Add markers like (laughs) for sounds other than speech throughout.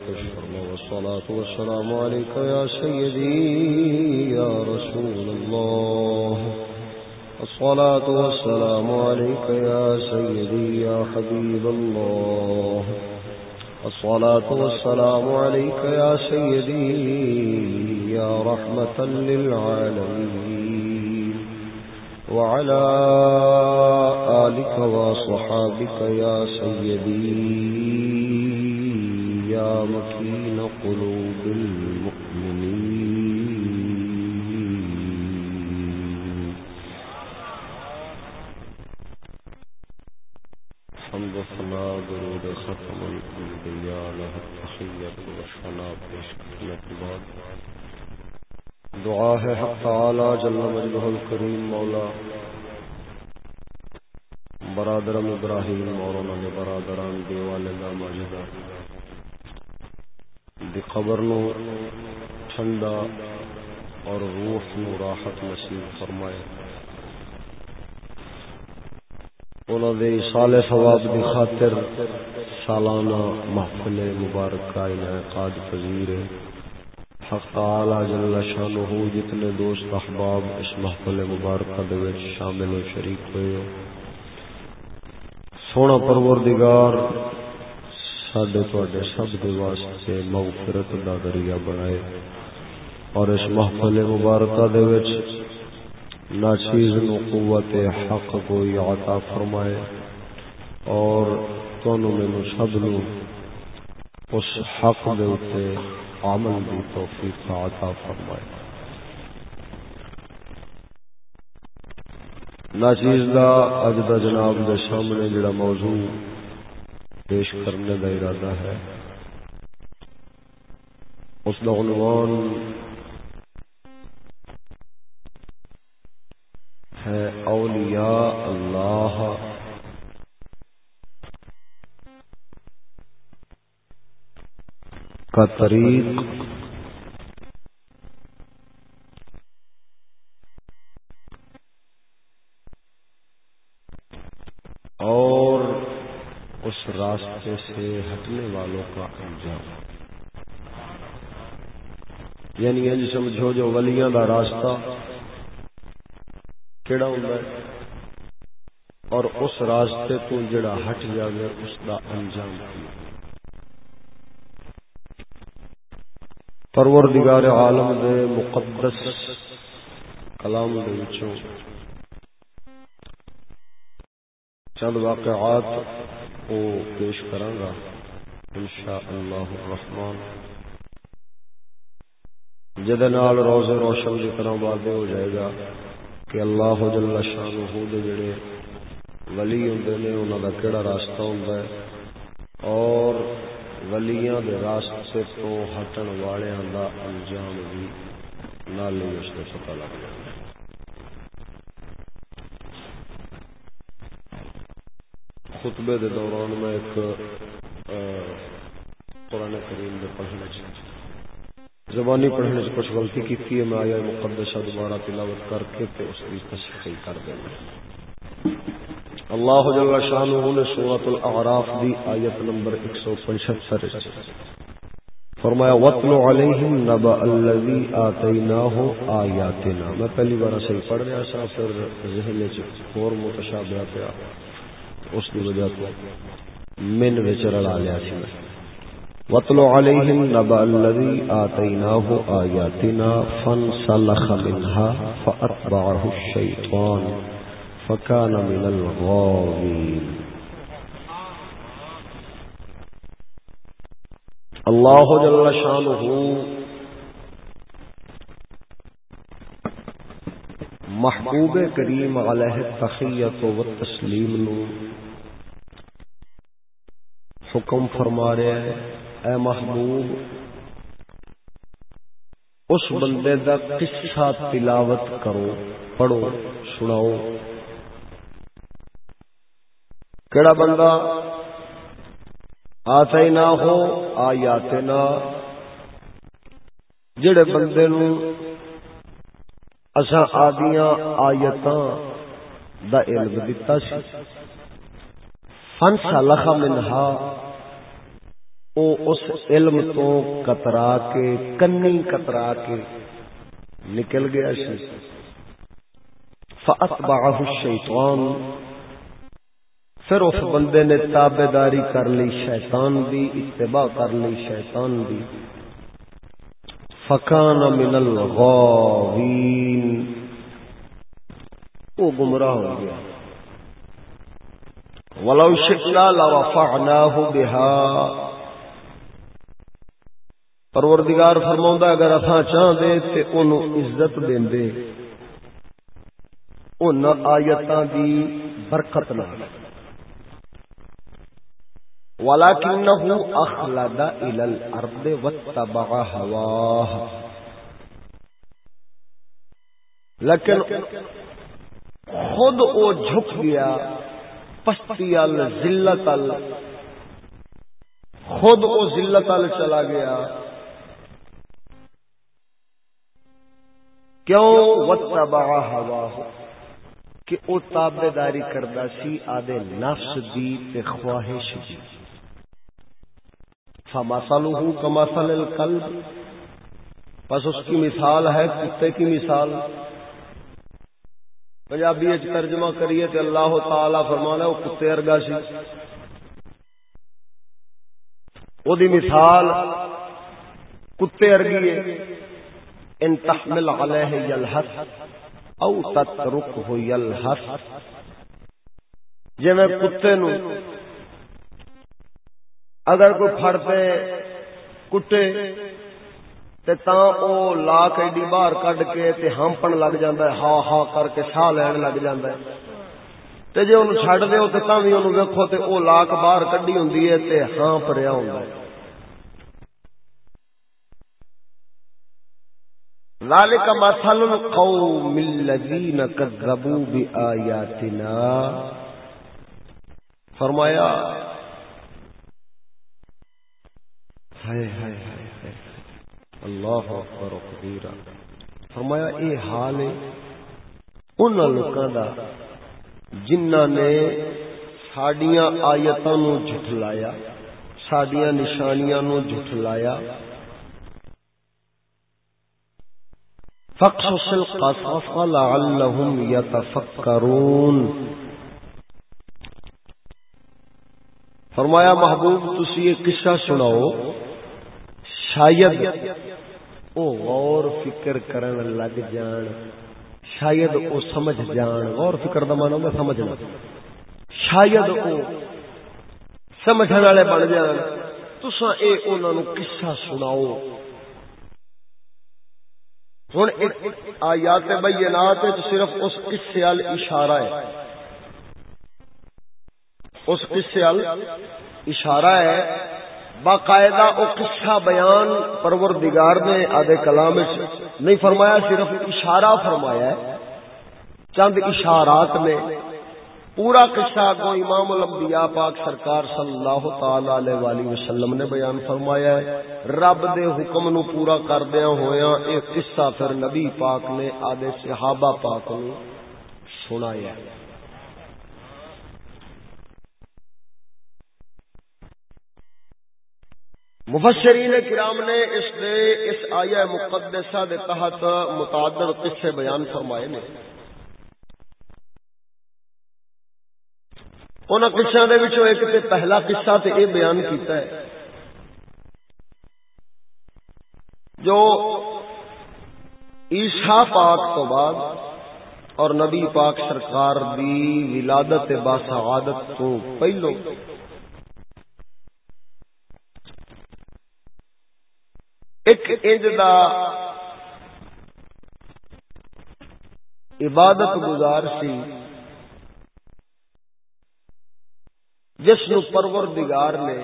والصلاة والسلام عليك يا سيدي، يا رسول الله. الصلاة والسلام عليك يا سيدي، يا حبيب الله. الصلاة والسلام عليك يا سيدي، يا رحمة للعالمين. وعلى آلك وصحابك يا سيدي. يا مكين قلوب المؤمنين. حمد صلاة درود ختم الانبياء له التحية والشناب بشكلة بعد دعا ہے حق تعالی جل مجدہ الکریم مولا برادرم ابراہیم مولانا نے برادران دیوالے دا ماجدہ دی قبر نو ٹھنڈا اور روح نو راحت نصیب فرمائے۔ انہوں دے سال ثواب دی خاطر سالانہ محفل مبارک کا انعقاد پذیر ہے۔ حق تعالی جل شانہ جتنے دوست احباب اس محفل مبارکہ دے وچ شامل و شریک ہوئے سونا پروردگار سڈے تے سب کے واسطے مغفرت دا ذریعہ بنائے اور اس محفل مبارکہ دے وچ ناچیز نو قوت حق کو عطا فرمائے اور تونوں میں سب نو اس حق دے اوتے عمل دی توفیق عطا فرمائے ناچیز دا اج دا جناب دے سامنے جڑا موضوع پیش کرنے کا ارادہ ہے۔ اس کا عنوان ہے اولیاء اللہ۔ کا طریق اور اس راستے سے ہٹنے والوں کا انجام یعنی انج سمجھو جو ولیاں دا راستہ، کیڑا ہوندا ہے؟ اور اس راستے تو جڑا ہٹ جاوے، اس دا انجام کی پروردگار عالم دے مقدس کلام دے وچوں چند واقعات پیش کروں گا انشاء اللہ الرحمن۔ جد نال روز روشن کی طرح واضح ہو جائے گا کہ اللہ جل شانہ دے جڑے ولی ہوندے نے، انہاں دا کیڑا راستہ ہوندا ہے۔ اور ولیاں دے راستے تو ہٹن والیاں دا انجام بھی نال اس تے پتہ لگ جائے۔ خطبے دے دوران میں ایک قرآن کریم دے پڑھنے چ زبانی پڑھنے سے کچھ غلطی کی تھی میں آیا مقدسہ دوبارہ تلاوت کر کے تے اس کی تصحیح کر دینا اللہ جل شانہ نے سورۃ الاعراف دی آیت نمبر 175 فرمایا، وَاتْلُ عَلَيْهِمْ نَبَأَ الَّذِي آتَيْنَاهُ آيَاتِنَا۔ میں پہلی بار صحیح پڑھ رہا سا پھر ذہن میں اور متشابہ پیا اس کی وجہ تو من وچ رلا لیا سی میں۔ وَاتْلُ عَلَيْهِمْ نَبَأَ الَّذِي آتَيْنَاهُ آيَاتِنَا فَانْسَلَخَ مِنْهَا فَأَتْبَعَهُ الشَّيْطَانُ فَكَانَ مِنَ الْغَاوِينَ۔ اللہ جل شانہ محبوب کریم علیہ تخیت و تسلیم نو۔ حکم فرما رہے ہیں، اے محبوب، اس بندے دا قصہ تلاوت کرو، پڑھو، سناؤ۔ کیڑا بندہ آتا ہی نہ ہو آیاتنا نہ۔ جڑے بندے نو اساں آدیاں آیتاں دا علم دتا سی۔ فن سلخ منہا۔ او اس علم تو کترا کے، کنی کترا کے نکل گیا سی۔ فاتبعه الشیطان پھر اس بندے نے تابے داری کر لی، شیطان دی، اتباع کر لی، شیطان دی۔ فکان من الغاوین۔ وہ گمراہ ہو گیا۔ ولو شئنا لرفعناه بها پروردگار فرماوندا اگر اساں چاہندے تے اونوں عزت دیندے ان آیتاں دی برکت نال ولكنه اخلد الى الارض واتبع هواه. لیکن خود او جھک گیا، پستی ال ذلت ال خود او ذلت ال چلا گیا۔ کیوں؟ واتبع هواه، کہ او تابے داری کردا سی آدے نفس دی تے خواہش دی۔ فمثله كمثل القلب۔ پس اس کی مثال ہے، کتے کی مثال۔ پنجابی ترجمہ کریے تو اللہ تعالی فرمانا وہ کتے ارگا سی۔ وہ مثال کتے ارگی ہے۔ ان تحمل علیہ یلحس او تترکہ یلحس۔ جی میں کتے نو اگر کوئی پھڑتے، کٹے، تے تاں او لاک ایڈی باہر کڈ کے تے ہمپن لگ جاندا ہے ہا ہا کر کے ساہ لین لگ جاندا ہے۔ تے جے اونوں چھڈ دیو تے تاں وی اونوں ویکھو تے او لاک باہر کڈی ہوندی ہے تے ہاں پریا ہوندا ہے۔ ذالک مثل القوم الذين كذبوا بآياتنا فرمایا اللہ اکبر کبیرا فرمایا، اے حال ہے ان لوکاں دا، جنہاں نے ساڈیاں آیتاں نو جھٹلایا ساڈیاں نشانیاں نو جھٹلایا فقصص القصص لعلهم يتفكرون۔ فرمایا، محبوب تسی یہ قصہ سناؤ۔ شاید او غور فکر کرن لگ جان، شاید او سمجھ جان۔ غور فکر دا مانو میں سمجھنا۔ شاید او سمجھن والے بن جان۔ تساں اے انہاں نو قصہ سناؤ۔ ہن آیات بینات وچ صرف اس قصے ال اشارہ ہے۔ اس قصے ال اشارہ ہے باقاعدہ او قصہ بیان پروردگار نے آدھے کلام نہیں فرمایا، صرف اشارہ فرمایا ہے۔ چند اشارات نے۔ پورا قصہ کو امام الانبیاء پاک سرکار صلی اللہ تعالی علیہ والہ وسلم نے بیان فرمایا ہے۔ رب دے حکم نو پورا کردیا ہویا ایک قصہ پھر نبی پاک نے آدھے صحابہ پاک نو سنایا ہے۔ مفسرین کرام نے اس نے اس آیا مقدسہ دے تحت متعدد قصے بیان فرمائے نے۔ ان قصوں دے وچوں ایک تے پہلا قصہ تے اے بیان کیتا ہے۔ جو عیسیٰ پاک تو بعد اور نبی پاک سرکار دی ولادت با سعادت تو پہلو ایک انج دا عبادت گزار سی۔ جس نو پروردگار نے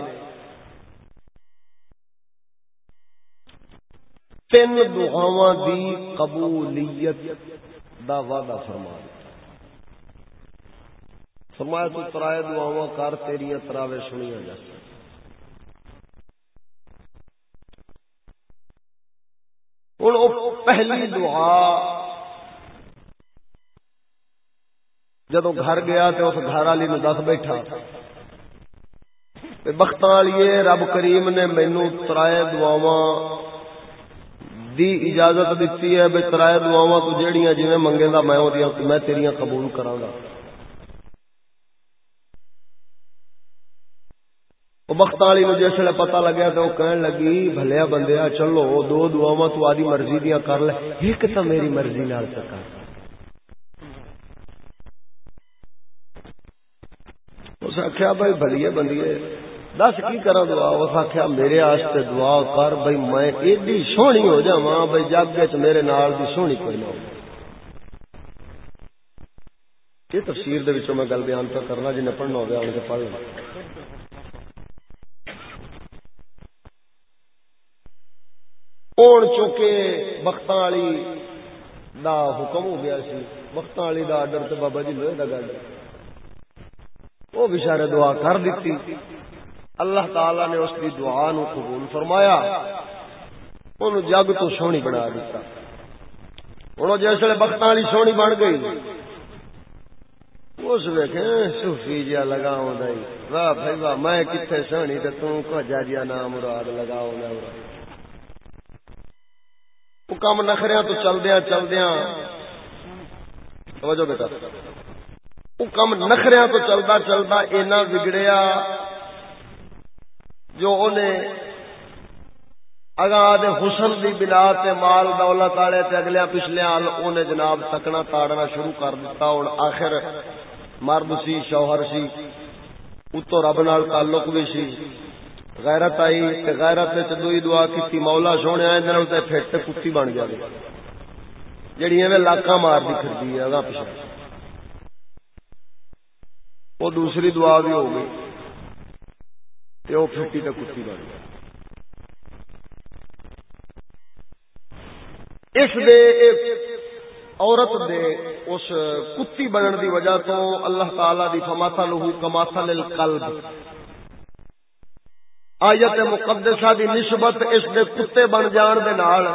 تین دعاواں دی قبولیت دا وعدہ فرما فرمایا تو ترائے دعاواں کر، تیریاں تراوے سنیا جا ہوں پہلی دعا۔ جدو گھر گیا تو اس گھر والی نو دس بیٹھا۔ بخت والی رب کریم نے مینو ترائے دعوا دی اجازت دیتی ہے بے ترائے دعوا تو جہیا جی منگے گا میں میں تیریاں قبول کرا گا۔ بخت والی نو جسے پتا لگیا تو کہن لگی، بھلیا بندیا، چلو، دو دعوا تو آدھی مرضی دیا کر لے۔ ایک تو میری مرضی نال سکا اس آخیا بھائی بھلیے بندیے، دس کی کرا دعا؟ اس آخیا میرے آستے دعا کر، بھائی میں ایڈی سونی ہو جا بھائی جگ چ میرے نال دی سونی کوئی نہ ہو۔ یہ تفسیر دے وچوں میں گل بیان تو کرنا، جنہیں پڑھنا ہوگا، ان کے پڑھ لیں اون چوکے بخت والی دا حکم ہو گیا سی۔ بخت والی دا آرڈر تو بابا جی لوہے دا گل۔ وہ بچارے دعا کر دیتی۔ اللہ تعالی نے اس کی دعا نو قبول فرمایا۔ ان جگ تو سونی بنا دیتا۔ ہوں جسے بخت والی سونی بن گئی، اس ویک سوفی جا لگا واہ بھائی واہ، میں کتنے سونی تو تجا جا نام مراد لگا کم نخریا تو چلدیا چلدیا توجہ بیٹا۔ وہ کم نخریا تو چلتا چلتا اینا بگڑیا۔ جو انہیں اگاں حسن دی بنا تے مال دولت والے تے اگلے پچھلے انہیں جناب تکنا تاڑنا شروع کر دیتا ہوں آخر مرد سی، شوہر سی، اتو رب نال تعلق بھی سی۔ غیرت آئی تے غیرت تے دوئی دعا کیتی، مولا سونے آئے دن تے پھٹ تے کتی بن گیا جڑی ایویں لاکاں مار دی کھڑی ہے، اگاں پیچھے۔ وہ دوسری دعا بھی ہو گئی تے وہ پھٹی تو کتی بن گیا۔ اس دے عورت دے، اس کتی بنن دی وجہ تو اللہ تعالی دی فماتا لہو کماتا للقلب آیت مقدسہ دی نسبت اس دے کتے بن جان دے نال۔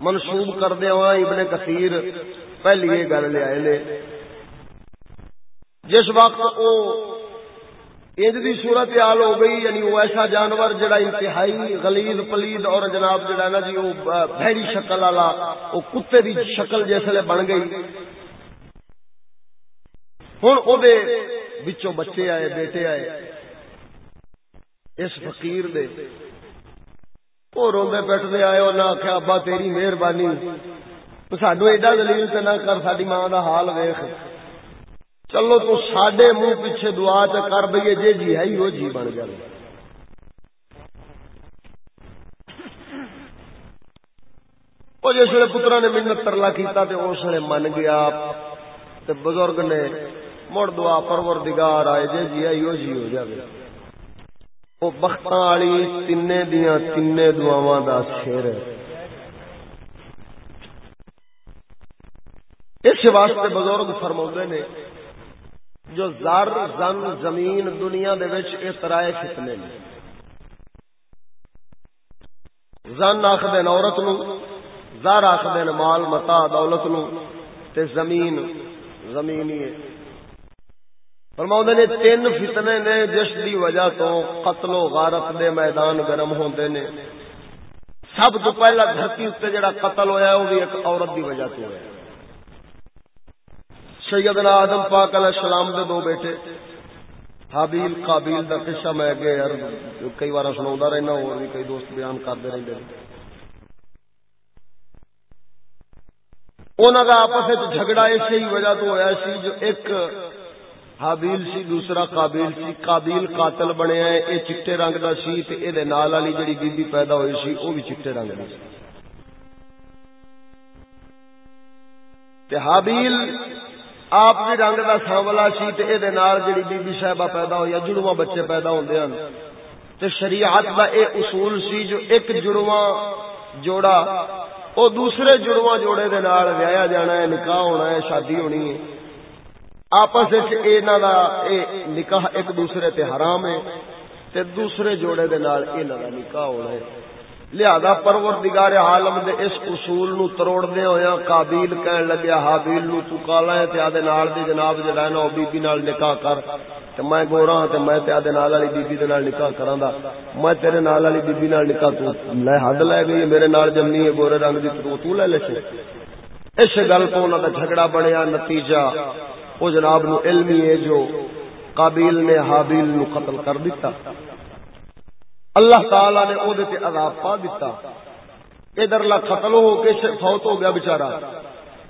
منسوب کر دے ہاں ابن کثیر، پہلی یہ گل لے آئے نے۔ جس وقت او انج دی صورت حال ہو گئی یعنی وہ ایسا جانور جڑا انتہائی غلیظ پلید اور جناب جڑا نا جی وہ بھڑی شکل والا وہ کتے دی شکل جیسے بن گئی۔ ہن او دے بچے آئے، بیٹے آئے۔ اس فقیر دے۔ وہ روندے بیٹھتے آئے اور نہ آخیا ابا تیری مہربانی۔ سانو ایڈا دلیل تے نہ کر ساری ماں دا حال ویخ۔ چلو تو سڈے منہ پیچھے دعا چ کر بئیے جی جی ہے وہ جی بن جائے۔ وہ جس ویل پترا نے منت ترلا کیتا تے اس نے من گیا۔ تے بزرگ نے مڑ دعا پرور دگار آئے جی جی ہے وہ جی ہو جائے۔ وہ بخت والی تین دیا تین دعوا دا سر اس واسطے بزرگ فرما نے، جو زر زن زمین دنیا دے وچ اے ترائے فتنے نے۔ زن آخ دین عورت نو، زر آخ دین مال متا دولت نو، تے زمین زمین ہی فرماؤں نے تین فتنے نے جس دی وجہ تو قتل و غارت دے میدان گرم ہوندے نے۔ سب تو پہلا دھرتی اتنے جڑا قتل ہویا وہ بھی ایک عورت دی وجہ تو ہے۔ سیدنا آدم پاک علیہ السلام دے دو بیٹے، حابیل، قابیل دا قصہ میں اگے یار کئی بار سنا رہنا، اور بھی کئی دوست بیان کرتے رہتے انہوں کا آپس جھگڑا اسی وجہ تو ہوا سی جو ایک حابیل سی دوسرا قابیل سی، قابیل قاتل بنیا ہے یہ چٹے رنگ دا سی تے اے دے نال والی جڑی بی بی پیدا ہوئی سی وہ بھی چٹے رنگ دی سی۔ تے حابیل آپ بھی رنگ کا سانولا سی تے اے دے نال جڑی بی بی صاحبہ پیدا ہوئی جڑواں بچے پیدا ہوندے ہن۔ تے شریعت دا اے اصول سی جو ایک جڑواں جوڑا، او دوسرے جڑواں جوڑے دے نال ویایا جانا ہے، نکاح ہونا ہے، شادی ہونی ہے۔ آپس دا اے نکاح ایک دوسرے تے حرام ہے تے دوسرے جوڑے دے نال انہاں دا نکاح ہونا ہے۔ لہذا پروردگار عالم دے اس اصول نو تروڑ دے ہویا قابیل کہن لگیا حابیل نو تو کالا ہے تے آدے نال دی جناب جڑا ہے نا او بی بی نال نکاح کر۔ تے میں گورا ہاں تے میں تے آدے نال والی بی بی دے نال نکاح کراں دا۔ میں تیرے نال والی بی بی نال نکاح تو لے حد لے گئی، میرے نال جمنی ہے، گورے رنگ دی تو تو لے لے اس گل تو انہاں دا جھگڑا بنیا، نتیجہ او جناب نو علمی ہے جو قابیل نے حابیل نو قتل کر دیتا اللہ تعالی نے او دے تے عذاب پا دیتا ادھر لا قتل ہو کے فوت ہو گیا بیچارہ۔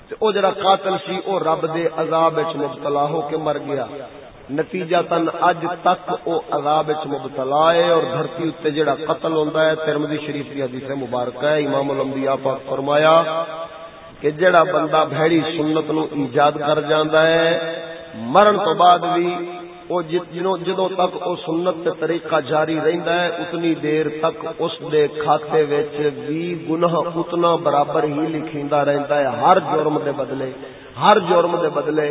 تے او جڑا قاتل سی او رب دے عذاب وچ مبتلا ہو کے مر گیا۔ نتیجہ تن اج تک او عذاب وچ مبتلا ہے اور دھرتی اتے جڑا قتل ہوندا ہے، ترمذی شریف دی حدیث مبارکہ ہے، امام الانبیاء پاک فرمایا کہ جڑا بندہ بھڑی سنت نو ایجاد کر جاندا ہے، مرن تو بعد بھی جدو تک او سنت تے طریقہ جاری رہندا ہے، اتنی دیر تک اس دے کھاتے وچ بھی گناہ اتنا برابر ہی لکھیندا رہندا ہے۔ ہر جرم دے بدلے، ہر جرم دے بدلے۔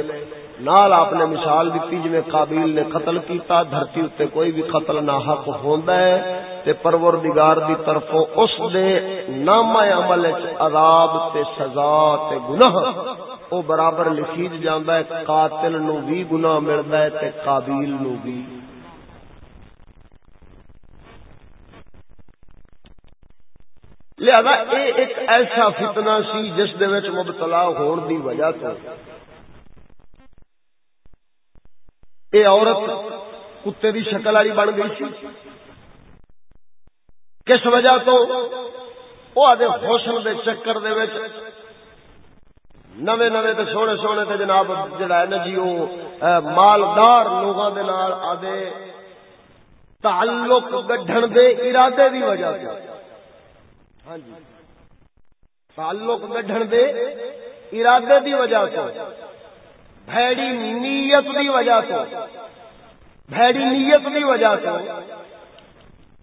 نال آپ نے مثال دیتی جی قابیل نے قتل کیتا، دھرتی اتنے کوئی بھی قتل نہ حق ہوندا ہے۔ تے پروردگار دی طرفوں اس دے نامہ عمل عذاب تے سزا تے گناہ، او برابر لکھی جاندا ہے، قاتل نو بھی گناہ ملدا ہے تے قابیل نو بھی۔ لہذا اے ایک ایسا فتنہ سی جس دے وچ مبتلا ہون دی وجہ تو اے عورت کتے دی شکل والی بن گئی سی۔ کس وجہ تو؟ وہ آدھے حسن دے چکر دے وچ نوے نوے تے سونے سونے تے جناب جڑا ہے نا جی وہ مالدار لوگوں دے نال آدھے تعلق گڈھن دے ارادے دی وجہ سے۔ ہاں جی۔ تعلق گڈھن دے ارادے دی وجہ سے۔ بھڑی نیت دی وجہ سے۔ بھڑی نیت دی وجہ سے۔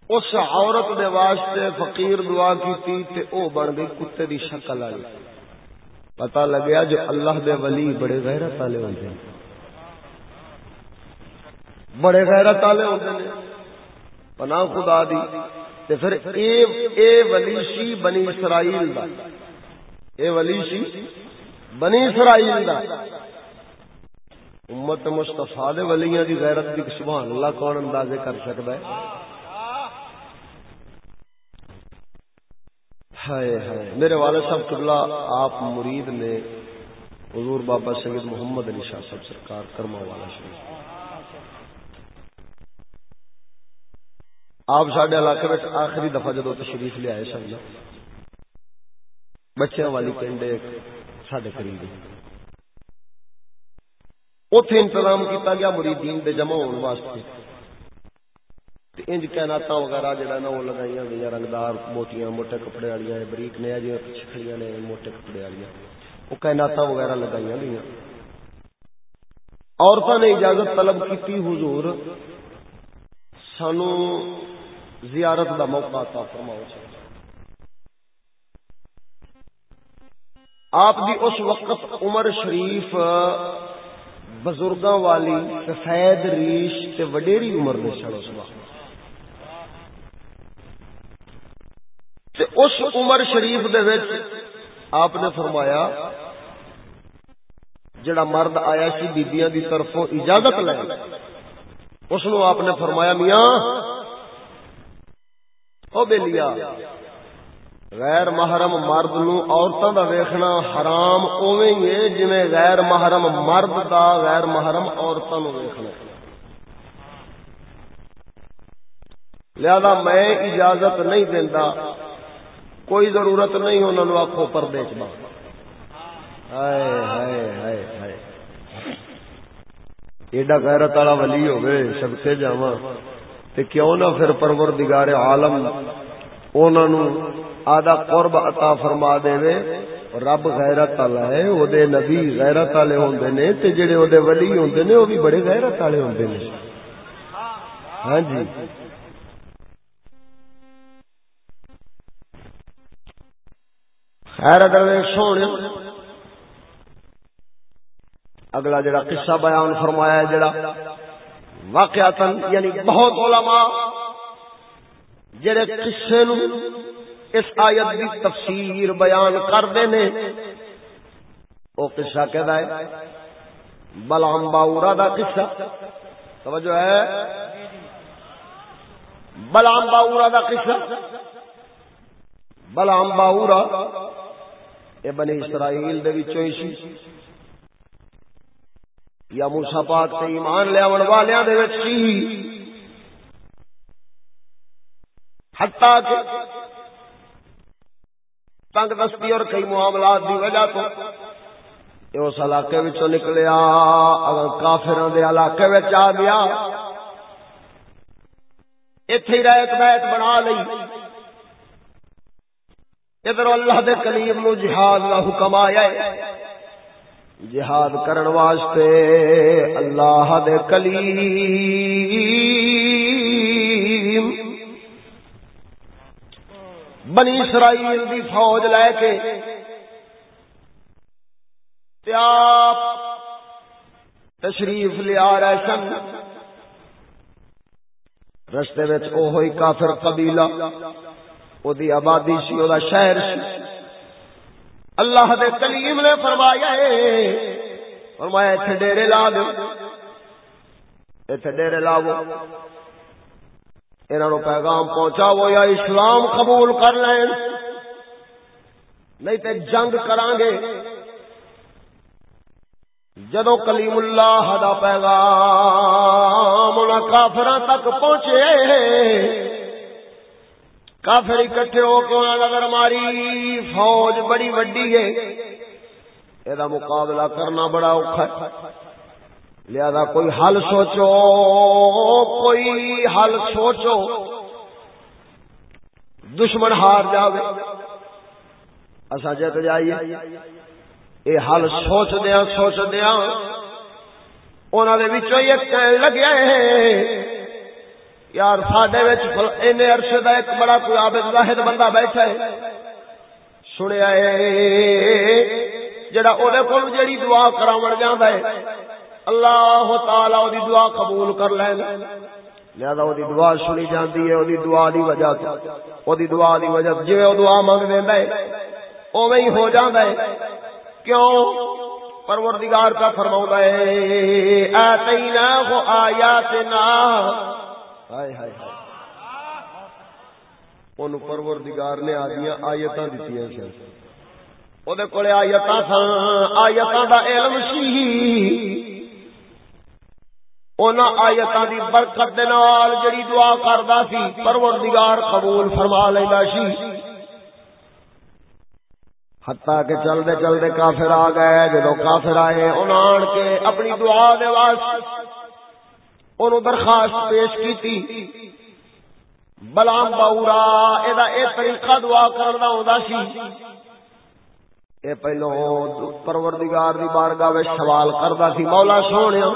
اس عورت دے واسطے فقیر دعا کی تے او بن گئی کتے دی شکل والی پتا لگیا جو اللہ دے ولی بڑے غیرت والے ہوتے ہیں۔ بڑے غیرت والے ہوتے ہیں۔ پناہ خدا دی۔ تے پھر اے اے ولی سی بنی اسرائیل دا۔ اے ولی سی بنی اسرائیل دا۔ امت مصطفیٰ دے ولیاں دی غیرت دی سبحان اللہ کون اندازے کر سکتا ہے؟ ہائے ہائے۔ میرے والد صاحب، قبلہ آپ مرید نے حضور بابا سید محمد علی شاہ صاحب سرکار کرما والا شریف۔ آپ سڈے علاقے میں آخری دفعہ جدو تشریف لے آئے سن بچیاں والی پنڈ سڈے قریب اتے انتظام کیتا گیا مریدین دے جمع ہونے واسطے۔ انج کائنات وغیرہ جڑا نا وہ لگائی گئی رنگدار موٹیاں موٹے کپڑے والی بریک نے جی چھکڑیاں نے، موٹے کپڑے والی وہ کائنات وغیرہ لگائی گئی عورتوں نے اجازت طلب کی حضور سانو زیارت دا موقع عطا فرماؤ آپ دی اس وقت عمر شریف بزرگاں والی سفید ریش تے وڈیری عمر دے سن اس وقت۔ تے اس عمر شریف دے وچ آپ نے فرمایا، جڑا مرد آیا سی بیبیاں دی طرفوں اجازت لے۔ اس نو آپ نے فرمایا، میاں، او بیلیا غیر محرم مرد نو عورتاں دا ویکھنا حرام اوویں ہی ہے، جویں غیر محرم مرد دا غیر محرم عورتاں نو ویکھنا لہذا میں اجازت نہیں دیندا۔ کوئی ضرورت نہیں انہوں نے آخو پردے چ ایڈا غیرت والا ولی ہوگی سب جاوا کیوں نہ پھر پرور دگارے عالم انہوں آدھا قرب عطا فرما دے رب غیرت والا ہے او دے نبی غیرت والے ہوندے نے، تے جڑے او دے ولی ہوندے نے، او بھی بڑے غیرت والے ہوندے نے۔ ہاں جی۔ خیر اگر سونے اگلا جڑا قصہ بیان فرمایا ہے، جڑا واقعات یعنی بہت علماء جڑے قصے نو اس آیت کی تفسیر بیان کرتے ہیں وہ قصہ کہہ ہے، بلام باورا دا قصہ۔ توجہ ہے۔ بلام باورا دا قصہ۔ بلام باورا یہ بنی اسرائیل دے وچوں ہی سی۔ یا موسا پاک سے ایمان لیا والیاں دے وچ سی۔ حتا کہ تنگ دستی اور کئی معاملات دی وجہ تو اس علاقے وچوں نکلیا، اگر کافراں دے علاقے وچ آ گیا۔ ایتھے ہی رہت بیت بنا لئی ادھر اللہ دے کلیم نو جہاد دا حکم آیا ہے۔ جہاد کرن واسطے اللہ دے کلیم بنی اسرائیل دی فوج لے کے تیاب تشریف لیا رہے سن۔ رستے اوہی کافر قبیلہ او دی آبادی سی او دا شہر سی۔ اللہ دے کلیم نے فرمایا ہے، فرمایا اتنے ڈیرے لا دو۔ اتنے ڈیرے لاو انہوں پیغام پہنچا وہ یا اسلام قبول کر لین۔ نہیں تے جنگ کران گے۔ جدو کلیم اللہ دا پیغام انہاں کافراں تک پہنچے کافر اکٹھے ہو کے انہاں نظر فوج بڑی وڈی ہے۔ یہ مقابلہ کرنا بڑا اوکھا ہے۔ لہذا کوئی حل سوچو، کوئی حل سوچو۔ دشمن ہار جاوے۔ اصا جت جائیے۔ یہ حل سوچ دیا سوچ دیا انہوں نے لگے یار سڈے عرصے کا ایک بڑا کوئی آبد واحد بندہ بیٹھا ہے۔ سنیا جڑا وہ جیڑی دعا کرا جانا ہے، اللہ تعالی دی دعا قبول کر لے لہذا وہ دعا سنی جاتی ہے وہ دعا دی وجہ وہ دعا دی وجہ جی وہ دعا منگ دینا ہے اوے ہی ہو جاتا ہے۔ کیوں؟ پروردگار کا فرما ہے آتینا ہو آیاتنا ہائے ہائے ان پروردگار نے آدیاں آیتاں دتیاں سن۔ او کولے آیتاں سن۔ آیتاں دا علم سی۔ آیتاں دی برکت دے نال جڑی دعا کردا سی، پروردگار قبول فرما لیندا سی۔ حتیٰ کہ چلدے چلدے کافر آ گئے۔ جدو کافر آئے، انہاں کے اپنی دعا دے واسطے انہوں درخواست پیش کی تھی بلام باورا اے اے طریقہ دعا کرنا ہوندا سی۔ اے پہلو پروردگار دی بارگاہ وچ سوال کردا سی۔ مولا سونیا،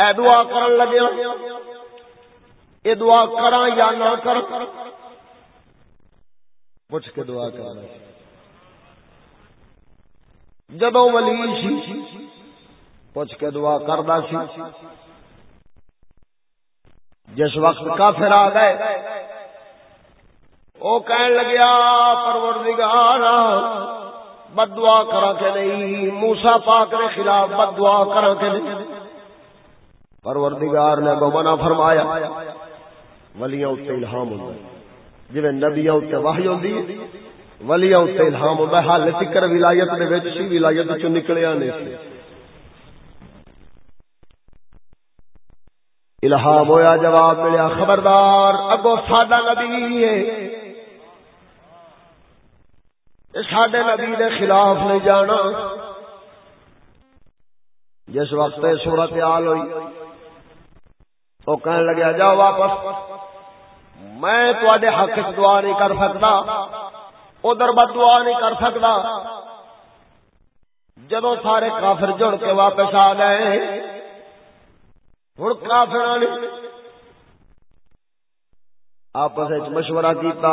اے دعا کرن لگے۔ اے دعا کراں یا نہ کر پوچھ کے دعا کرنا۔ جدو ولی سی، پوچھ کے دعا کردا سی۔ جس وقت کافر آ گئے، وہ کہن لگیا پروردگار بد دعا کرا کے نہیں موسا پاک کے خلاف بد دعا کرا کے نہیں. پروردگار نے گمنا فرمایا، ولیاں اتنے الہام ہوتا ہے جی نبیاں اتنے واہی ہوتی ہے ولیاں اتنے الہام ہوتا ہے حال تکر ولایت دے وچ سی، ولایت چ نکلیا نہیں الہام ہویا جواب ملیا، خبردار اگو سادہ نبی ہے۔ سڈے نبی دے خلاف نہیں جانا۔ جس وقت صورت حال ہوئی، تو کہنے لگیا جاؤ واپس۔ میں تے حق دعا نہیں کر سکتا ادھر بد دعا نہیں کر سکتا جدو سارے کافر جڑ کے واپس آ گئے ہوں کافر نے آپس مشورہ کیتا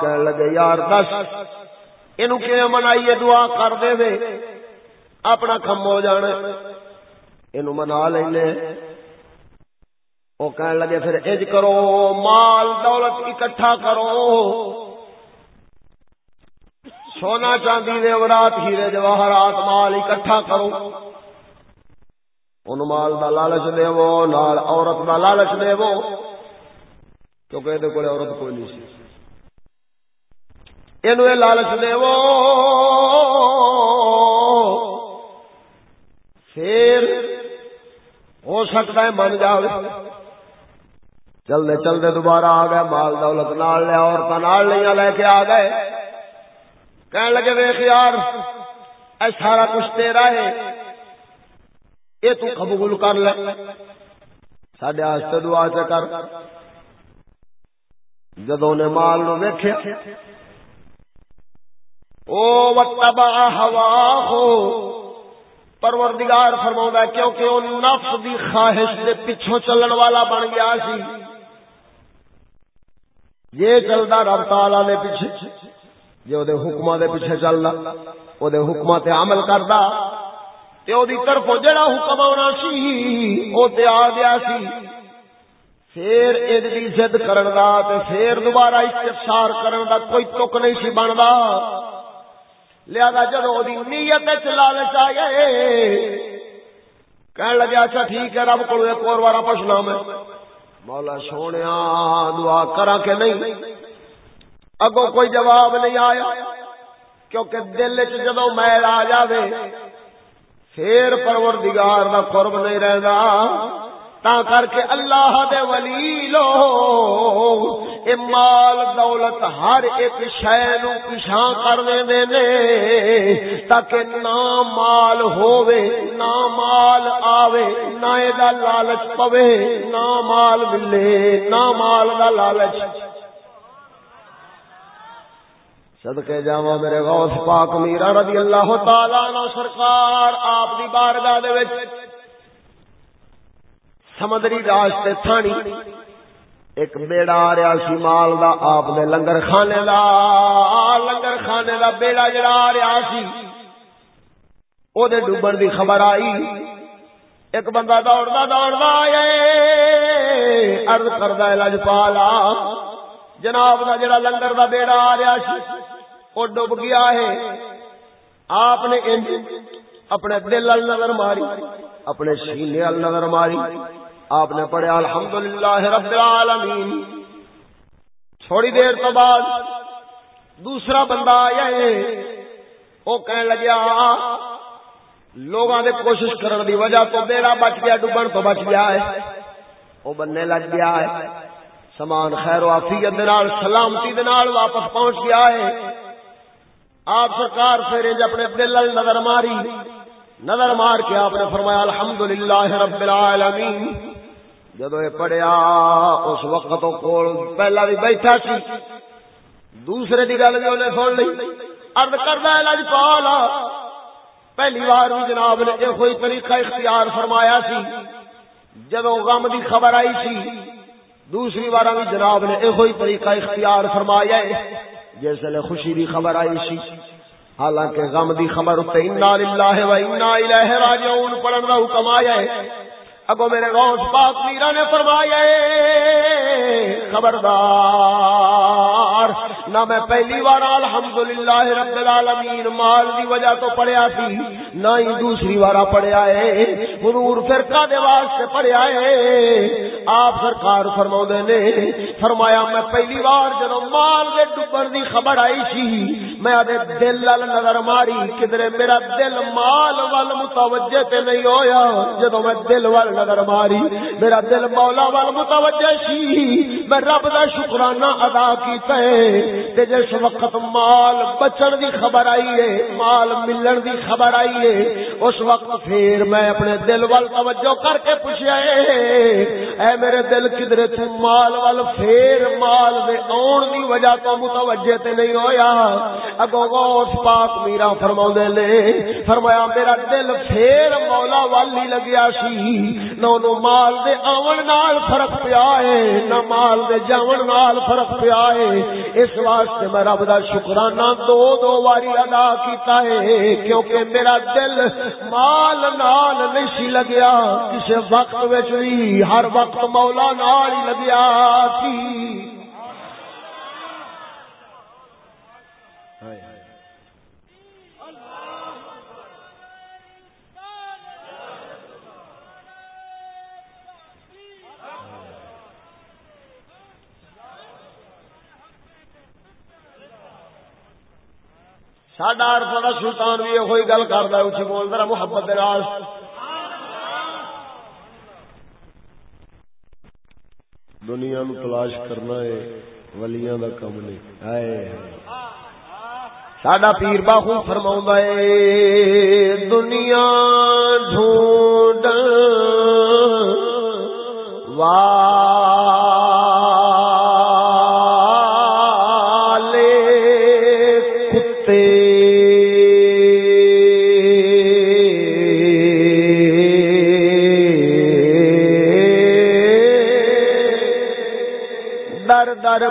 کہنے لگے، یار دس یہ منائیے، دعا کر دے وے، اپنا کم ہو جانا یہ منا لینے۔ وہ کہنے لگے، پھر اج کرو، مال دولت اکٹھا کرو۔ سونا چاندی دیورات ہیرے جواہرات، مال اکٹھا کرو۔ ان مال دا لالچ دے وہ نال عورت دا لالچ دے وہ کیونکہ یہ کو عورت کوئی نہیں سی۔ یہ لالچ دے وہ پھر ہو سکتا ہے من جائے چلتے چلتے دوبارہ آ گئے۔ مال دولت نال لیا عورت نال لیا لے کے آ گئے۔ کہنے لگے ویخ یار، اے سارا کچھ تیرا ہے۔ یہ تو قبول کر لے۔ سڈے دعا چ کر۔ جدو نے مال نو ویخیا او وتبع ہوا ہو پروردگار فرما کیونکہ وہ نفس دی خواہش دے پیچھوں چلن والا بن گیا سی۔ یہ چلتا رب تالا دے پیچھے جی وہ حکم دے پیچھے چلنا وہ حکم تے عمل کرتا تے او دی طرف جڑا حکم آنا سی او تے آ گیا سی۔ پھر ادی ضد کرن دا تے پھر دوبارہ استفسار کرن دا کوئی تک نہیں سی بندا۔ لہذا جدو دی نیت وچ لالچ آئے، کہن لگا اچھا ٹھیک ہے، رب کو ایک اور بار پوچھنا میں۔ مولا سونیا، دعا کرا کے نہیں؟ اگو کوئی جواب نہیں آیا، کیونکہ دل چ جدو میل آ جاوے پھر پروردگار دا قرب نہیں رہندا۔ تا کر کے اللہ دے ولی لو اے مال دولت ہر ایک شے نو پیچھا کرنے دے نے، تاکہ نہ مال ہووے، نہ مال آوے، نہ اے دا لالچ پوے، نہ مال ملے، نہ مال دا لالچ۔ صدقے جاواں میرے غوث پاک میرا رضی اللہ تعالی عنہ سرکار آپ دی بارگاہ دے وچ سمندری راستے تھانی ایک بیڑا آ رہا سی مال دا، آپ نے لنگر خانے دا۔ لنگر خانے دا بیڑا جڑا آ رہا سی۔ او دے ڈوبن دی خبر آئی۔ ایک بندہ دوڑدا دوڑدا آئے عرض کردا ہے لجپالا جناب دا جڑا لنگر دا بیڑا آ رہا سی۔ او ڈوب گیا ہے۔ آپ نے اپنے دل ال نظر ماری، اپنے سینے ال نظر ماری۔ آپ نے پڑھا، الحمدللہ رب العالمین۔ تھوڑی دیر تو بعد دوسرا بندہ آیا ہے۔ وہ کہنے لگیا لوگوں نے کوشش کرنے دی وجہ تو بیڑا بچ گیا، ڈبن تو بچ گیا ہے۔ وہ بننے لگ گیا ہے۔ سامان خیر و عافیت دنال سلامتی دنال واپس پہنچ گیا ہے۔ آپ سرکار پھر جی اپنے دل نظر ماری، نظر مار کے آپ نے فرمایا، الحمدللہ رب العالمین۔ جدو یہ پڑھیا، اس وقت کول پہلا بھی بیٹھا سی۔ دوسرے کی گل بھی انہیں سن لی۔ ارد کرنا لج پالا جی پہلی بار بھی جناب نے یہ کوئی طریقہ اختیار فرمایا سی۔ جدو غم دی خبر آئی سی، دوسری بار بھی جناب نے یہ کوئی طریقہ اختیار فرمایا ہے۔ جس نے خوشی دی خبر آئی سی۔ حالانکہ غم دی خبر اتنے انا للہ و انا الیہ راجعون پڑھن دا حکم آیا ہے۔ اگو میرے غوث پاک میرا نے فرمایا خبردار، نہ میں پہلی بار الحمدللہ رب العالمین مال دی وجہ تو پڑھیا سی، نہ ہی دوسری بار پڑھیا ہے حضور فرقہ دے واسطے پڑھیا ہے آپ سرکار فرما نے، فرمایا، میں پہلی بار جدو مال دے ڈبن دی خبر آئی سی، میں آدھے دل لال نظر ماری کدھر میرا دل مال وال متوجہ تے نہیں ہویا جدو میں دل وال نظر ماری. میرا دل مولا وال متوجہ سی میں رب دا شکرانہ ادا کیتا ہے. تے جس وقت مال بچن دی خبر آئی ہے، مال ملن دی خبر آئی ہے، اس وقت پھر میں اپنے دل وال توجہ کر کے پوچھیا ہے، اے میرے دل کدھر تو مال وال پھر مال دے اون دی وجہ تو متوجہ تے نہیں ہویا؟ اگو غوث پاک میرا فرماؤندے لے فرمایا میرا دل پھر مولا والی لگیا سی نو مال دے آون نال فرق پیا ہے، نہ مال دے جاون نال فرق پیا ہے۔ اس واسطے میں رب دا شکرانہ دو دو واری ادا کیتا ہے، کیونکہ میرا دل مال نال نہیں سی لگیا، کسے وقت وچ بھی، ہر وقت مولا نال ہی لگیا سی۔ ساڈا ساڈا سلطان بھی یہ گل کرتا اچھی بول رہا محبت دنیا نو تلاش کرنا ہے، ولیاں دا کم نہیں۔ آئے۔ ساڈا پیر باہو فرما ہے، دنیا ڈھونڈ واہ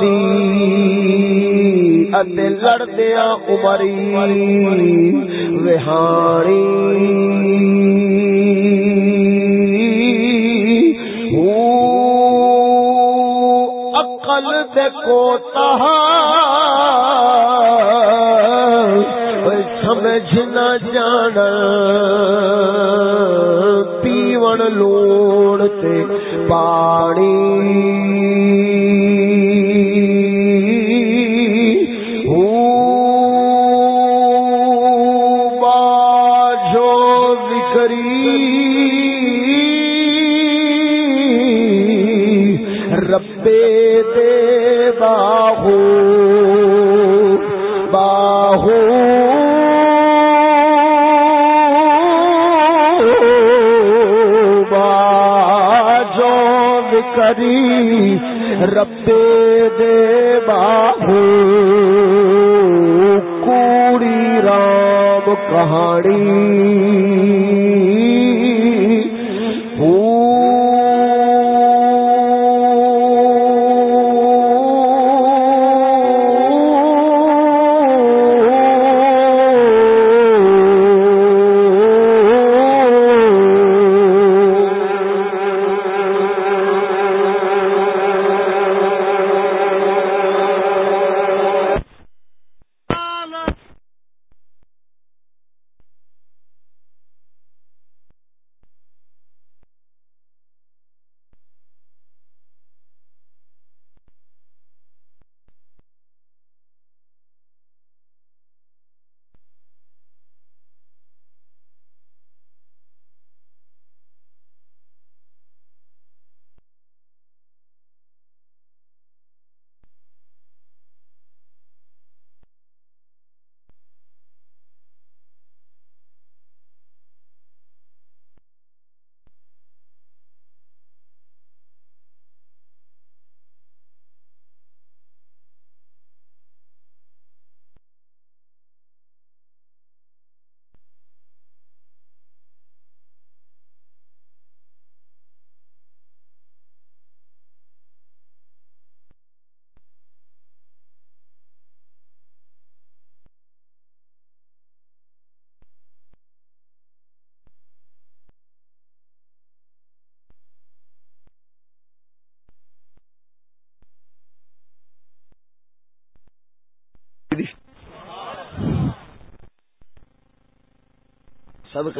دی اتے لڑدیا امری وہاری اقل کو سمجھ نہ جان پیون لوڑ تے پانی رب دے باہو کوڑی رام کہانی۔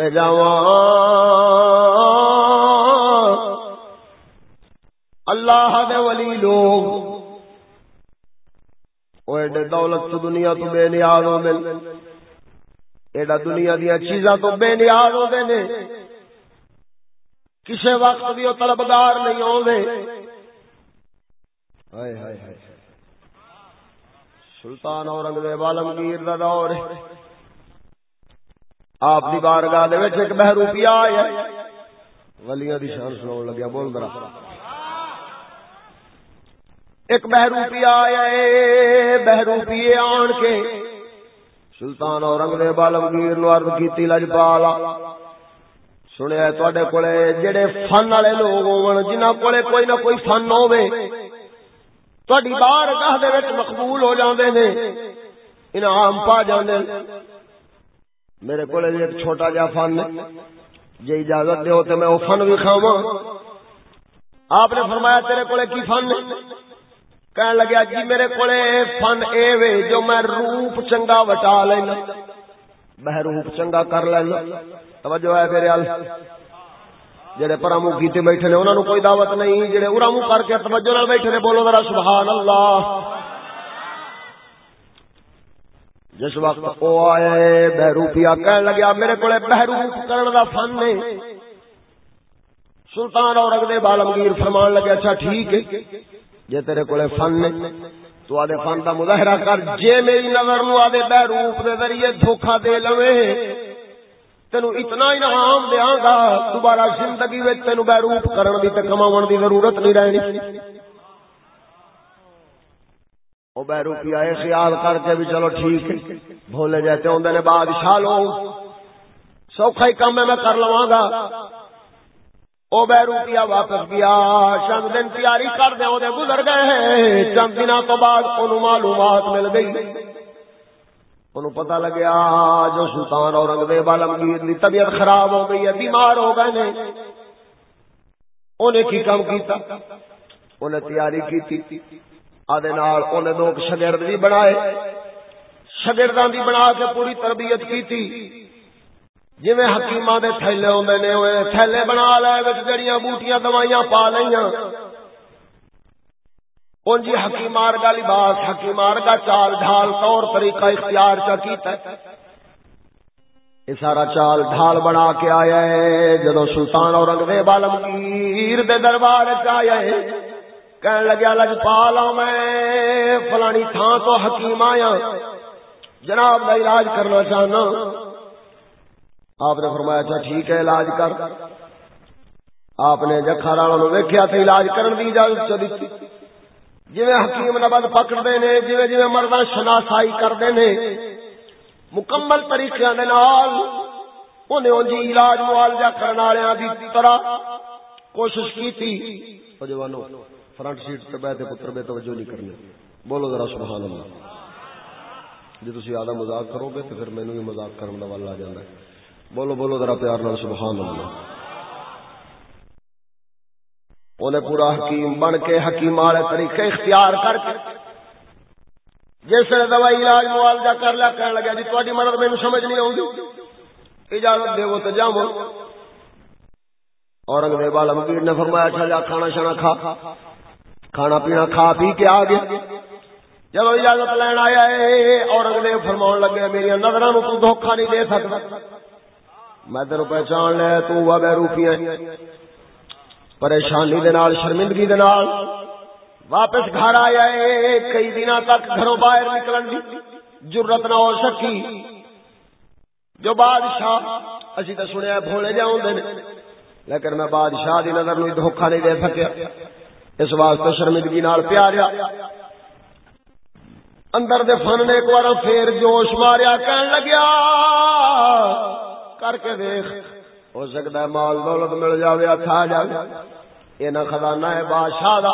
صدقے اللہ دے ولی لوگ۔ ایڈے دولت تو دنیا تو بے نیاز ہو دے ایڈا دنیا دیا چیزاں تو بے نیاز ہو دے کسے وقت بھی وہ طلبدار نہیں ہو دے سلطان اورنگزیب عالمگیر دا دور ہے۔ آپ دی بارگاہ دے وچ ایک بہروپیا آیا ولیاں دی شان سناون لگیا، بول درا ایک بہروپیا آیا اے بہروپیے آن کے۔ سلطان اورنگزیب عالمگیر نو عرض کیتی لجپالا سنیا تواڈے کولے جڑے فن والے لوگ ہون، جنہاں کولے کوئی نہ کوئی فن ہوے تہاڈی بارگاہ دے وچ مقبول ہو جاندے نے، انعام پا جاندے۔ میرے کول ایک چھوٹا جا فن جے اجازت دیو تے میں او فن بھی کھاواں۔ آپ نے فرمایا تیرے کولے کی فن کہنے لگیا جی میرے کولے فن اے وے جو میں روپ چنگا وٹا لینا۔ بہ روپ چنگا کر لینا۔ توجہ ہے میرے ال جڑے پرامو کیتے بیٹھے نے، انہاں نو کوئی دعوت نہیں۔ جڑے ارامو کر کے توجہ نال بیٹھے نے، بولو ذرا سبحان اللہ۔ جس وقت او آئے بہ روپیہ کہنے لگیا، میرے کولے بہروپ کرن دا فن نہیں سلطان اور اگلے بالمگیر فرمان لگے اچھا ٹھیک ہے، جے تیرے کولے فن نے تو آدھے فن دا مظاہرہ کر، جے میری نظر نو آدھے بے روپ دے ذریعے دھوکا دے لوے۔ تینو اتنا انعام دیاں گا، دوبارہ زندگی وچ تینو بے روپ کرن دی تے کماون دی ضرورت نہیں رہنی۔ او بے روپی خیال کر کے بھی چلو ٹھیک ہے۔ بھولے جاتے ہوندے نے بادشاہ لوگ سوکھا ہی کام میں کر لواں گا۔ او بے روپیہ واپس گیا۔ چند دن تیاری کر دے دے گزر گئے چند دن تو بعد ان معلومات مل گئی۔ ان پتا لگیا، جو سلطان اورنگزیب عالمگیر دی طبیعت خراب ہو گئی ہے، بیمار ہو گئے نے انہیں کی کام کیتا؟ انہیں تیاری کی آدھے نال انہیں دو شگرد بھی بنائے شگردان دی بنا کے پوری تربیت کی جی حکیم دے تھیلے آدھے نے تھیلے بنا لے جڑیاں بوٹیاں دوائیاں پا لیا ان جی حکیم کا لباس، حکیم کا چال ڈھال طور طریقہ اختیار چا کیتا ہے۔ یہ سارا چال ڈھال بنا کے آیا ہے جدو سلطان اور انگریب عالمگیر دے دربار آیا ہے۔ کہنے لگیا جی لج پالا میں فلانی تھان تو حکیم آیا۔ جناب کا علاج کرنا چاہنا۔ آپ نے فرمایا اچھا ٹھیک ہے، علاج کر۔ آپ نے جکھا رانا ویکیا تو علاج کرن دی اجازت چلی جی حکیم نبد پکڑتے نے جی جی مرد شناسائی کرتے نے، مکمل طریقے انہیں جی علاج معالجہ کرنے والوں کی طرح کوشش کی تھی فرنٹ سیٹ پہ بیٹھے پتر بے توجہ نہیں کرنے بولو ذرا سبحان اللہ۔ جی تھی آدھا مزاق کرو گے تو پھر مینو بھی مزاق کرنے والا آ جانا ہے۔ بولو بولو ذرا پیار نال سبحان اللہ۔ انہیں پورا حکیم بن کے حکیم والے طریقے اختیار کر کے جس نے دوائی علاج معالجہ کر لیا کہنے لگا جی تاری مدد میرے سمجھ نہیں آؤں اجازت دے تو جاؤ اورنگزیب عالمگیر نے فرمایا اچھا جا کھانا شانا کھا۔ کھانا پینا کھا پی کے آ گیا۔ جب اجازت لین آیا اورنگزیب فرما لگے، میری نظر دھوکھا نہیں دے سکتا۔ میں تین پہچان لیا تو بے روپیاں پریشانی دے نال، شرمندگی دے نال۔ واپس گھر آیا ہے کئی دن تک گھروں باہر نکلن دی جرت نہ ہو سکی۔ جو بادشاہ، اسی تو سنیا، بھولے جاؤں دے لیکن میں بادشاہ دی نظر نو دھوکھا نہیں دے سکیا۔ اس واسطے شرمندگی نال پیاریا اندر دے فن نے ایک بار پھر جوش ماریا، کہن لگیا، کر کے دیکھ، ہو سکتا ہے مال دولت مل جائے ہاتھ آ جائے یہ نہ خزانہ ہے، بادشاہ دا۔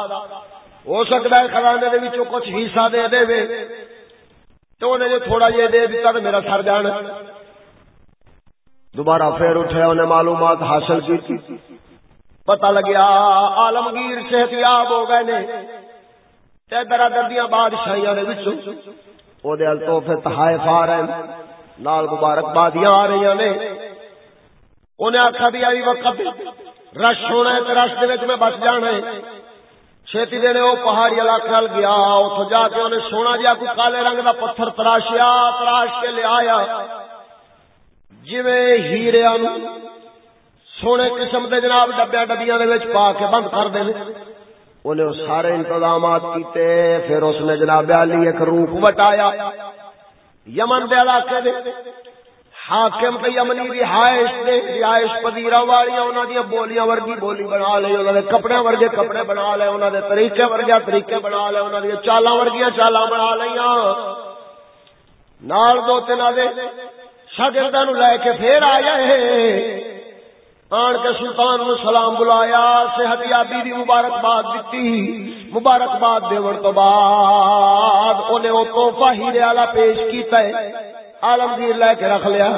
ہو سکتا ہے خزانے دے وچوں کچھ حصہ دے دے۔ وے تو انہیں جو تھوڑا یہ دے دیتا تو میرا سر جان۔ دوبارہ پھر اٹھے انہیں معلومات حاصل کی۔ تھی پتہ لگیا عالمگیر صحت یاب ہو گئے نے۔ تے درا دردیاں بادشاہیاں دے وچوں او دے ال تحفے تحائف آ رہے نال مبارک بادیاں آ رہی نے۔ انہیں آخا بھی آئی وقت رش ہونا ہے رش دے میں بچ جانا ہے۔ چھتی دینے وہ پہاڑی علاقے گیا اتو جا کے انہیں سونا جہا کوئی کالے رنگ کا پتھر تراشیا، تراش کے لے آیا۔ جی ہیرے سونے قسم کے جناب ڈبیا ڈبیا پا کے بند کر دے انہیں سارے انتظامات کیتے، پھر اس نے جناب علی ایک روپ وٹایا۔ یمن دے علاقے دے حاکم تے یمنی رہائش دے، رہائش پذیرا والیاں انہاں دی بولیاں ورگی بولی بنا لے، انہاں دے کپڑے ورگے کپڑے بنا لے، انہاں دے طریقے ورگے طریقے بنا لے، انہاں دی چالاں ورگیاں چالاں بنا لیاں۔ نال دو تین دے شاگرداں نو لے کے پھر آیا ہے۔ آن کے سلطان نو سلام بلایا، صحت یابی دی مبارکباد دتی۔ مبارکباد دیون تو بعد انہیں وہ توحفہ ہیرے والا پیش کیتا ہے۔ عالمگیر لے کے رکھ لیا۔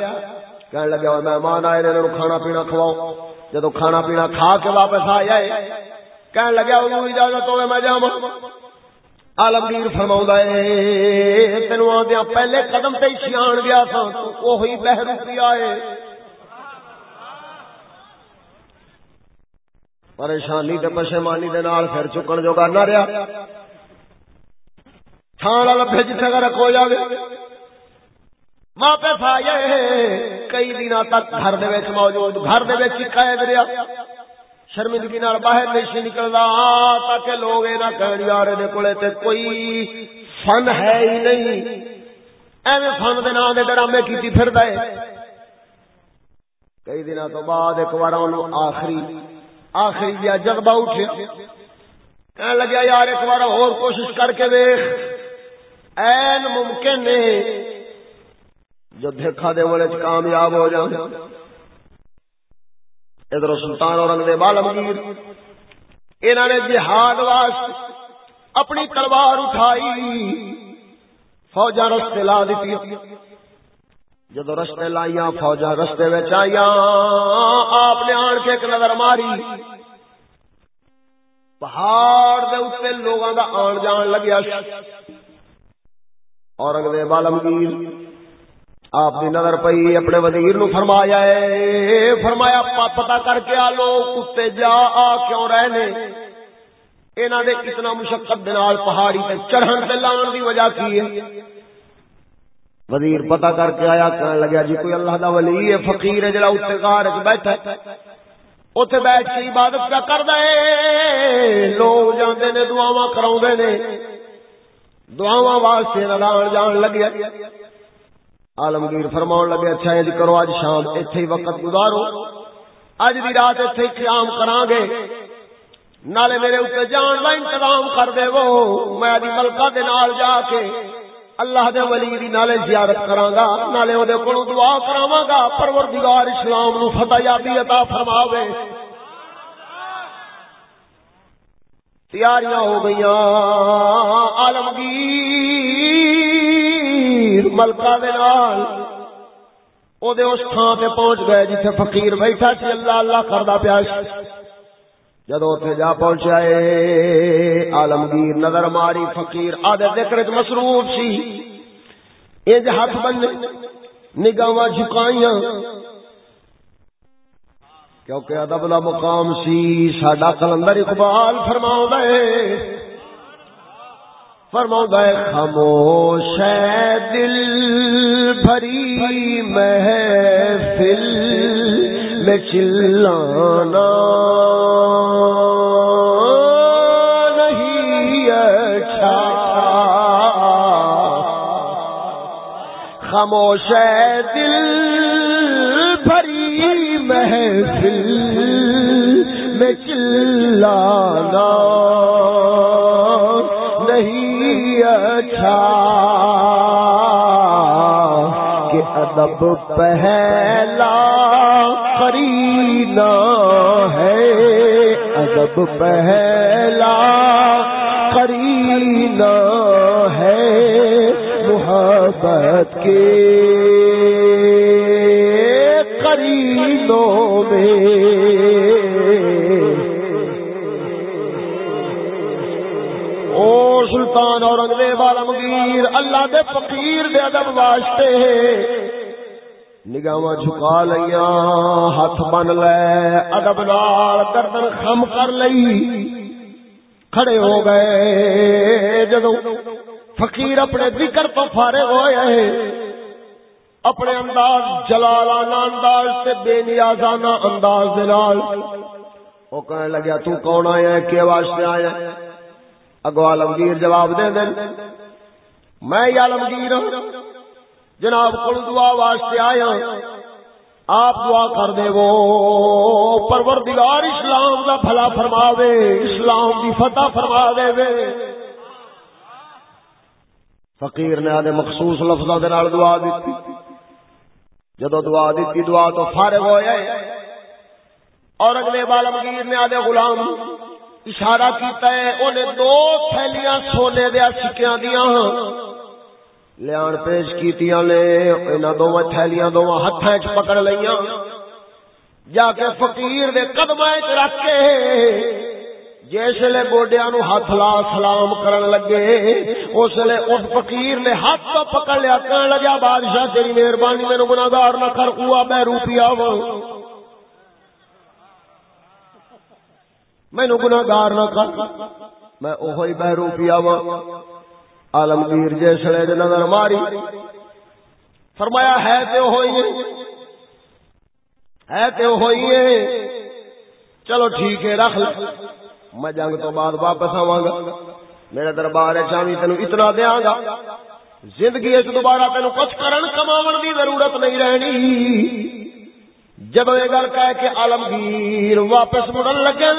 کہنے لگا مہمان آئے نے کھانا پینا کھواؤ۔ جدو کھانا پینا کھا کے واپس آیا ہے کہنے لگا انہوں اجازت ہوئے میں جاؤں عالمگیر فرماؤں فرما تین آدیا پہلے قدم تے سیاح گیا تھا وہی بہرو پیا ہے پریشانی تے پشمانی دے نال پھر چکن جو نہ رہا۔ تھان لبے جتنے کا رکھو جائے واپس آئے کئی دن تک گھر دے وچ موجود، گھر دے وچ قید رہا۔ شرمندگی نال باہر نہیں نکلدا تاکہ لوگ اے نہ کہن، یار دے کولے تے کوئی فن ہے ہی نہیں۔ ایویں فن دے نام دے ڈرامے کیتی پھردا ہے کئی دنوں تو بعد ایک بار اونوں آخری آخری دیا جذبہ اٹھیا۔ کہنے لگا یار، ایک بار اور کوشش کر کے دیکھ این ممکن ہے جو دیکھا دے والے کامیاب ہو جائے۔ ادھر سلطان اور انگریز عالمگیر انہوں نے جہاد واسطے اپنی تلوار اٹھائی۔ فوجا رستے لا دیتی۔ جدو رستے لائیا فوجا رستے میں آئی آپ نے آن کے ایک نظر ماری۔ پہاڑ دے اتنے لوگوں کا آن جان لگیا۔ اورنگزیب عالمگیر آپ کی نظر پئی، اپنے وزیر نو فرمایا ہے فرمایا پتا کر کے آ لو، کتے جا، آ کیوں رہنے انہوں نے اتنا مشقت دنال پہاڑی تے چڑھن تے لان دی وجہ کی ہے؟ وزیر پتا کر کے آیا، کہنے لگا جی کوئی اللہ دا ولی ہے، فقیر ہے، جڑا اتنے غار وچ بیٹھا ہے۔ اوتھے بیٹھ کے عبادت کا کردا ہے۔ لوگ جاندے نے، دعاواں کراوندے نے۔ دعاواں واسطے نال جان لگیا۔ عالمگیر فرماؤ لگے اچھا یہ کرو اج شام ایتھے ہی وقت گزارو۔ اج دی رات ایتھے قیام کراں گے نالے میرے اوپر جان دا انتظام کر دے وہ میں ادی ملکہ دے نال جا کے اللہ دے ولی دی نالے زیارت کراں گا، نالے او دے کولوں دعا کراواں گا، پروردگار اسلام نو فتح یابی عطا فرماوے۔ تیاریاں ہو گئیاں، عالمگیر ملکا اس تھان تے پہنچ گئے جتھے فقیر بیٹھا سی، اللہ اللہ کردا پیا۔ جدو اتنے جا پہنچا آلمگیر نظر ماری فقیر، آدھے ذکر مصروف سی۔ انج ہاتھ بن نگاہ جھکائیاں۔ کیونکہ ادب کا مقام سی، ساڈا کلندر اقبال فرماؤں ہے۔ فرما خاموش دل بھری محفل میں چلانا۔ خاموش دل بھری محفل میں چلانا نہیں اچھا کہ ادب پہلا خرینا ہے، ادب پہلا کے قرینوں میں۔ سلطان اورنگزیب عالمگیر اللہ دے فقیر دے ادب واسطے نگاہ جھکا لیا ہاتھ بن لے، ادب نال گردن خم کر لئی، کھڑے ہو گئے۔ جدو فقیر اپنے ذکر تو فارغ ہوئے ہیں۔ اپنے انداز جلالانہ انداز سے بے نیازانہ انداز دلال وہ کہنے لگیا تو کون آیا ہے؟ کیا واسطے آیا ہے؟ اگو عالمگیر جواب دے دیں میں عالمگیر ہوں جناب کو دعا واسطے آیا ہاں۔ آپ دعا کر دے وہ۔ پروردگار اسلام کا بھلا فرما دے اسلام کی فتح فرما دے وے۔ فقیر نے آدھے مخصوص لفظوں کے دعا دیتی۔ جدو دعا دیتی، دعا تو فارغ ہو جائے اور اگلے بالمگیر نے آدھے غلام اشارہ کیتا ہے انہیں دو تھیلیاں سونے دیا سکیاں دیا ہاں۔ لیان پیش کیتیاں لے انہاں دو تھیلیاں دو ہتھاں وچ پکڑ لیاں جا کے فقیر دے قدماں وچ رکھ کے جس لے گوڈیا نو ہاتھ لا سلام کرن لگے، اس لے اس فقیر نے ہاتھ تو پکڑ لیا کہنے لگا بادشاہ تیری مہربانی میرے گناہگار نہ کر ہوا بے روپیہ وا مینو گناگار نہ کر، میں اوہی بہرو پیا وا عالمگیر جیسے نظر ماری، فرمایا، ہے تے ہوئی ہے۔ تے ہوئی چلو ٹھیک ہے، رکھ لے میں جنگ تو بعد واپس آواں گا۔ میرے دربار چاہی تین اتنا دیا گا۔ زندگی دوبارہ تین کچھ کرن کماون دی ضرورت نہیں رہنی۔ جب یہ گل کہہ کے عالمگیر واپس مڑن لگے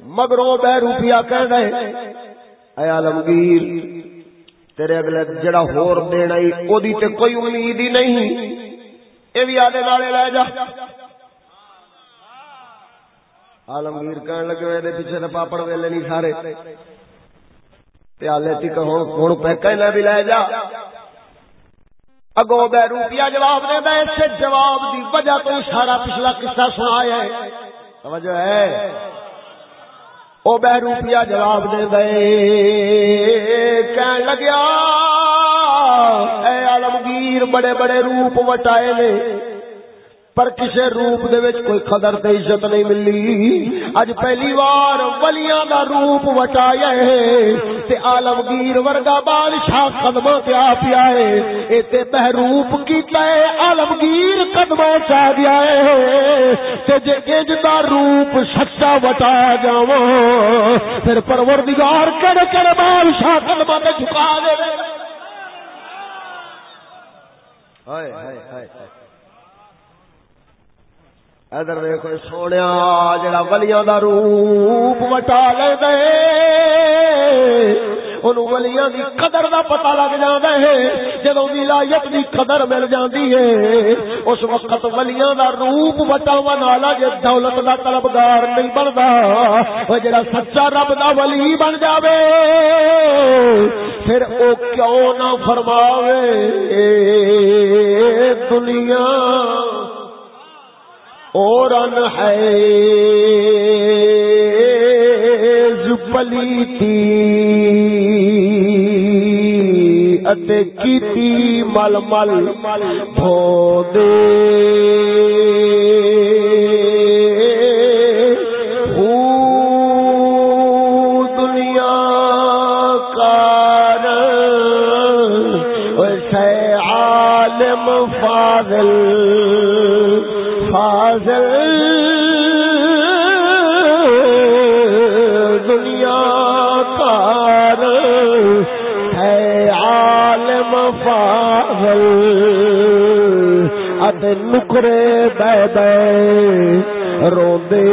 مگروں بہ روپیہ کہہ دے، اے عالمگیر، تیرے اگلے جڑا ہور دینا ہی، او دی تے کوئی امید ہی نہیں۔ اے بھی آدھے نالے لے جا۔ عالمگیر کہنے لگے دے پیچھے تے پاپڑ ویلے نہیں سارے تے آلے تک ہن ہن پہ کہنا بھی لے جا اگو بے روپیہ جواب دے دے سے جواب دی وجہ تو سارا پچھلا قصہ سنایا ہے توجہ ہے او بے روپیہ جواب دے دے کہن لگیا اے عالمگیر بڑے بڑے روپ وٹائے نے پر کسی روپ دے وچ کوئی قدر تے عزت نہیں ملی۔ اج پہلی بار ولیاں دا روپ وٹایا ہے تے عالمگیر ورگا بادشاہ قدماں تے آ پیا ہے۔ اے تے بہروپ کیتا ہے عالمگیر قدماں چا گیا ہے۔ تے جے انج دا روپ سچا وٹا جاواں، پھر پروردگار کڑے کڑے بادشاہ قدماں تے جھکا دے ہائے ہائے ہائے۔ ادھر دیکھو سونے جڑا ولیاں دا روپ وٹا لے دے انہوں ولیاں دی قدر دا پتہ لگ جاندا ہے، جدوں ولایت دی قدر مل جاندی ہے، اس وقت ولیاں دا روپ وٹاون والا جے دولت دا طلبگار نہیں بندا، او جڑا سچا رب دا ولی بن جاوے، پھر او کیوں نہ فرماوے اے دنیا اور ہے پلیتی اتے کیتی مل مل دھو دے۔ دنیا کار ہے عالم فاضل اد نکرے بے بہ رو دے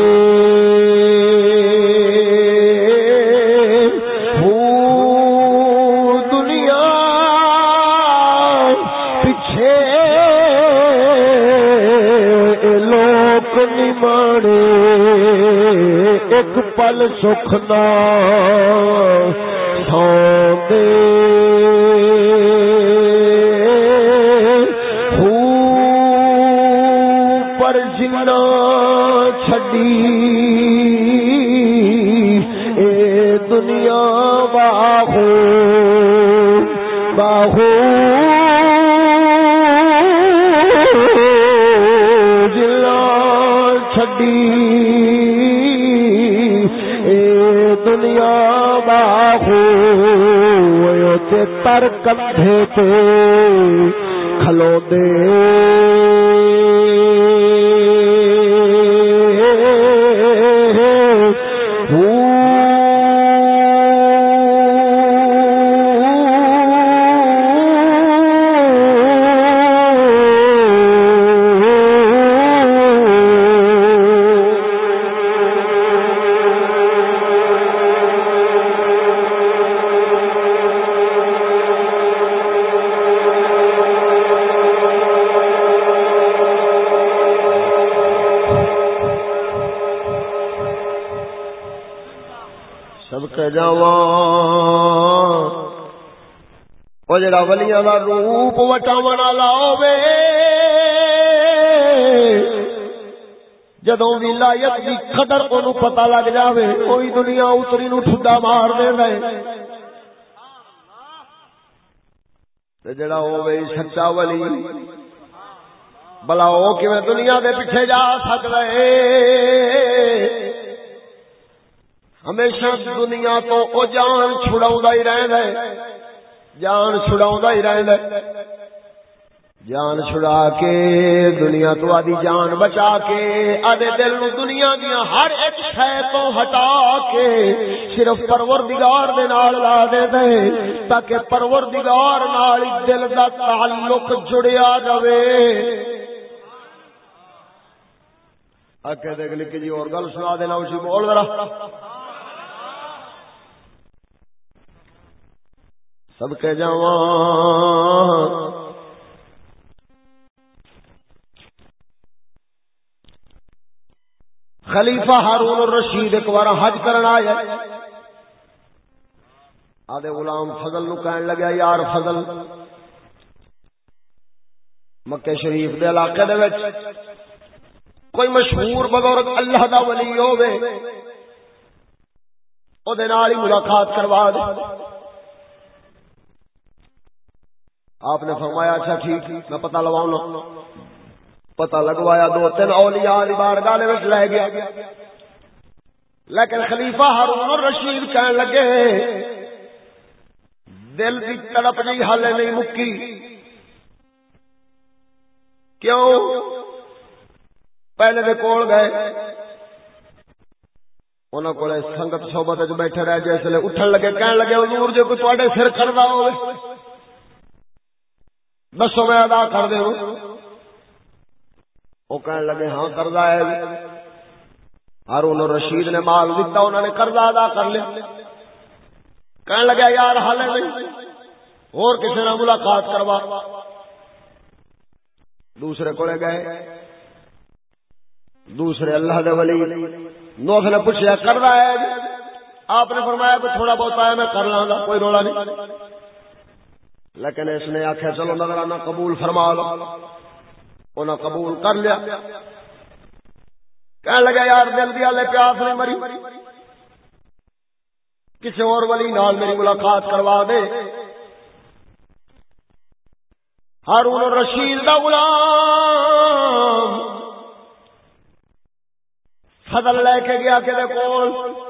ایک پل سکھ دے پر جنا چڈی اے دنیا باہو باہو تر کندھے تے کھلو دے جڑا ولیاں دا روپ وٹاو والا ہوے جدوں ولایت دی قدر اونوں پتہ لگ جاوے کوئی دنیا اتری نو ٹھڈا مار دے تے جڑا ہوے سچا ولی بلا او کیویں دنیا دے پیچھے جا سکدا اے ہمیشہ دنیا تو او جان چھڑاوندا ہی رہندا ہے۔ جان چھڑاوندا ہی رہندا جان چھڑا کے دنیا تو آدھی جان بچا کے، آدھے دل نو دنیا دیا ہر ایک شے تو ہٹا کے صرف پروردگار دے نال لا دے دے، تاکہ پروردگار نال دل دا تعلق جڑیا جاوے۔ اکے دیکھ لکھی جی اور گل سنا دینا، اسی بول ذرا۔ سب کے جوان۔ خلیفہ ہارون الرشید ایک بار حج کرنا آیا آدھے غلام فضل نو کہن لگا یار فضل، مکہ شریف دے علاقے دے وچ کوئی مشہور بزرگ اللہ دا ولی ہوے او دے نال ہی ملاقات کروا دے۔ آپ نے فرمایا اچھا ٹھیک، میں پتہ لواؤں پتا لگوایا، دو تین اولیاء علی بارگاہ دے وچ لے گیا۔ لیکن خلیفہ ہارون الرشید کہن لگے، دل دی تڑپ جی نہیں حالے نہیں مکی۔ کیوں؟ پہلے دے کول گئے۔ انہوں کو سنگت صحبت بیٹھے رہ جیسے اٹھن لگے، کہن لگے، حضور جو کوئی تواڈے سر کھڑدا ہوے دسو میں ادا کر دے وہ کہنے لگے ہاں قرضہ ہے جی۔ ہارون رشید نے مال دیتا انہوں نے قرضہ ادا کر لیا۔ کہنے لگے، یار، حال نہیں اور کسی نے ملاقات کروا۔ دوسرے کو گئے۔ دوسرے اللہ دے ولی۔ نوف نے پوچھا کر رہا ہے جی؟ آپ نے فرمایا کہ تھوڑا بہت آیا، میں کر لاں کوئی رولا نہیں۔ لیکن اس نے آخیا چلو نظرانہ قبول فرما لو۔ انہاں قبول کر لیا۔ کہنے لگا، یار دل دیا لے پیاس نہیں مری۔ کسی اور ولی نال میری ملاقات کروا دے۔ ہارون رشید دا غلام فضل لے کے گیا کہ کول۔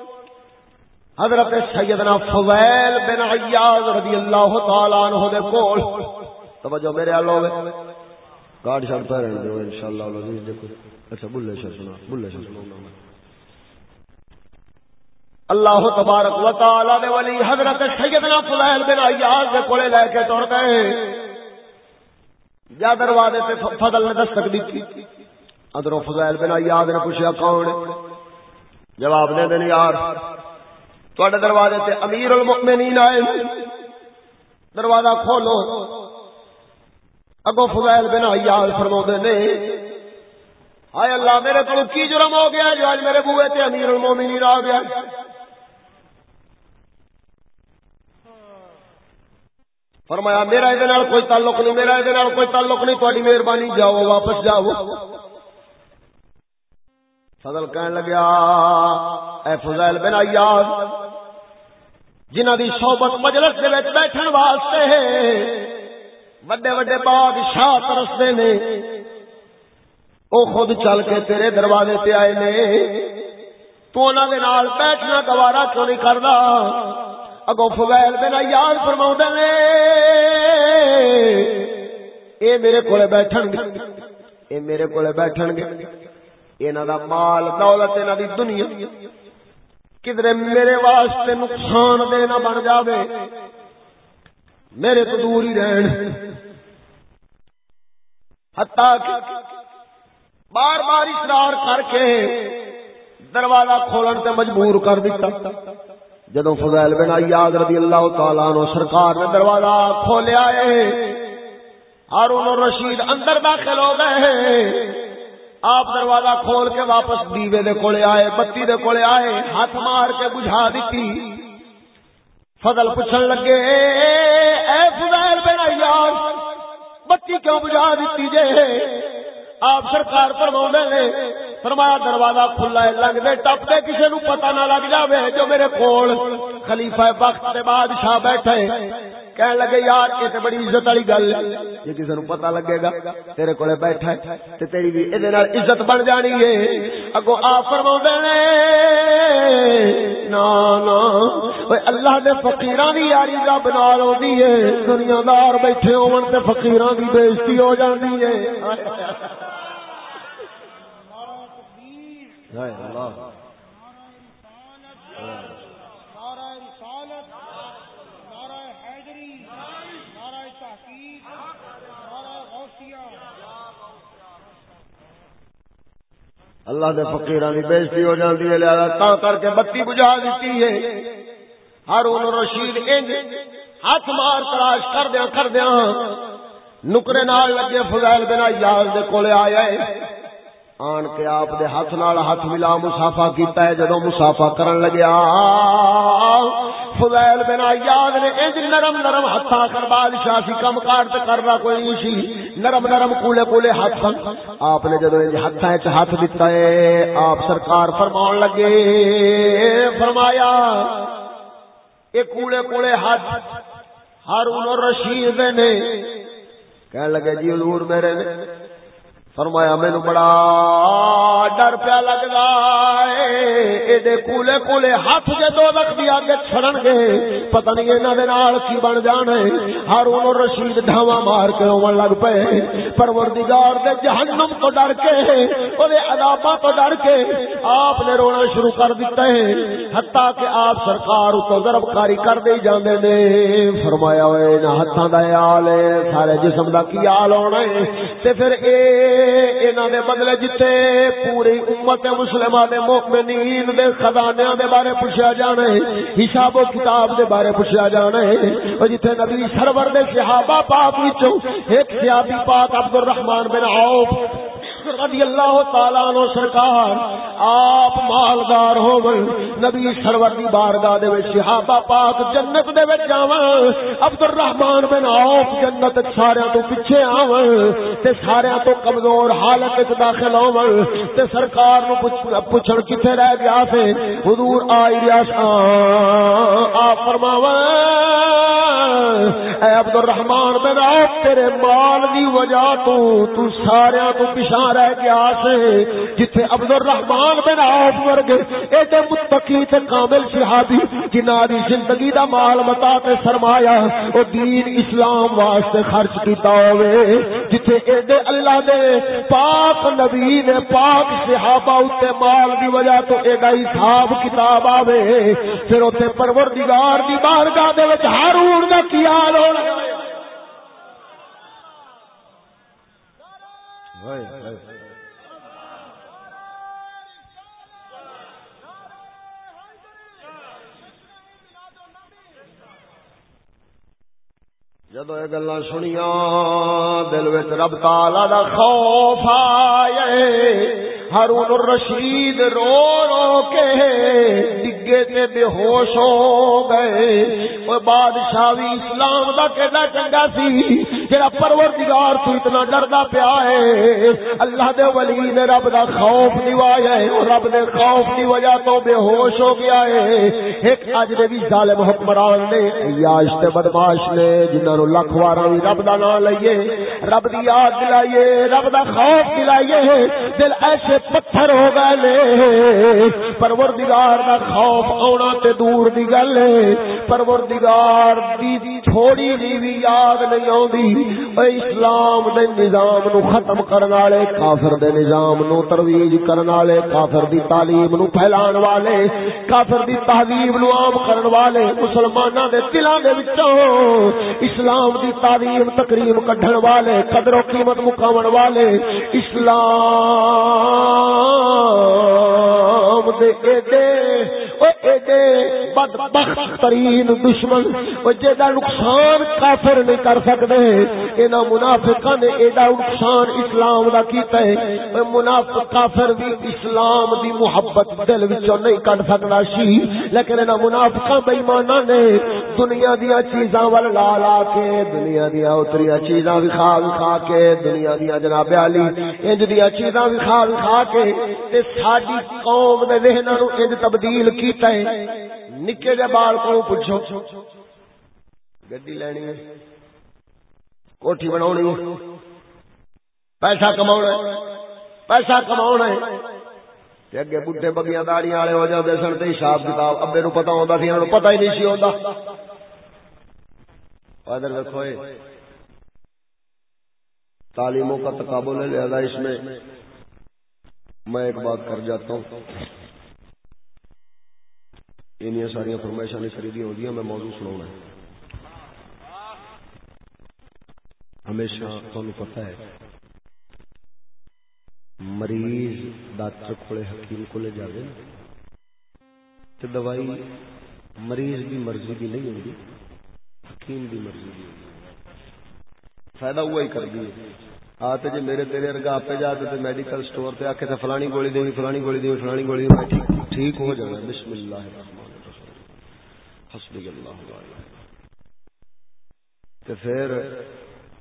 حضرت سیدنا فویل بن عیاض رضی اللہ تعالی عنہ دے کول۔ توجہ میرے الو کارڈ شرط رہنے دو، انشاءاللہ العزیز جی، دیکھو۔ اچھا بلے شاہ سنا، بلے شاہ سنا۔ اللہ تبارک و تعالی دے ولی حضرت سیدنا فضیل بن عیاض دے کولے لے کے ٹر گئے جا دروازے تے فضل نے دستک دی۔ ادھروں فضیل بن عیاض نے پوچھا کون؟ جواب دے دین یار۔ تواڈے دروازے تے امیر المؤمنین آئے دروازہ کھولو۔ اگو فضائل بن عیال فرما نے، ہائے اللہ، میرے کو کی جرم ہو گیا جو آج میرے بوئے تے امیر المومنین آ گیا۔ فرمایا، میرا یہ کوئی تعلق نہیں، میرا یہ کوئی تعلق نہیں تاری مہربانی جاؤ، واپس جاؤ۔ فضل کہنے لگیا، اے فضائل بن عیال جنہ دی صحبت مجلس دے وچ بیٹھن واسطے وڈے وڈے بادشاہ ترستے نے۔ وہ خود چل کے تیرے دروازے تے آئے نے۔ تو انہوں دے نال بیٹھنا گوارا کیوں نہیں کرتا اگو فویل میرا یاد فرما نے اے میرے کو بیٹھن گے۔ اے میرے کو بیٹھن گے۔ انہوں دا مال دولت انہوں دی دنیا۔ کدھر میرے واسطے نقصان دینا بن جاوے، میرے تو دور ہی رہن۔ بار بار اصرار کر کے دروازہ کھولن تے مجبور کر دیتا۔ جدو فضائل بن یاد رضی اللہ تعالی عنہ سرکار نے دروازہ کھولیا ہے ہارون رشید اندر داخل ہو گئے۔ آپ دروازہ کھول کے واپس دیوے دے کولے آئے، بتی دے کولے آئے، ہاتھ مار کے بجھا دیتی فضل پوچھن لگے، اے فضیل بن ایاز بتی کیوں بجا دیتی جے؟ آپ سرکار فرما نے، فرمایا دروازہ کھلا ہے، لگ دے، ٹپ دے کسی نو پتہ نہ لگ جاوے جو میرے کول خلیفہ وقت دے بادشاہ بیٹھے۔ کہنے لگے، یار، یہ تے بڑی عزت والی گل ہے. یہ کسی نو پتہ لگے گا، تیرے کولے بیٹھا ہے تے تیری بھی اے نال عزت بن جانی ہے. اگو آپ فرماوندے نے، نا نا اوے اللہ دے فقیراں دی یاری دا بنا لوندی ہے۔ دنیا دار بیٹھے ہون تے فقیراں دی بے عزتی ہو جاندی ہے۔ (laughs) اللہ۔ اللہ دے فقیران دی بےزتی ہو جاندی ہے، لہذا تا کر کے بتی بجھا دیتی ہے۔ ہارون رشید انج ہاتھ مار تلاش کر دیا کر دیا نکرے نال لگے فضائل بنا یاد دے کولے آیا ہے۔ آن کے آپ دے ہاتھ نال ہاتھ ملا مسافہ کیتا ہے جدو مسافہ کرن لگیا فضائل بن یاد نے انج نرم نرم ہتھا کر بادشاہ سی کم کار تے کرنا کوئی نہیں سی۔ نرم نرم کولے کولے ہاتھ سن۔ آپ نے جدو ہاتھ ہاتھ دتا ہے، آپ سرکار فرمان لگے، فرمایا یہ کولے کولے ہاتھ ہارون رشید نے۔ کہنے لگے جی حضور میرے نے۔ فرمایا، مینو بڑا ڈر پیا لگتا ہے۔ کولے کولے ہاتھ جے دو لکھ بھی آگے چڑن گے۔ پتہ نہیں انہوں کی بن جانے ہر ان رشید ڈھاوا مار کے ہون لگ پے۔ پروردگار دے جہنم تو ڈر کے وہ عذاباں تو ڈر کے آپ نے رونا شروع کر دیتا ہے۔ حتیٰ کہ آپ سرکار تو ضرب کاری کر دے جاندے نے۔ فرمایا ہوئے نہ ہاتھاں دا حال ہے، سارے جسم دا کی حال ہونا ہے؟ تے پھر اے انہاں دے بدلے جتے پوری امت مسلمہ دے مومنین دے خزانیاں دے بارے پوچھا جانا ہے، حساب و کتاب دے بارے پوچھا جانا ہے۔ او جتے نبی سرور دے صحابہ پاک وچوں، ایک صحابی پاک عبد الرحمن بن عوف رضی اللہ تعالیٰ عنہ سرکار، آپ مالدار ہو نبی سرور دی بارگاہ دے وچ، صحابہ پاک جنت دے وچ جاواں عبد الرحمن بن عوف جنت سارے تو پیچھے آواں تے سارے تو کمزور حالت وچ داخل ہوون، تے سرکار نو پوچھن کتے رہ گیا سے؟ حضور آئی گیا سا آپ فرماواں اے عبد الرحمن بن عوف، تیرے مال دی وجہ تو تو سارے تو پیچھے رہ گیا سے، جتھے عبد الرحمان بن عوف ورگے، ایڈے متقی تے کامل صحابی جنہاں دی زندگی دا مال متا تے سرمایا او دین اسلام واسطے خرچ کیتا ہوئے۔ جتھے ایڈے اللہ دے پاک نبی نے پاک صحابہ اتے مال دی وجہ تو ایڈا حساب کتاب آوے۔ پھر اوتے پروردگار دی بارگاہ دے وچ ہارون دا کی حال ہونا جدو یہ گلا سنیا دل رب تالا دا خوف آئے، ہارون رشید رو رو کے ڈگے تے بے ہوش ہو گئے۔ وہ بادشاہ بھی اسلام دا کہنا چنگا سی جڑا پروردگار تو اتنا ڈردا پیا ہے، اللہ دے ولی نے رب دا خوف دیوایا ہے، اور رب دے خوف دی وجہ تو بے ہوش ہو گیا ہے۔ ایک اج دے بھی ظالم حکمران نے، عیاش تے بدماش نے، جنہاں نو لاکھ وار رب دا نام لئیے، رب دی یاد دلائیے، رب دا خوف دلائیے، دل ایسے پتھر ہو گئے لے پروردگار دا خوف آنا تے دور دی گل ہے، پروردگار دی تھوڑی دی بھی یاد نہیں آندی اے اسلام دے نظام نو ختم کرن والے، کافر دے نظام نو ترویج کرن والے، کافر دی تعلیم نو پھیلان والے، کافر دی تہذیب نو عام کرن والے، مسلماناں دے دلاں دے وچوں اسلام دی تعلیم تقریم کڈھن والے، قدر و قیمت مقامن والے، اسلام دے ایڈے ایڈے بدبخت ترین دشمن جا نقصان کافر نہیں کر سکتے انہاں منافقاں نے ایڈا نقصان اسلام دا کیتا ہے۔ منافق کافر بھی اسلام دی محبت دل وچوں نہیں کڈ سکدا سی لیکن انہاں منافقاں بے ایماناں نے دنیا دیا چیزاں ول لا لا کے، دنیا دیا اتری چیزاں وکھا وکھا کے، دنیا دیا جناب علی، انج دیا چیزاں وکھا وکھا کے تے ساڈی قوم دے ذہناں نو انج تبدیل کیتا ہے۔ نکے دے بال کو پوچھو۔ گڈی لینی کوٹھی بناونی پیسہ کماونا پیسہ کماونا ہے۔ اگے بڈھے بگیاں داڑیاں والے ہو جاتے سن تو حساب کتاب۔ ابے نو پتا ہوتا سی پتا ہی نہیں سی ہوتا ادھر دیکھو تعلیموں کا تقابل ہے لہذا اس میں۔ میں ایک بات کر جاتا ہوں۔ ان ساری فرمائشاں نہیں خریدی ہوتی ہیں میں موضوع سنا ہمیشہ تمہیں پتا ہے مریض ڈاکٹر کو حکیم کو لے جائے تو دوائی مریض کی مرضی کی نہیں ہوگی حکیم کی مرضی کی فائدہ ہوا ہی کر دی آتے جی میرے تیرے ارگا آپ جاتے تھے میڈیکل سٹور پہ آکے تھے فلانی گولی دیں فلانی گولی دیں فلانی گولی دیں ٹھیک ہو جانا بسم اللہ الرحمن حسبی اللہ تے پھر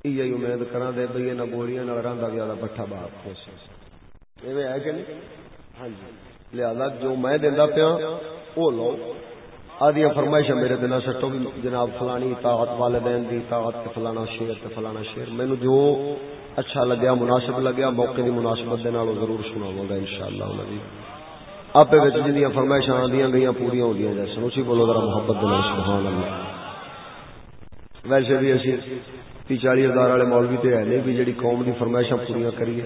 یہ امید کرا دے بھئی نہ گولیاں نہ راندا گیا بٹھا باپ خوش ایویں ہے کہ نہیں؟ ہاں جی۔ لہذا جو میں دینا پیا وہ لو۔ آدھی فرمائش میرے دن سٹو بھی جناب فلانی طاقت والدین دی طاقت فلانا شیر تے فلانا شیر۔ مینو جو اچھا لگیا، مناسب لگیا، موقع دی مناسبت دے نال ضرور سناواں گا انشاءاللہ جی۔ آپ جن فرمائش آدی گئی پوریا ہو گیا جیسے اسی بولو ذرا محبت دے سبحان اللہ ویسے بھی اسی تی چالی ہزار والے مولوی تے ہے نہیں بھی جڑی قوم دی فرمائشاں پوریاں کریے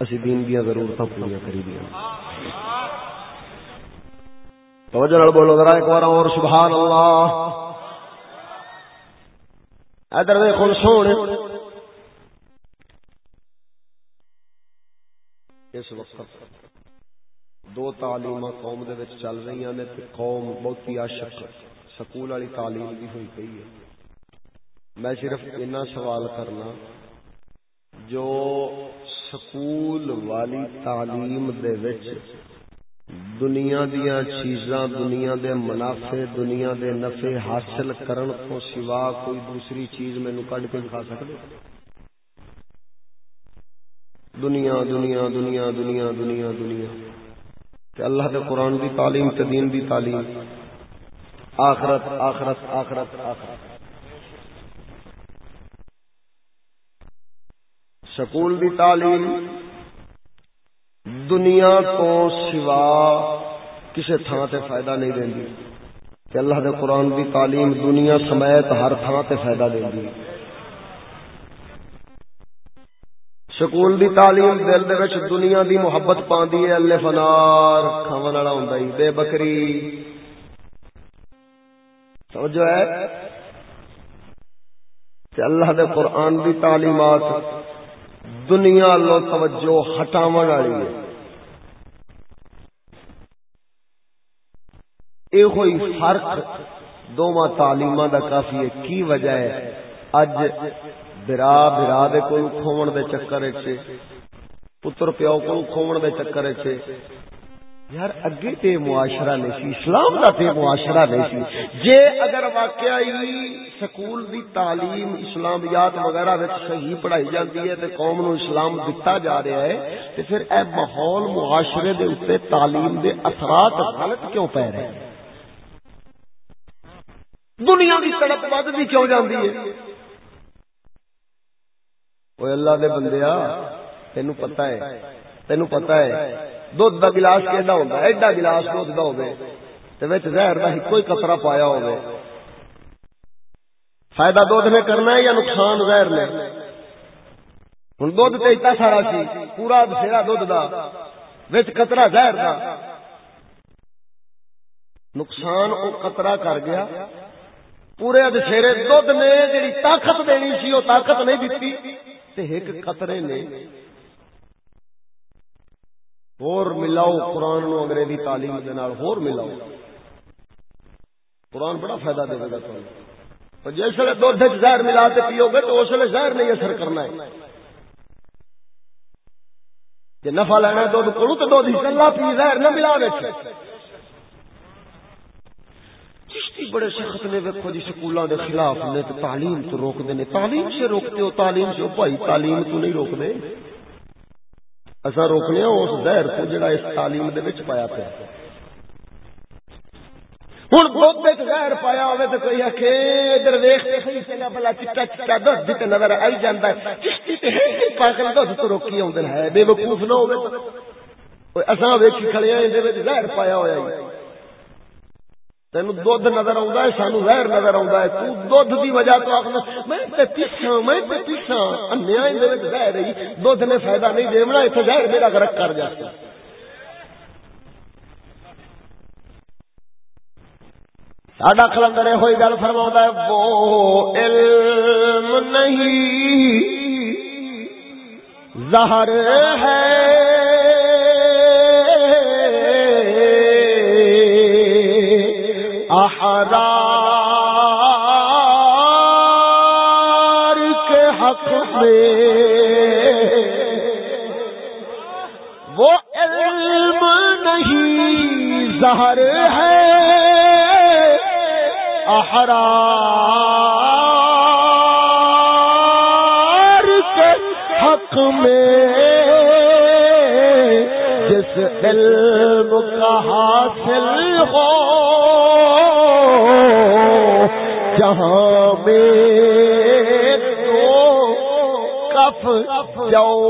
اسی دین دیا ضرورت پوریا کری دیا توجہ بولو ذرا ایک بار اور سبحان اللہ ادھر دیکھو سونے اس وقت دو تعلیم قوم دے وچ چل رہی ہیں تے قوم بہت ہی عاشق سکول والی تعلیم بھی ہوئی پئی ہے۔ میں صرف اتنا سوال کرنا، جو سکول والی تعلیم دے وچ دنیا دیا چیزاں، دنیا دے منافع، دنیا دے نفع حاصل کرن کو سوا کوئی دوسری چیز مینو کڈ کے دکھا سکتے دنیا دنیا دنیا دنیا دنیا دنیا۔ تے اللہ دے قرآن دی تعلیم تے دین دی تعلیم۔ آخرت آخرت آخرت آخرت۔ سکول دی تعلیم دنیا تو سوا کسی تھان تے فائدہ نہیں دینی۔ کہ اللہ دے قرآن دی تعلیم دنیا سمیت ہر تھان تے فائدہ دینی۔ سکول دی تعلیم دل دے وچ دنیا دی محبت پاندی ہے، اللہ فنار کھاون والا ہوندا ہی، بے بکری۔ سمجھو ہے؟ کہ اللہ دے قرآن دی تعلیمات دنیا لو توجہ ہٹاو والی ہے۔ یہ کوئی فرق دونوں تعلیم دا کافی ہے۔ کی وجہ ہے؟ اج برا برا دے کوئی کھوون دے چکر چ پتر پیو کو کھوون دے چکر چ یار اگے تے معاشرہ نہیں سی، اسلام دا تے معاشرہ نہیں سی۔ جے اگر واقعی سکول دی تعلیم اسلامیات وغیرہ وچ صحیح پڑھائی جاندی ہے تے قوم نو اسلام دتا جا رہا ہے، تے پھر اے ماحول معاشرے دے اوپر تعلیم دے اثرات غلط کیوں پے رہے ہیں؟ دنیا دی تڑپ ود بھی کیوں جاندی ہے؟ اوے اللہ دے بندیا تینو پتہ ہے تینو پتہ ہے دودھ دا گلاس کیڑا ہوندا ہے ایڈا گلاس دودھ دا ہوے تے وچ زہر دا کوئی قطرہ پایا ہوے فائدہ دودھ نے کرنا ہے یا نقصان زہر نے ہن دودھ تے اتنا سارا سی پورا بسیرا دودھ دا وچ قطرہ زہر دا نقصان او قطرہ کر گیا پورے ادھیرے دودھ نے جڑی طاقت دینی سی وہ طاقت نہیں دتی تے ایک قطرے نے اور ملاؤ قرآن نو انگریزی تعلیم دے نال، اور ملاؤ۔ قرآن بڑا فائدہ دے گا تمہیں۔ جس ویلے دودھ زہر ملا کے پیو گے، تو اس ویلے زہر نہیں اثر کرنا ہے۔ جی نفع لینا دودھ کرو تو دودھ ہی پی، زہر نہ ملا چشتی بڑے سخت نے ویکو جی سکولوں کے خلاف نے تو تعلیم تو روک دے تعلیم سے روکتے ہو، تعلیم سے بھائی تعلیم تو نہیں روک دے اصا روکنے ہاں، اس دہر کو جڑا اس تعلیم دے وچ پایا پیا۔ ہوں دھد غیر پایا ہوئے تو کوئی آخ ادھر ویخ چنگا بلا چٹا چٹا دھد تو نظر آئی جانا ہے۔ چشتی پاگل دھد تو روکی آدھے ہے، بے وقوف نہ ہوئے اصا ویکھی کھڑے ہیں زہر پایا ہوا تین دھد نظر آ سانو زہر نظر آ دھد کی وجہ تو آخنا، میں پیچھا میں پیچھا انیا زہر ہی دھد نے فائدہ نہیں دینا اتنے زہر میرا گرک کر جاتا ساڈا کلندر یہ گل فرما ہے، وہ علم نہیں، زہر ہے۔ زہر ہے۔ احرار کے حق میں جس علم کا حاصل ہو، جہاں میں تو کف جاؤ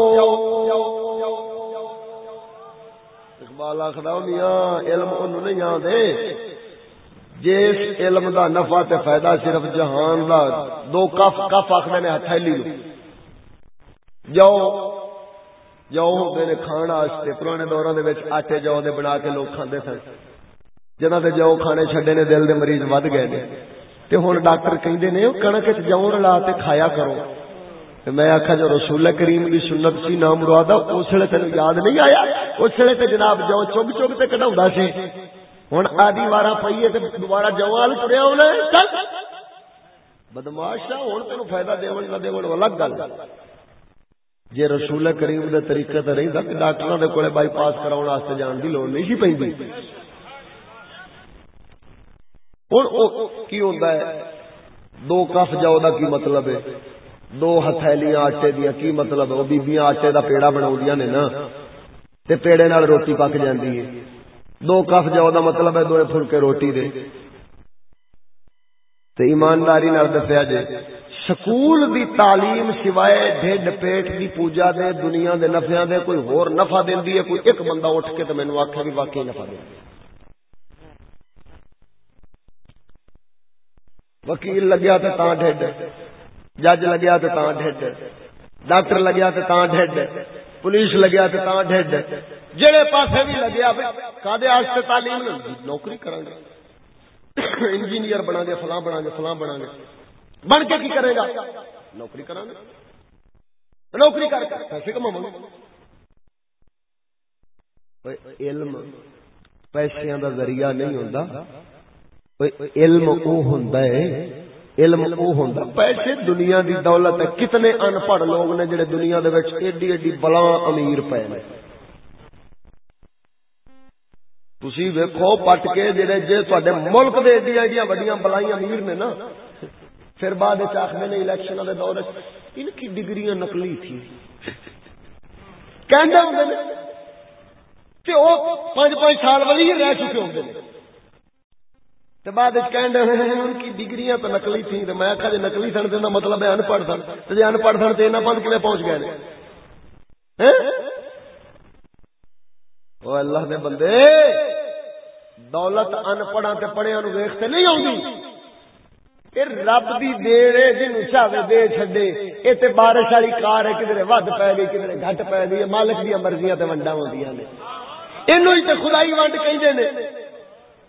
اقبال آخر علم ان نہیں آدھے جس علم دا نفع تے فائدہ صرف جہان دا، دو کف کف آخر نے ہتھیلی لو جاؤ جاؤ ہوتے نے کھانا پرانے دوروں دے وچ آٹے جاؤ دے بنا کے لوگ کھاندے سن۔ جنہ دے جاؤ کھانے چھڈے نے دل دے مریض ود گئے نے۔ تے ہن ڈاکٹر کہندے نے کنک وچ جاؤ رلا تے کھایا کرو۔ میں آکھا جو رسول کریم دی سنت سی نام مراد اس ویلے تینوں یاد نہیں آیا۔ اس ویلے تے جناب جاؤ چگ چگ تے کڈاوندا سی۔ ہوں آدھی وارا پیے تو دوبارہ جوال تریا ہونا۔ بدماش ہوں تین فائدہ دے نہ دے الگ گل۔ جی رسول کریم دے طریقے تو رہتا کہ ڈاکٹر دے کولے بائی پاس کراؤ جان کی لوڑ نہیں سی پی ہوں کی ہوتا ہے؟ دو کف جاؤ دا کی مطلب ہے؟ دو ہتھیلیاں آٹے دیا، کی مطلب؟ وہ بیبیاں آٹے دا پیڑا بنا نے نا۔ تے پیڑے نال روٹی پک جاندی ہے۔ دو کف جاؤ دا مطلب ہے دو فلکے روٹی دے۔ تے ایمانداری نال دسیا جے، سکول دی تعلیم سوائے ڈھڈ پیٹ دی پوجا دے، دنیا دے نفعاں دے، کوئی ہور نفع دیندی ہے، کوئی ایک بندہ اٹھ کے تے مینوں آکھے بھی واقعی نفع دیندی وکیل لگیا تے تاں ڈھڈ۔ جج لگیا تے تاں ڈھڈ۔ ڈاکٹر لگیا تے تاں ڈھڈ۔ پولیس لگیا تے تاں ڈھڈ۔ جڑے پاسے بھی لگیا کدے واسطے تعلیم نوکری کریں انجینئر بنا گے فلاں بنا گے فلاں بنا گے بن کے کی کرے گا؟ نوکری کریں نوکری کر کے۔ پیسے کما علم پیسے دا ذریعہ نہیں ہوتا علم وہ ہوتا ہے علم وہ ہوتا پیسے دنیا دی دولت ہے۔ کتنے ان پڑھ لوگ نے جڑے دنیا دے وچ ایڈی ایڈی بلا امیر پے نے۔ تھی ویکو پٹ کے جڑے جی تے ملک دے ایڈی ایڈیاں وڈیاں بلائیاں امیر نے نا، پھر بعد وچ آخر نے الیکشن کے دور وچ ان کی ڈگریاں نکلی تھی پانچ پانچ سال والی رہ چکے ہوندے نے۔ ہوں بعد ان کی ڈگریاں تو نکلی تھی میں آخا جی نکلی سن تو مطلب ہے ان جی پڑھ سن جی ان پڑھ سن تو یہاں پند کلے پہنچ گئے وہ اللہ دے بندے، دولت ان پڑھا تے پڑھیا نو ویختے نہیں آتی رب دی دیر ہے جن چاہے دے چھڈے یہ تے بارش والی کار ہے کدھر ود پی گئی کدھر گھٹ پی گئی مالک دیا مرضیاں تے ونڈا ہوندیاں نے۔ اینو ہی تے خدائی ونڈ کہندے نے۔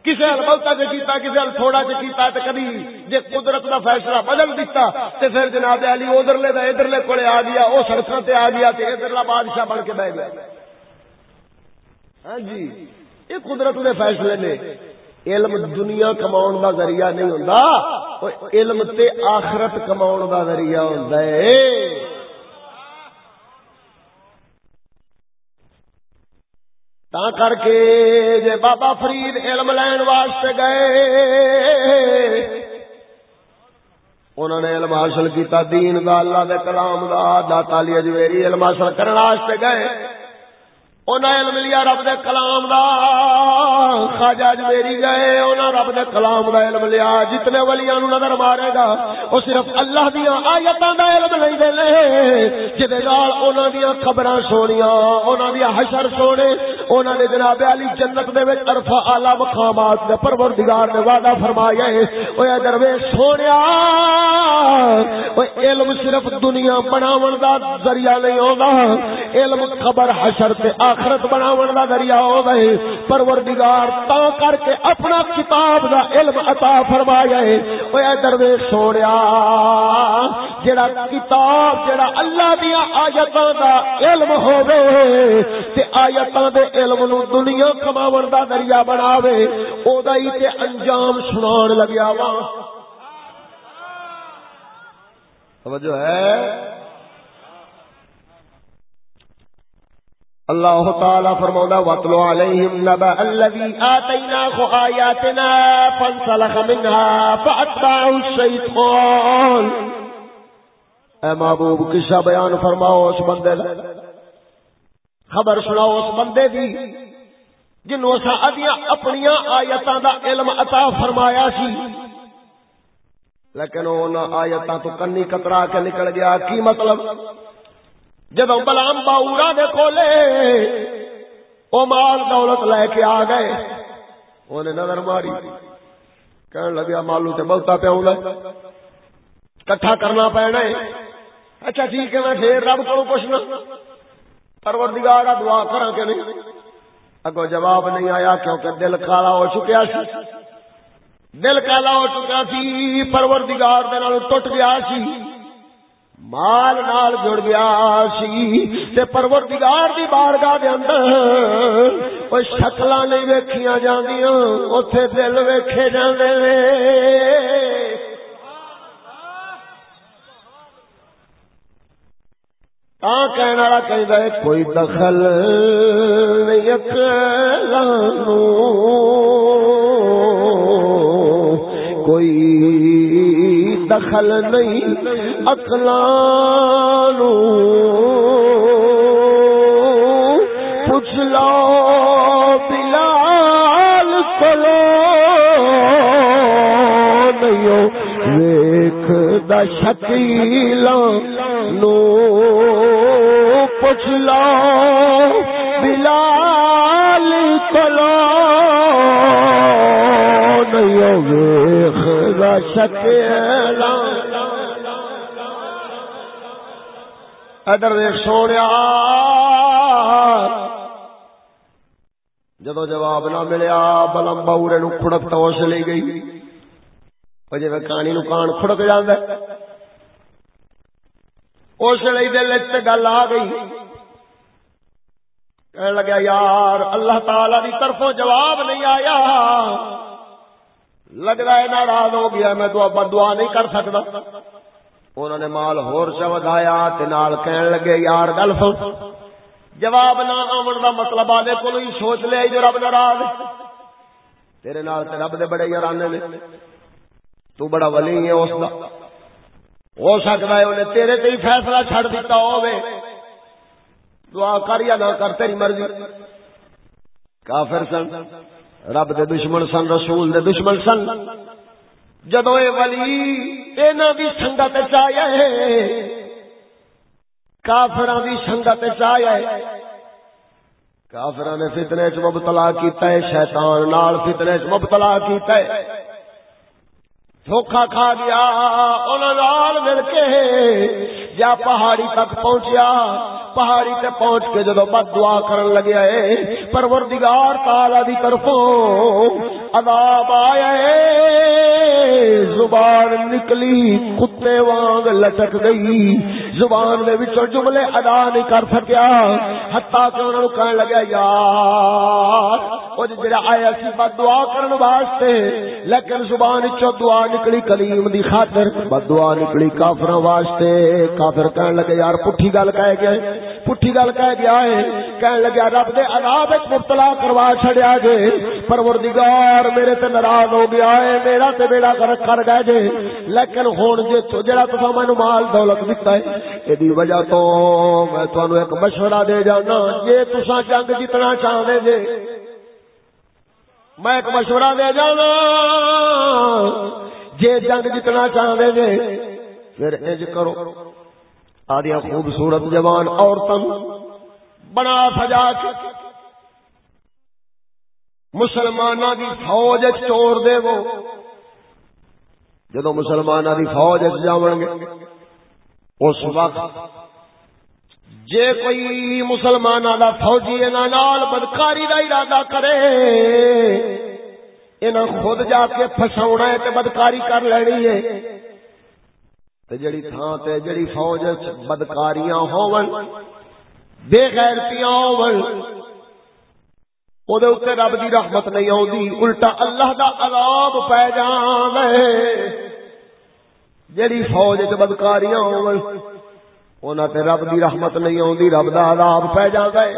کسی ہل بہتا سے کیتا کسی ہل تھوڑا سے کیتا تے کبھی جے قدرت دا فیصلہ بدل دیتا تے پھر جناب علی ادھرلے دا ادھرلے کولے آ گیا، او سڑکاں تے آ گیا تے ادھرلا بادشاہ بن کے بیٹھ گیا۔ ہاں جی یہ قدرت کے فیصلے نے۔ علم دنیا کماؤن دا ذریعہ نہیں ہوں علم تے آخرت کماؤن دا ذریعہ ہوں تا کر کے جے بابا فرید علم لین واسطے گئے انہوں نے علم حاصل کیتا دین دا اللہ دے کلام دا داتا علی اجویری علم حاصل کرنے واسطے گئے انہیں علم لیا رب دے کلام دا۔ خواجہ گئے رب دے کلام دا علم لیا۔ جتنے ولیاں نو نظر مارے گا وہ صرف اللہ دیا آیتاں دا علم دے لے۔ جدے نال انہاں دی خبراں سونیاں انہاں دی حشر سونے انہاں نے جناب علی جنت دے وچ عرف اعلی مقامات دے پروردگار نے وعدہ فرمایا ہے۔ او درویش سونیا علم صرف دنیا بناون دا ذریعہ نہیں ہوندا۔ علم خبر حشر تے آخرت بناون دا ذریعہ ہو گئے پروردگار تا کر کے اپنا کتاب دا علم عطا فرمایا ہے۔ اوے درویش سونیا جڑا کتاب جڑا اللہ دی آیتاں دا علم ہوے تے آیتاں دے علم نو دنیا کماون دا ذریعہ بناوے، او دا ہی تے انجام سنان لگیا۔ وا توجہ ہے؟ اللہ تعالی فرماؤں وَاتْلُ عَلَيْهِمْ نَبَأَ الَّذِي آتَيْنَاهُ آيَاتِنَا فَانْسَلَخَ مِنْهَا فَأَتْبَعَهُ الشَّيْطَانُ۔ اے محبوب، قصہ بیان فرماؤ اس بندے دا۔ خبر سناؤ اس بندے دی جنوں اسا ادیاں اپنی آیتاں دا علم عطا فرمایا سی۔ لیکن انہاں آیتاں تو کنی کترا کے نکل گیا۔ کی مطلب؟ جدو بلام باورا دے کولے او مال دولت لے کے آ گئے۔ انہیں نظر ماری۔ کہنے لگیا، مالو تے بہتا پیا کٹھا کرنا پینا ہے۔ اچھا ٹھیک ہے، میں پھر رب کو پوچھنا۔ پروردگار، دعا کرا کہ نہیں؟ اگو جواب نہیں آیا، کیونکہ دل کالا ہو چکیا سی۔ دل کالا ہو چکا سی، پروردگار دے نال ٹوٹ گیا سی۔ مال نال جڑ گیا سی۔ تے پروردگار دی بارگاہ دے اندر او شکلاں نہیں ویکھیاں جاندیاں، اوتھے دل ویکھے جاندے نے۔ تا کہن والا کہندا ہے، کوئی دخل نہیں اکلاں کوئی دخل نہیں اکلانو پوچھ لو بلال کلو نہیں ویخ دا شکیل نو۔ پوچھ لو بلال کلو نہیں ویخ دا ادھر دیکھ سونے جدو جواب نہ ملیا، بلم بہورے نو کھڑک توش لے گئی۔ جی کہانی نو کان کھڑک جانا اس لیے دل گل آ گئی۔ کہنے لگا یار، اللہ تعالی دی طرفوں جواب نہیں آیا۔ لگتا ہے ناراض ہو گیا میں تو اب دعا نہیں کر سکتا۔ انہوں نے مال ہور چ ودایا کہن لگے، یار گل سن جواب نہ آمن کا مطلب آدھے کو ہی سوچ لیا جو رب ناراض تیرے نال تے رب دے بڑے یارانے نے۔ تو بڑا ولی ہے اس دا۔ ہو سکتا ہے انہیں تیرے تے ہی فیصلہ چھڑ دیتا ہوے دعا کر یا نہ کر، تیری مرضی۔ کافر سن۔ رب دے دشمن سن، رسول دے دشمن سن۔ جدو اے ولی اینا دی سنگت چاہیا ہے کافران دی سنگت چاہیا ہے۔ کافران نے فتنے چ مبتلا کیتا ہے، شیطان نال فتنے چ مبتلا کیتا ہے۔ دھوکھا کھا گیا، انہاں نال مل کے یا پہاڑی تک پہنچیا۔ پہاڑی تے پہنچ کے جدو بد دعا کرن لگیا ہے پروردگار تعالی دی طرفوں عذاب آیا ہے۔ زبان نکلی، کتے وانگ لٹک گئی۔ زبان دے وچوں جملے ادا نہیں کر سکیا۔ حتا کہ انہاں نوں کہن لگا یار او جڑا آیا سی بد دعا کرن واسطے. لیکن زبان چو دعا نکلی کلیم دی خاطر بد دعا نکلی کافراں واسطے۔ کافر کہن لگے، یار، پٹھی گل کہہ گیا پٹھی گل کہہ گیا ہے۔ کہن لگا رب دے عذاب وچ مبتلا کروا چھڑیا جے۔ پروردگار میرے تے ناراض ہو گیا ہے، میرا تے بیڑا کر کر گئے جے۔ لیکن ہن جے جڑا تساں مینوں مال دولت دتا ہے ایدی وجہ تو میں تانوں ایک مشورہ دے جانا جے تساں جنگ جتنا چاہندے جے میں ایک مشورہ دے جانا جے جنگ جتنا چاہتے جے پھر اج کرو آدیا خوبصورت جوان عورتوں بنا سجا کے مسلمانوں کی فوج چور دے وہ جدو مسلمانوں کی فوج جاؤ گے اس وقت جے کوئی مسلمان دا فوجی نال بدکاری دا ارادہ کرے، انہاں خود جا کے پھساونا ہے تے بدکاری کر لینی ہے۔ تے جڑی تھاں تے جڑی فوج بدکاریاں ہون، بے غیرتیاں ہون او دے اوتے رب دی رحمت نہیں اوندی الٹا اللہ دا عذاب پے جاوے۔ جڑی فوج تے بدکاریاں ہون انہاں تے رب دی رحمت نہیں اوندی رب دا عذاب پے جاندا ہے۔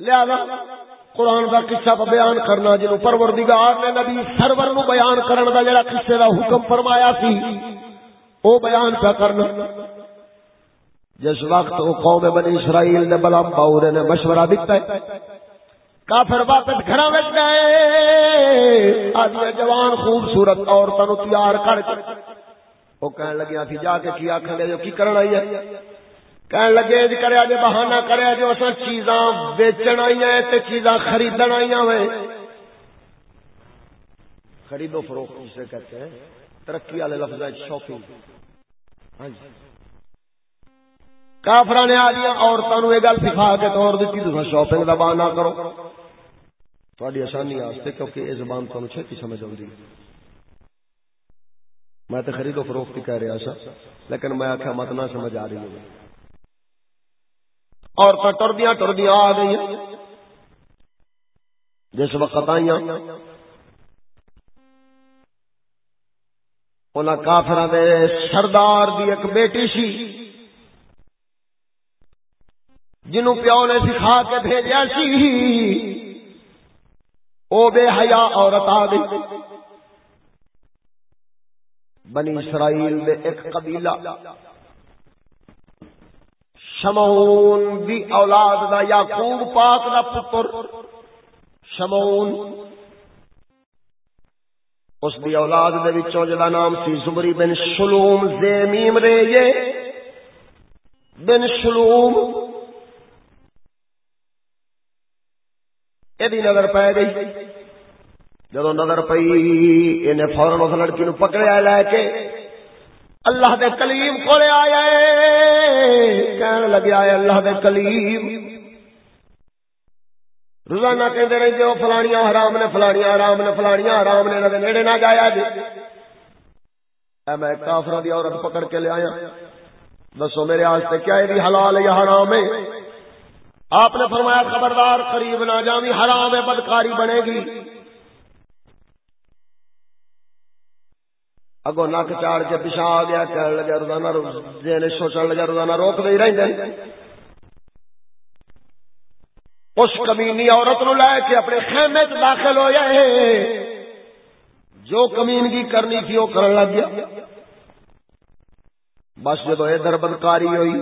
لہذا قرآن دا قصہ بیان کرنا جنو پروردگار نے نبی سرور نو بیان کرن دا جڑا قصے دا حکم فرمایا سی، او بیان پہ کرنا۔ جس وقت وہ قوم بنی اسرائیل نے بلا باورے نے مشورہ دیتا ہے، کافر واپس گھر گئے آدھی جوان خوبصورت عورتوں تیار کر کے وہ کہنے لگے اسی جا کے کی آخر لے جو کی کرنا ہی ہے کہنے لگے جی کریا جی بہانہ کریا جو اصل چیزاں بیچن آئی ہیں تے چیزاں خریدن آئی ہیں خرید و فروخت جسے کہتے ہیں ترقی والے لفظ شاپنگ ہاں جی کافر نے آ دیا عورتوں یہ گل سکھا کے طور دیتی تو شاپنگ کا بہانہ کرو تھوڑی آسانی واسطے کیونکہ یہ زبان تمہیں چھتی سمجھ آؤں میں تو خرید و فروخت کہہ رہا سا، لیکن میں آخیا مت نہ سمجھ آ رہی ہوں اور ٹردیا ٹردیا آ گئی جس وقت آئی ان کافر سردار دی ایک بیٹی سی جنوں پیو نے سکھا کے بھیجا سی، او بے حیا عورت آ گئی۔ بنی اسرائیل دے ایک قبیلہ۔ شمعون دی اولاد دا یعقوب پاک دا پتر۔ شمعون۔ اس دی اولاد دے وچوں جدا نام سی زبری بن شلوم زے میم رے یہ۔ بن شلوم۔ ایدی نظر پہ گئی۔ جدو نظر پئی ان فورن اس لڑکی نو پکڑیا لے کے اللہ دے کلیم کولے آیا کہنے لگیا ہے، اللہ دے کلیم۔ روزانہ کہتے رہے جو جی، فلانیاں حرام نے، فلانیاں حرام نے، فلانیاں حرام نے انہوں نیڑے نہ جایا جی۔ اے میں کافر دی عورت پکڑ کے لے آیا۔ دسو میرے آج کیا یہ حلال یا حرام ہے؟ آپ نے فرمایا، خبردار، قریب نہ جامی حرام ہے، بدکاری بنے گی۔ اگو نک چاڑ کے پیچھا آ گیا کہنے لگا روزانہ سوچنے لگا روزانہ روک دے رہتے اس کمینی عورت نو لے کے اپنے خیمے چ داخل ہو جائے جو کمینگی کرنی تھی وہ کرن لگ گیا۔ بس جدو ادھر بدکاری ہوئی،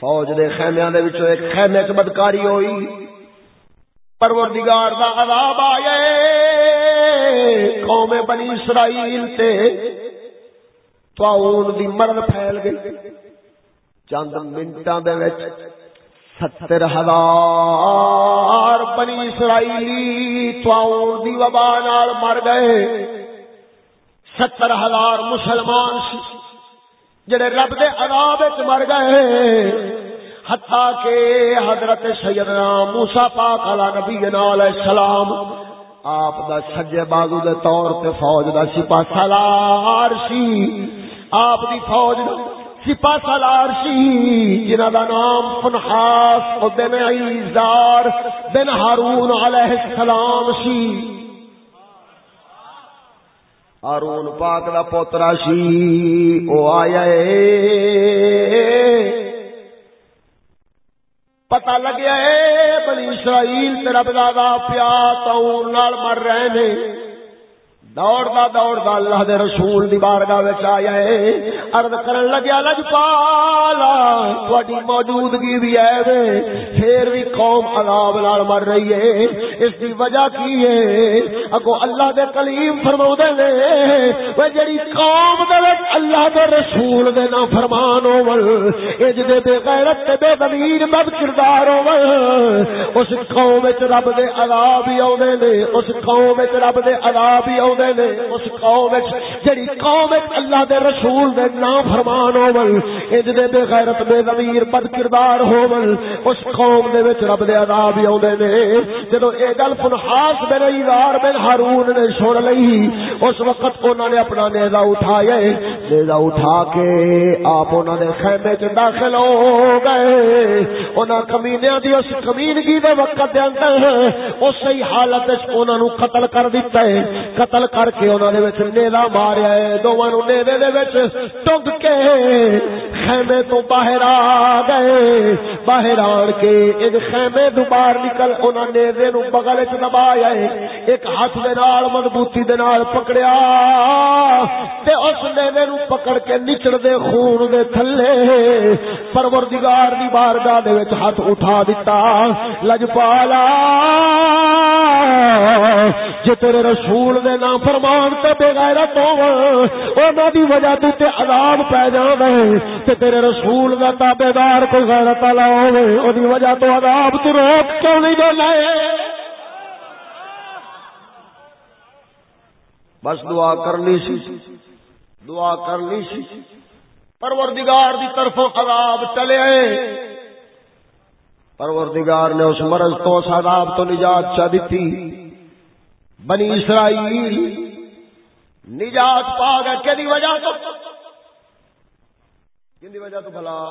فوج دے خیمیا ایک خیمے چ بدکاری ہوئی۔ پروردگار دا عذاب آیا قوم بنی اسرائیل تے تعاون دی مرض پھیل گئی۔ چند منٹاں دے وچ ستر ہزار بنی اسرائیلی تعاون دی وبا نال مر گئے۔ ستر ہزار مسلمان جڑے رب دے عذاب وچ مر گئے۔ حتیٰ کہ حضرت سیدنا موسا پاک علا نبی علیہ السلام آپ دا سجے بازو دے طور تے فوج دا سپا سالار سی آپ دی فوج دا سپا سالار سی جنہ دا نام فنحاس بن عیزار بن ہارون علیہ السلام سی ہارون پاک دا پوترا سی او آیا اے۔ پتا لگیا اے بنی اسرائیل تیرا بلا پیا تو مر رہے ہیں دوڑدا دوڑدا اللہ دے رسول دی بارگاہ وچ آیا ہے۔ عرض کرن لگیا لجپالا تہاڈی موجودگی بھی ہے وے۔ پھر بھی قوم عذاب نال مر رہی ہے۔ اس دی وجہ کی ہے؟ اگو اللہ دے کلیم فرماوندے نے وہ جڑی قوم دے وچ اللہ دے رسول دے نا فرمان ہون اج دے بے غیرت تے بے ضمیر بد کردار ہون اس قوم وچ رب دے عذاب ہی اوندے نے۔ اس قوم وچ رب دے عذاب ہی اوندے نے، اس قوم جڑی قوم اللہ دے رسول دے نام فرمان ہون اج دے بے غیرت بے ضمیر بد کردار ہون اس قوم دے وچ رب دے عذاب ہی اوندے نے۔ جدو اے گل فنحاس بن ایوار بن ہارون نے سن لئی، اس وقت انہاں نے اپنا نیزا اٹھایا نیزا اٹھا کے آپ انہاں دے خیمے وچ داخل ہو گئے۔ انہاں کمینیاں دی اس کمینگی دے وقت دے اندر، اسی حالت وچ انہاں نو قتل کر دتا ہے۔ قتل کر کے انہوں نے نیلا ماریا ہے دونوں نیلے دے ٹگ کے خیمے تو باہر آ گئے باہر آن کے ایک خیمے تو باہر نکل انہوں نے نیزے نو بغل چ دبایا ہے ایک ہاتھ دے نال مضبوطی دے نال پکڑیا تے اس نیزے نو پکڑ کے نچڑ دے خون دے تھلے پروردگار دی بارگاہ دے وچ ہاتھ اٹھا دیتا لجپالا جے تیرے رسول دے نام فرمان تے بے غیرت ہو انہاں دی وجہ تو تے عذاب پے جاوے تے تیرے رسول دا تابعدار کوئی غیرت والا ہوے او دی وجہ تو عذاب تو روک کیوں نہیں دینا بس دعا کرنی سی، دعا کرنی سی۔ پروردگار دی طرفوں عذاب چلے پروردگار نے اس مرض تو اس عذاب تو نجات چا دیتی۔ بنی اسرائیل نجات پا گئے کہ وجہ تو؟ کی وجہ تو بھلا؟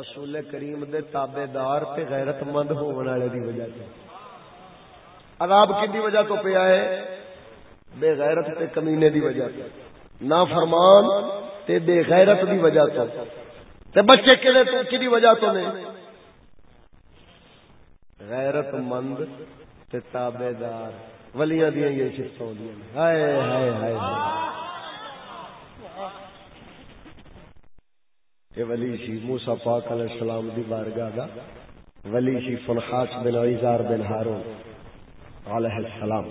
رسول کریم دے تابے دار تے غیرت مند ہونے والے دی وجہ تو۔ عذاب کی وجہ تو پیا ہے؟ بے غیرت تے کمینے دی وجہ تو۔ نا فرمان تے بے غیرت دی وجہ تو۔ تے بچے کدے تو کی وجہ تو نے؟ غیرت مند تے تابے دار ولیاں دیا یہ شفت ہو ہائے ہائے ہائے۔ یہ ولی سی موسا پاک علیہ السلام دی بارگاہ دا۔ ولی سی فنخاس بن عیزار بن ہارون علیہ السلام۔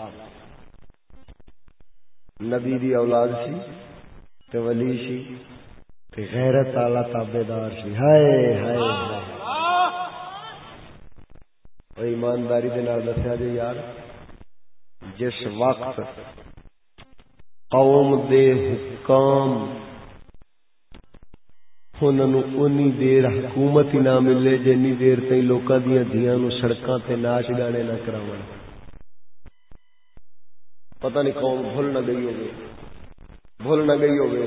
نبی دی اولاد سی تے ولی سی تے غیرت اعلی تابعدار سی ہائے ہائے ہائے۔ ایمانداری دے نال دسیا جی یار جس وقت قوم دے حکام انی دیر حکومت ہی نہ ملے، جنی دیر تھی لوکاں دیا دیا نو سڑکاں تے ناچ گانے نہ کراون۔ پتہ نہیں قوم بھول نہ گئی ہوگی بھول نہ گئی ہوگی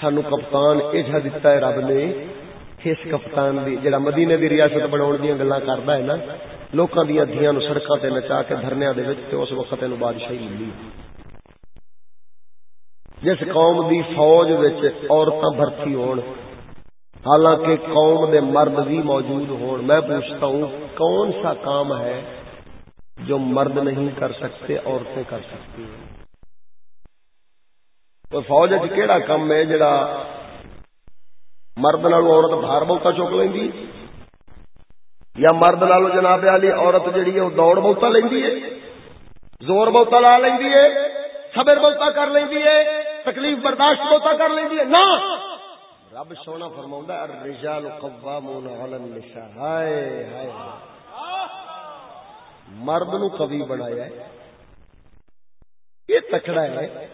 سانو کپتان یہ دتا ہے رب نے، اس کپتان دی، جڑا مدینے دی ریاست بناؤ دیا گلا کرتا ہے نا لوکاں دیا دیا نو سڑکاں تے نچا کے دھرنیا دے وچ تے اس وقت نو بادشاہی ملی جس قوم دی فوج وچ عورتاں بھرتی ہون حالانکہ قوم دے مرد بھی موجود ہون میں پوچھتا ہوں کون سا کام ہے جو مرد نہیں کر سکتے عورتیں کر سکتی ہیں تو فوج کیڑا کام ہے جڑا مرد نال عورت بھار بہتا چک لینی یا مرد لالو جناب علی، عورت جڑی ہے، وہ دوڑ بہتا لینی ہے، زور بہتا لا لینی ہے، صبر بہتا کر لینی ہے، تکلیف برداشت بہتا کر لینی ہے، نہ! رب سونا فرماؤں الرجال قوامون علی النساء۔ ہائے ہائے مرد نو قوی بنایا ہے۔ یہ تکڑا ہے۔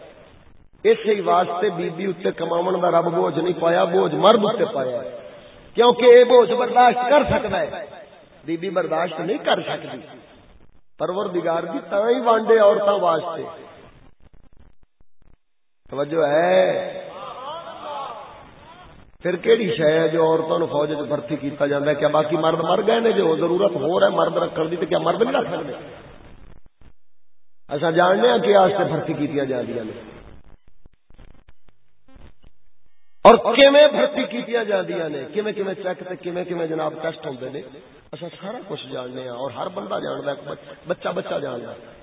اس واسطے بی بی اتنے کماون دا رب بوجھ نہیں پایا، بوجھ مرد اتنے پایا ہے۔ کیونکہ یہ بوجھ برداشت کر سکتا ہے۔ بی بی برداشت نہیں کر سکتی۔ پرور بگاڑ بھی ہی وانڈے عورتوں واسطے۔ توجہ ہے۔ پھر کہڑی شہ ہے جو عورتوں نے فوج وچ بھرتی کیتا جاتا ہے؟ کیا باقی مرد مر گئے نے؟ جو ضرورت ہو رہا ہے مرد رکھنے کی تو کیا مرد نہیں رکھ سکتے اچھا جاننے ہیں کہ آج بھرتی کی جاتی ہیں اور کیویں بھرتی کی جاتی نے؟ کیویں کیویں چیک تے کیویں کیویں جناب ٹیسٹ ہوندے نے؟ اچھا سارا کچھ جاننے ہیں اور ہر بندہ جانتا ہے، بچہ بچہ جانتا ہے۔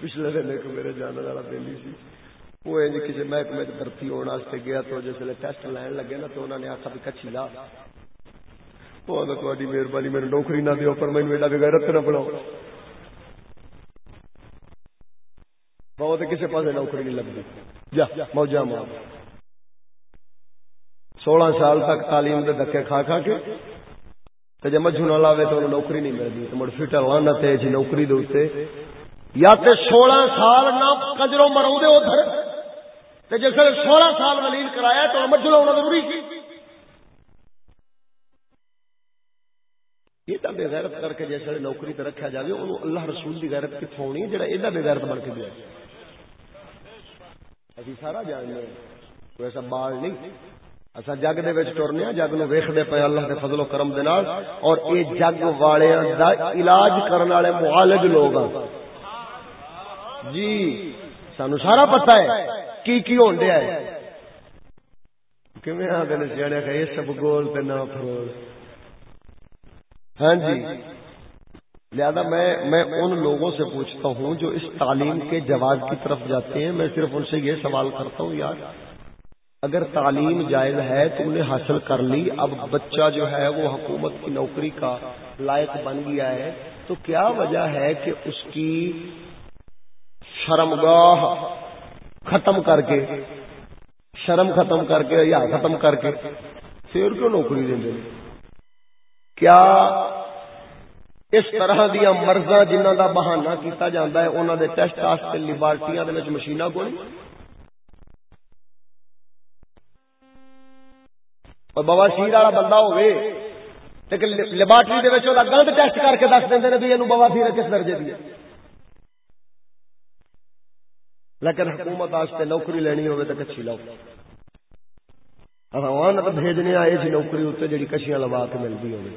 پچھلے دن ایک میرے جاننے والا دلی سی، وہ کسی محکمے بھرتی ہونے گیا تو جس ویلے ٹیسٹ لین لگے نا تو انہوں نے آخا بھی کچھی لا۔ تاری مہربانی میری نوکری نہ دیو پر مینو ایڈا بغیر نہ بناؤ۔ بہت کسی پاس نوکری نہیں لگتی جا، موجہ ماں سولہ سال تک تعلیم کے دکے کھا کھا کے جب مجھو نہ لاوے تو نوکری نہیں ملتی تو مڑ فیٹر لانا تے جی نوکری دے اوتے۔ یا تے سولہ سال نہ کجرو مرو دے ادھر جس سولہ سال دلیل کرایا تو مجھے ہونا ضروری کی؟ یہ بے غیرت کر کے جس ویسے نوکری تے رکھا جائے انہوں اللہ رسول کی غیرت کتوں ہونی ہے جہاں یہ بے غیرت بن کے دیا۔ ابھی سارا جاننے کوئی ایسا بال نہیں۔ اصا جگ دے ٹرنے ہاں، جگ نو ویختے پے اللہ کے فضل و کرم دے نال۔ اور اے جگ والے دا علاج کرنے والے معالج لوگ ہاں۔ جی سانو سارا پتہ ہے کی کی ہون دیا ہے کیویں آدھے سیانے کہ یہ سب گول تے نہ فرول ہاں جی۔ لہذا میں میں ان لوگوں سے پوچھتا ہوں جو اس تعلیم کے جواز کی طرف جاتے ہیں۔ میں صرف ان سے یہ سوال کرتا ہوں، یار اگر تعلیم جائز ہے تو انہیں حاصل کر لی۔ اب بچہ جو ہے وہ حکومت کی نوکری کا لائق بن گیا ہے۔ تو کیا وجہ ہے کہ اس کی شرمگاہ ختم کر کے، شرم ختم کر کے یا ختم کر کے پھر کیوں نوکری دیں کیا اس طرح دیا مرضا جنہ دا بہانہ کیتا جاتا ہے انہوں دے ٹیسٹ واسطے لیبارٹیاں دے وچ مشیناں کوئی اور بابا شیر والا بندہ ہوے لیکن لیبارٹری دے وچ او غلط ٹیسٹ کر کے دس دیندے نے بھی اینو بابا شیر کس درجے دی ہے؟ لیکن حکومت واسطے نوکری لینی ہوگی تو کچھ لو لانت بھیجنے آئے سی نوکری اتنے جی کشیاں لوا کے ملتی ہوگی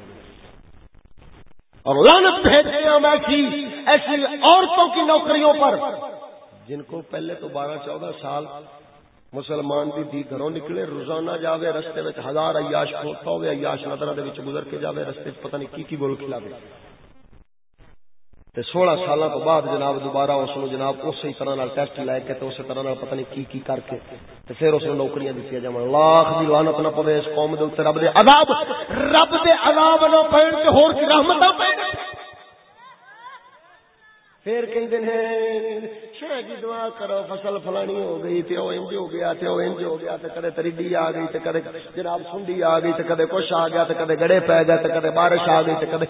اور لانت بھیجنے میں کی ایسی عورتوں کی نوکریوں پر، جن کو پہلے تو بارہ چودہ سال مسلمان دی دی گھروں نکلے، روزانہ جاوے، رستے میں ہزار عیاش کھوتا ہوئے عیاش نظرہ دے گزر کے جاوے، رستے پتہ نہیں کی کی گول کھلا دے۔ تے سولہ سال تو بعد جناب دوبارہ اس نے جناب اسی طرح ٹیسٹ لے کے تو اسی طرح نال پتہ نہیں کی کی کر کے تے پھر اس نے نوکریاں دیتی جاون لاکھ دی لعنت نہ پوے اس قوم دے اوپر، رب دے عذاب، رب دے عذاب نہ پین تے ہور کی رحمت پین پھر کہندے نے شاہ جی دعا کرو، فصل فلانی ہو گئی تے او انج ہو گیا، تے او انج ہو گیا، تے کدے تریڈی آ گئی، تے کدے جناب سنڈی آ گئی، تے کدے کچھ آ گیا، تے کدے گڑے پے گئے، تے کدے بارش آ گئی، تے کدے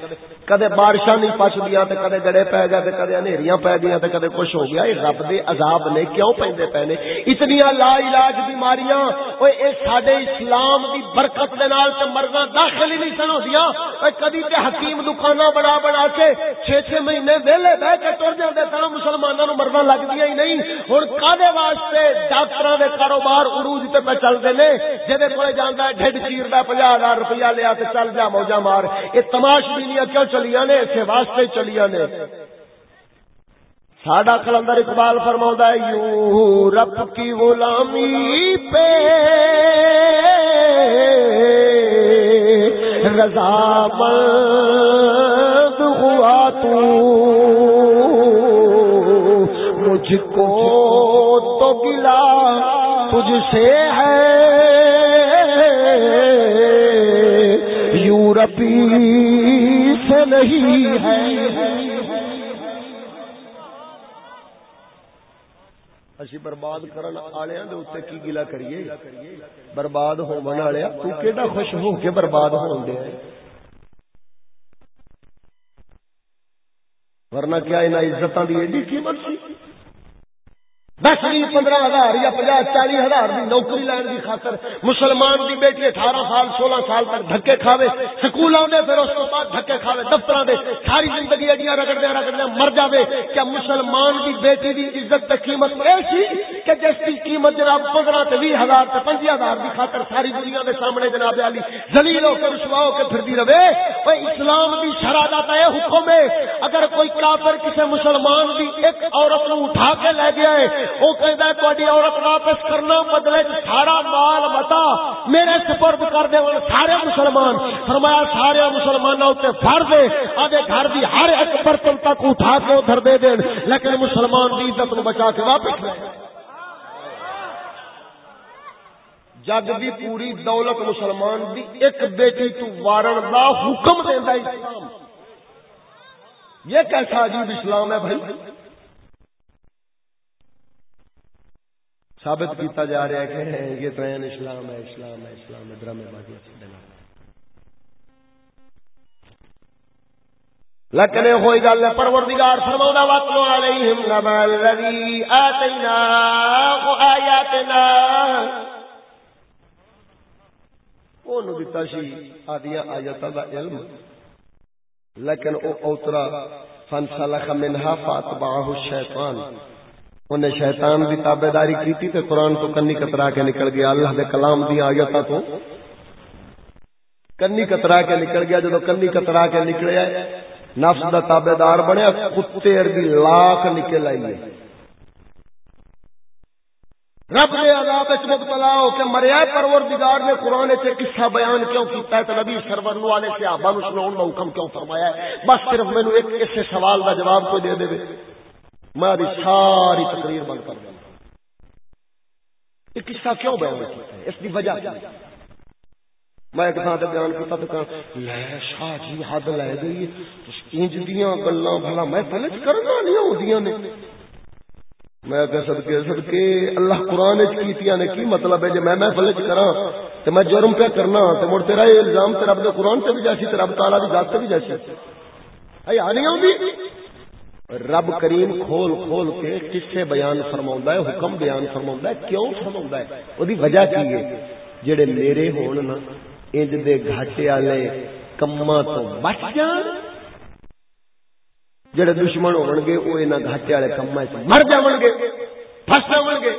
کدے بارشاں نہیں پچدیاں تے کدے گڑے پے گئے، تے کدے انہیریاں پے گئیاں، تے کدے کچھ ہو گیا۔ اے رب دے عذاب نے کیوں پیندے پے نے؟ اتنی لا علاج بیماریاں اوے اے ساڈے اسلام دی برکت دے نال تے مرضاں داخل ہی نہیں سن ہوندیاں اوے کدی تے حکیم دکاناں بنا بنا کے 6 6 مہینے ویلے بیٹھ کے ٹر جاندے سن مسلماناں نو مرضاں لگدیاں ہی نہیں۔ ہوں کدے واسطے ڈاکٹر کے کاروبار عروج تے پہ چلتے ہیں جہد کو جانا ہے ڈیڈ چیر کا پناہ ہزار روپیہ لیا تو چل جا موجا مار۔ یہ تماش بینیاں کیوں چلیا نے؟ اسے واسطے چلیا نے۔ ساڈا کلندر اقبال فرما ہے یو کی غلامی پہ رضا مند ہوا تو۔ مجھ کو تو گلا تجھ سے ہے۔ یورپی سے نہیں ہے۔ اسی برباد کرن والے کی گلا کریے؟ برباد ہونے والے تو کیڈا خوش ہو کے برباد ہون دے؟ ورنہ کیا انہیں عزت کی ایڈی قیمت سی؟ دس بھی پندرہ ہزار یا پناہ چالی ہزار کی نوکری لین کی خاطر مسلمان کی بیٹی اٹھارہ سال، سولہ سال تک دھکے کھاوے، سکول آنے پھر اس کو بعد دھکے کھاوے دفتر دے، ساری زندگی اڈیاں رگڑ دیا رگڑ دیا مر جاوے۔ کیا مسلمان کی بیٹی کی عزت کی قیمت ایسی کہ جس کی قیمت جناب پندرہ سے بھی ہزار سے پنجی ہزار کی خاطر ساری دنیا کے سامنے جناب علی زلیل ہو کے رسوا ہو کے پھر رہے؟ وہ اسلام کی شرادت ہے حکم ہے، اگر کوئی کافر کسی مسلمان کی ایک عورت نو اٹھا کے لے گیا ہے وہ کہتا ہے تاری عورت واپس کرنا بدلے سارا مال بتا میرے سپرد کر دے سارے مسلمان. فرمایا، سارے مسلمانوں سے فرض ہے آدھے گھر کی ہر ایک برتن تک اٹھا کے ادھر دے دین. لیکن مسلمان کی عزت نو بچا کے واپس لے جگ دی پوری دولت مسلمان دی ایک بیٹی تو وارن دا حکم دینا اسلام۔ یہ کیسا عجیب اسلام ہے بھائی؟ ثابت کیتا جا رہا ہے کہ یہ تو اسلام ہے اسلام ہے اسلام ہے، ڈرامے بازی دینا لیکن ہوئی گل پروردگار فرماؤں واتلو علیہم نبا الذی آتینا آیاتنا۔ اونوں دتا سی آدیاں آیاتاں دا علم۔ لیکن او اوترا فانسلخ منها فاتبعه الشیطان۔ انہیں شیطان دی تابعداری کیتی تے قرآن تو کنی کترا کے نکل گیا۔ اللہ دے کلام دی آیاتاں تو کنی کترا کے نکل گیا۔ جدو کنی کترا کے نکلیا نفس دا تابے دار بنیا، کتے اربی لاکھ نکل آئیے رب نے عذاب وچ مبتلا ہو کے مریا پروردگار نے قرآن سے قصہ بیان کیوں کیتا ہے؟ تو نبی سرور نو والے صحابہ نو سناؤں دا حکم کیوں فرمایا ہے؟ بس صرف مینوں ایک اس سوال دا جواب کوئی دے دے۔ میں ساری تقریر بند کر دوں۔ یہ قصہ کیوں بیان کیتا ہے؟ اس کی وجہ کیا میں ایک تھان سے بیان کرتا تو کہا لے شاہ جی حد لے گئی انج دیاں گلاں بھلا میں پہلے کرنا نہیں ہوندیاں نے۔ میں کہ صدقے صدقے، اللہ قرآن وچ کیتیاں نے، کی مطلب ہے؟ جے میں محفل وچ کراں تے میں جرم پہ کرنا تے مڑ تیرا الزام تے رب دے قرآن تے بھی جاسی تے رب تعالی دی ذات تے بھی جاسی اے آنی ہوندی رب کریم کھول کھول کے قصے بیان فرما ہے، حکم بیان فرما ہے، کیوں فرما ہے؟ اودی وجہ کی ہے؟ جڑے میرے ہون نا، انج دے گھاٹے والے کما تو بچ جان۔ جڑے دشمن ہون گے وہ انہاں گھاٹے والے کما چ مر جاون گے پھس جاون گے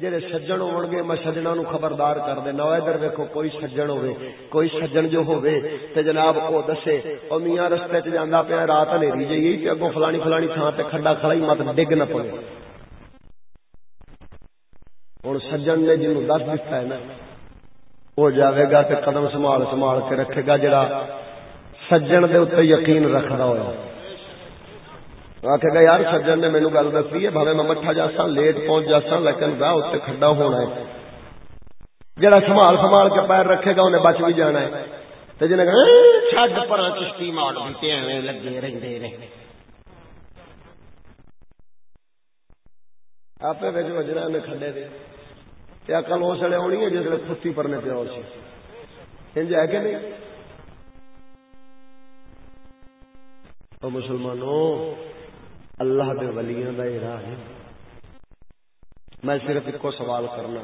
جڑے سجن ہون گے میں سجنا نو خبردار کر دینا ادھر ویکھو، کوئی سجن ہوے کوئی سجن جو ہوے تے جناب او دسے، او میاں رستے تے جاندا پیا، رات ہنیری جئی تے اگوں فلانی فلانی تھاں تے کھڈا کھڑا ہی مت ڈگ نہ پے ہن سجن نے جنوں دس دتا ہے نا وہ جاوے گا تے قدم سنبھال سنبھال کے رکھے گا، جڑا سجن دے اتنے یقین رکھدا ہوا آخے گا یار سجن نے مینو گل دسی ہے، بھاوے میں مٹھا جاسا لیٹ پہنچ جاسا لیکن راہ اتنے کھڈا ہونا ہے۔ جڑا سنبھال سنبھال کے پیر رکھے گا، انہیں بچ بھی جانا ہے۔ تے جنے کہا چھڈ چشتی ماڑ بھی ایویں لگے رہندے نے۔ آپ وجنا نے کھڈے دے۔ تے اس ویلے ہونی ہے جس ویلے کھتی پرنے پہ اور سی۔ انج ہے کہ نہیں؟ مسلمانوں اللہ دے ولیاں دا راہ ہے۔ میں صرف ایک سوال کرنا۔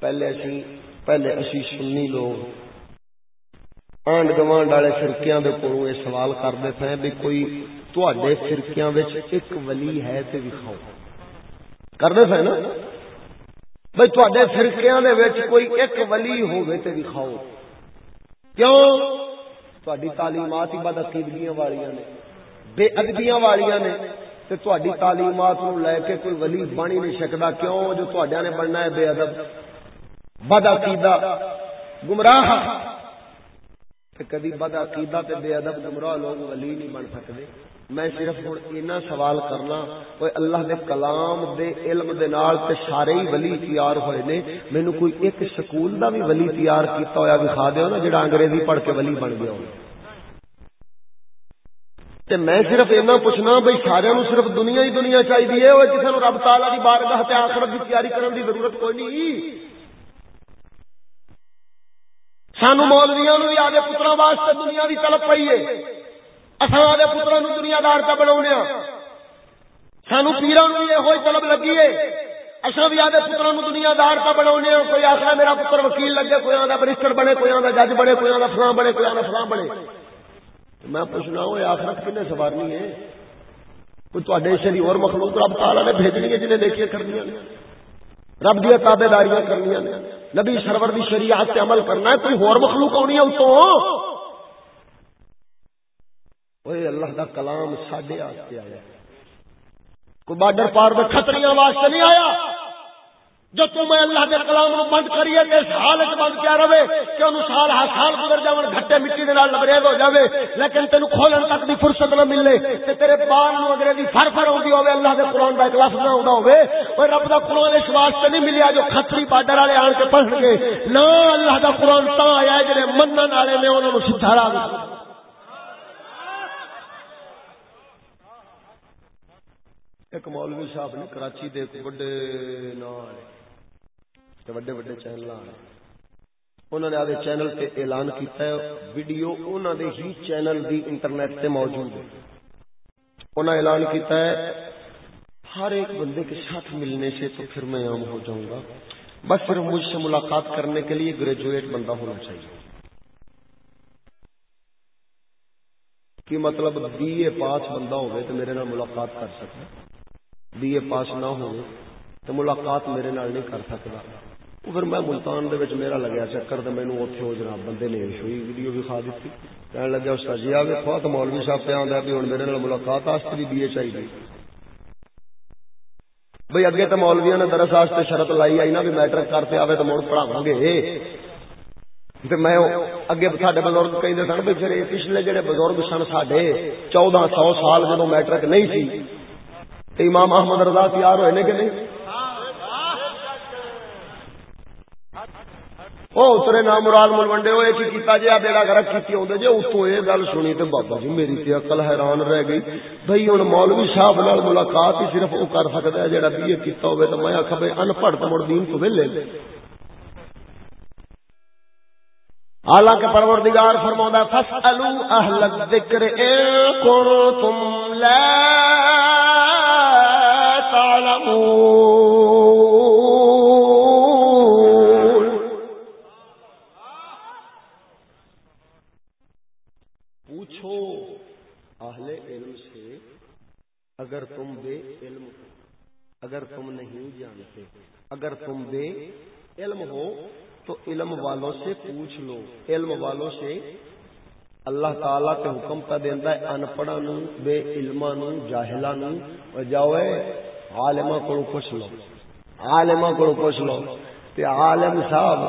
پہلے اسی پہلے اسی سنی لوگ آنڈ گوانڈ والے فرقیاں دے کولوں یہ سوال کرتے تھے بھی کوئی تواڈے فرقیاں وچ ایک ولی ہے تے وکھاؤ۔ کرتے تھے نا؟ بھائی تھوڑے فرقیاں دے وچ کوئی ایک ولی ہوے تے دکھاؤ کیوں؟ تہاڈی تعلیمات ہی بد عقیدگیاں والیاں نے، بے ادبیاں والیاں نے۔ تے تہاڈی تعلیمات نو لے کے کوئی ولی بن ہی نہیں سکدا کیوں؟ جو تہاڈیاں نے بننا ہے بے ادب۔ بد عقیدہ۔ گمراہ۔ تے کدی بد عقیدہ تے بے ادب گمراہ لوگ ولی نہیں بن سکدے۔ میں صرف ہوں اینا سوال کرنا کوئی اللہ دے کلام دے علم دے نال تے سارے ہی ولی تیار ہوئے نے مینو کوئی ایک سکول دا بھی ولی تیار کیتا ہویا دکھا دیو نا، جڑا انگریزی پڑھ کے ولی بن گیا ہو تے میں صرف اینا پوچھنا بھئی سارے نو صرف دنیا ہی دنیا چاہیے وہ کسی نو رب تعالی دی بارگاہ تے آخرت دی تیاری کرن دی ضرورت کوئی نہیں۔ سانو مولویاں نو بھی آدھے پتراں واسطے دنیا دی طلب پئی ہے۔ اصل پترا نو دنیا دار کا بنا سانو پیرا نو یہ طلب لگی ہے۔ اصل بھی آدھے پترا نو دنیا دار کا بنا کوئی آخر میرا پتر وکیل لگے، کوئی آدھا برسٹر بنے، کوئی آدھا جج بنے، کوئی آدھا فلاں بنے، کوئی آدھا فلاں بنے۔ میں پوچھنا ہوں آخرت کنے سوارنی ہے۔ کوئی تے شری اور مخلوق رب تعالیٰ نے بھیجنی ہے، جنہیں دیکھیے کرنی رب دیا تابے داریاں کرنی نبی سرور دی شریعت سے عمل کرنا ہے، کوئی ہور مخلوق ہونی ہے اتوں۔ اللہ دا کلام ساڈے آستے آیا۔ کوئی بارڈر پار میں خطریاں واسطے نہیں آیا۔ جو تم اللہ کے کلام نو بند کریے تے حال وچ بند کیا رہے، کہ انو سال ہر سال گزر جاون گھٹے مٹی دے نال لبریز ہو جاوے، لیکن تینو کھولن تک دی فرصت نہ ملے، تے تیرے بال نو انگریزی فر فر ہوندی ہوے اللہ دے قران دا ایک لفظ نہ ہوندا ہوے اوے رب دا قران اس واسطے نہیں ملیا جو کھتری بارڈر والے آن کے پڑھن گے۔ نہ اللہ دا قران تا آیا جڑے منن والے نے انہاں نو سیدھا راہ ایک مولوی صاحب نے کراچی دے بڑے نام وڈے وڈے چینل انہوں نے آدھے چینل تے اعلان کیتا ہے، ویڈیو انہوں نے ہی چینل دی انٹرنیٹ تے موجود ہے۔ انہوں نے اعلان کیتا ہے، ہر ایک بندے کے ساتھ ملنے سے تو پھر میں عام ہو جاؤں گا۔ بس صرف مجھ سے ملاقات کرنے کے لیے گریجویٹ بندہ ہونا چاہیے۔ کہ مطلب بی اے پاس بندہ ہوئے تو میرے نال ملاقات کر سکتا بی اے پاس نہ ہوئے تو ملاقات میرے نال نہیں کر سکتا۔ پھر میں ملتان دے وچ میرا لگیا چکر تے مینوں اوتھے او جناب بندے نے ہوئی ویڈیو بھی کھا دتی۔ کہن لگا، استاد جی آ ویکھو تے مولوی صاحب پہ آندا بھی ہن میرے نال ملاقات واسطے بھی دیے چاہیے بھئی اگے تے مولویاں نے درس واسطے شرط لائی، آئی نا بھی میٹرک کرتے آوے تے مڑ پڑھاواں گے۔ تے میں اگے ساڈے بزرگ کہندے سن بھی پھر پچھلے جڑے بزرگ سن ساڈے 1400 سال جدوں میٹرک نہیں سی، تے امام احمد رضا تیار ہوئے نے کہ نہیں؟ وہ اترے نام مراد ملوڈے ہوئے کی کیتا جی بیڑا گرک کی آدھے جی اتو یہ گل سنی تو بابا جی میری تے اقل حیران رہ گئی بھائی ہوں مولوی صاحب نال ملاقات ہی صرف وہ کر سکتا ہے جہاں بی اے کیتا ہوئے تو میں آخا بھائی ان پڑھ تو مڑ دین تو ویلے حالانکہ پروردگار فرماؤں فسألو اہل الذکر ان کنتم لا تعلمون اگر تم نہیں جانتے، اگر تم بے علم ہو، تو علم والوں سے پوچھ لو۔ علم والوں سے اللہ تعالی کے حکم کا دینا ہے ان پڑھا نو بے علما نو جاہلا نو جاؤ عالما کو پوچھ لو۔ عالما کو پوچھ لو تے عالم صاحب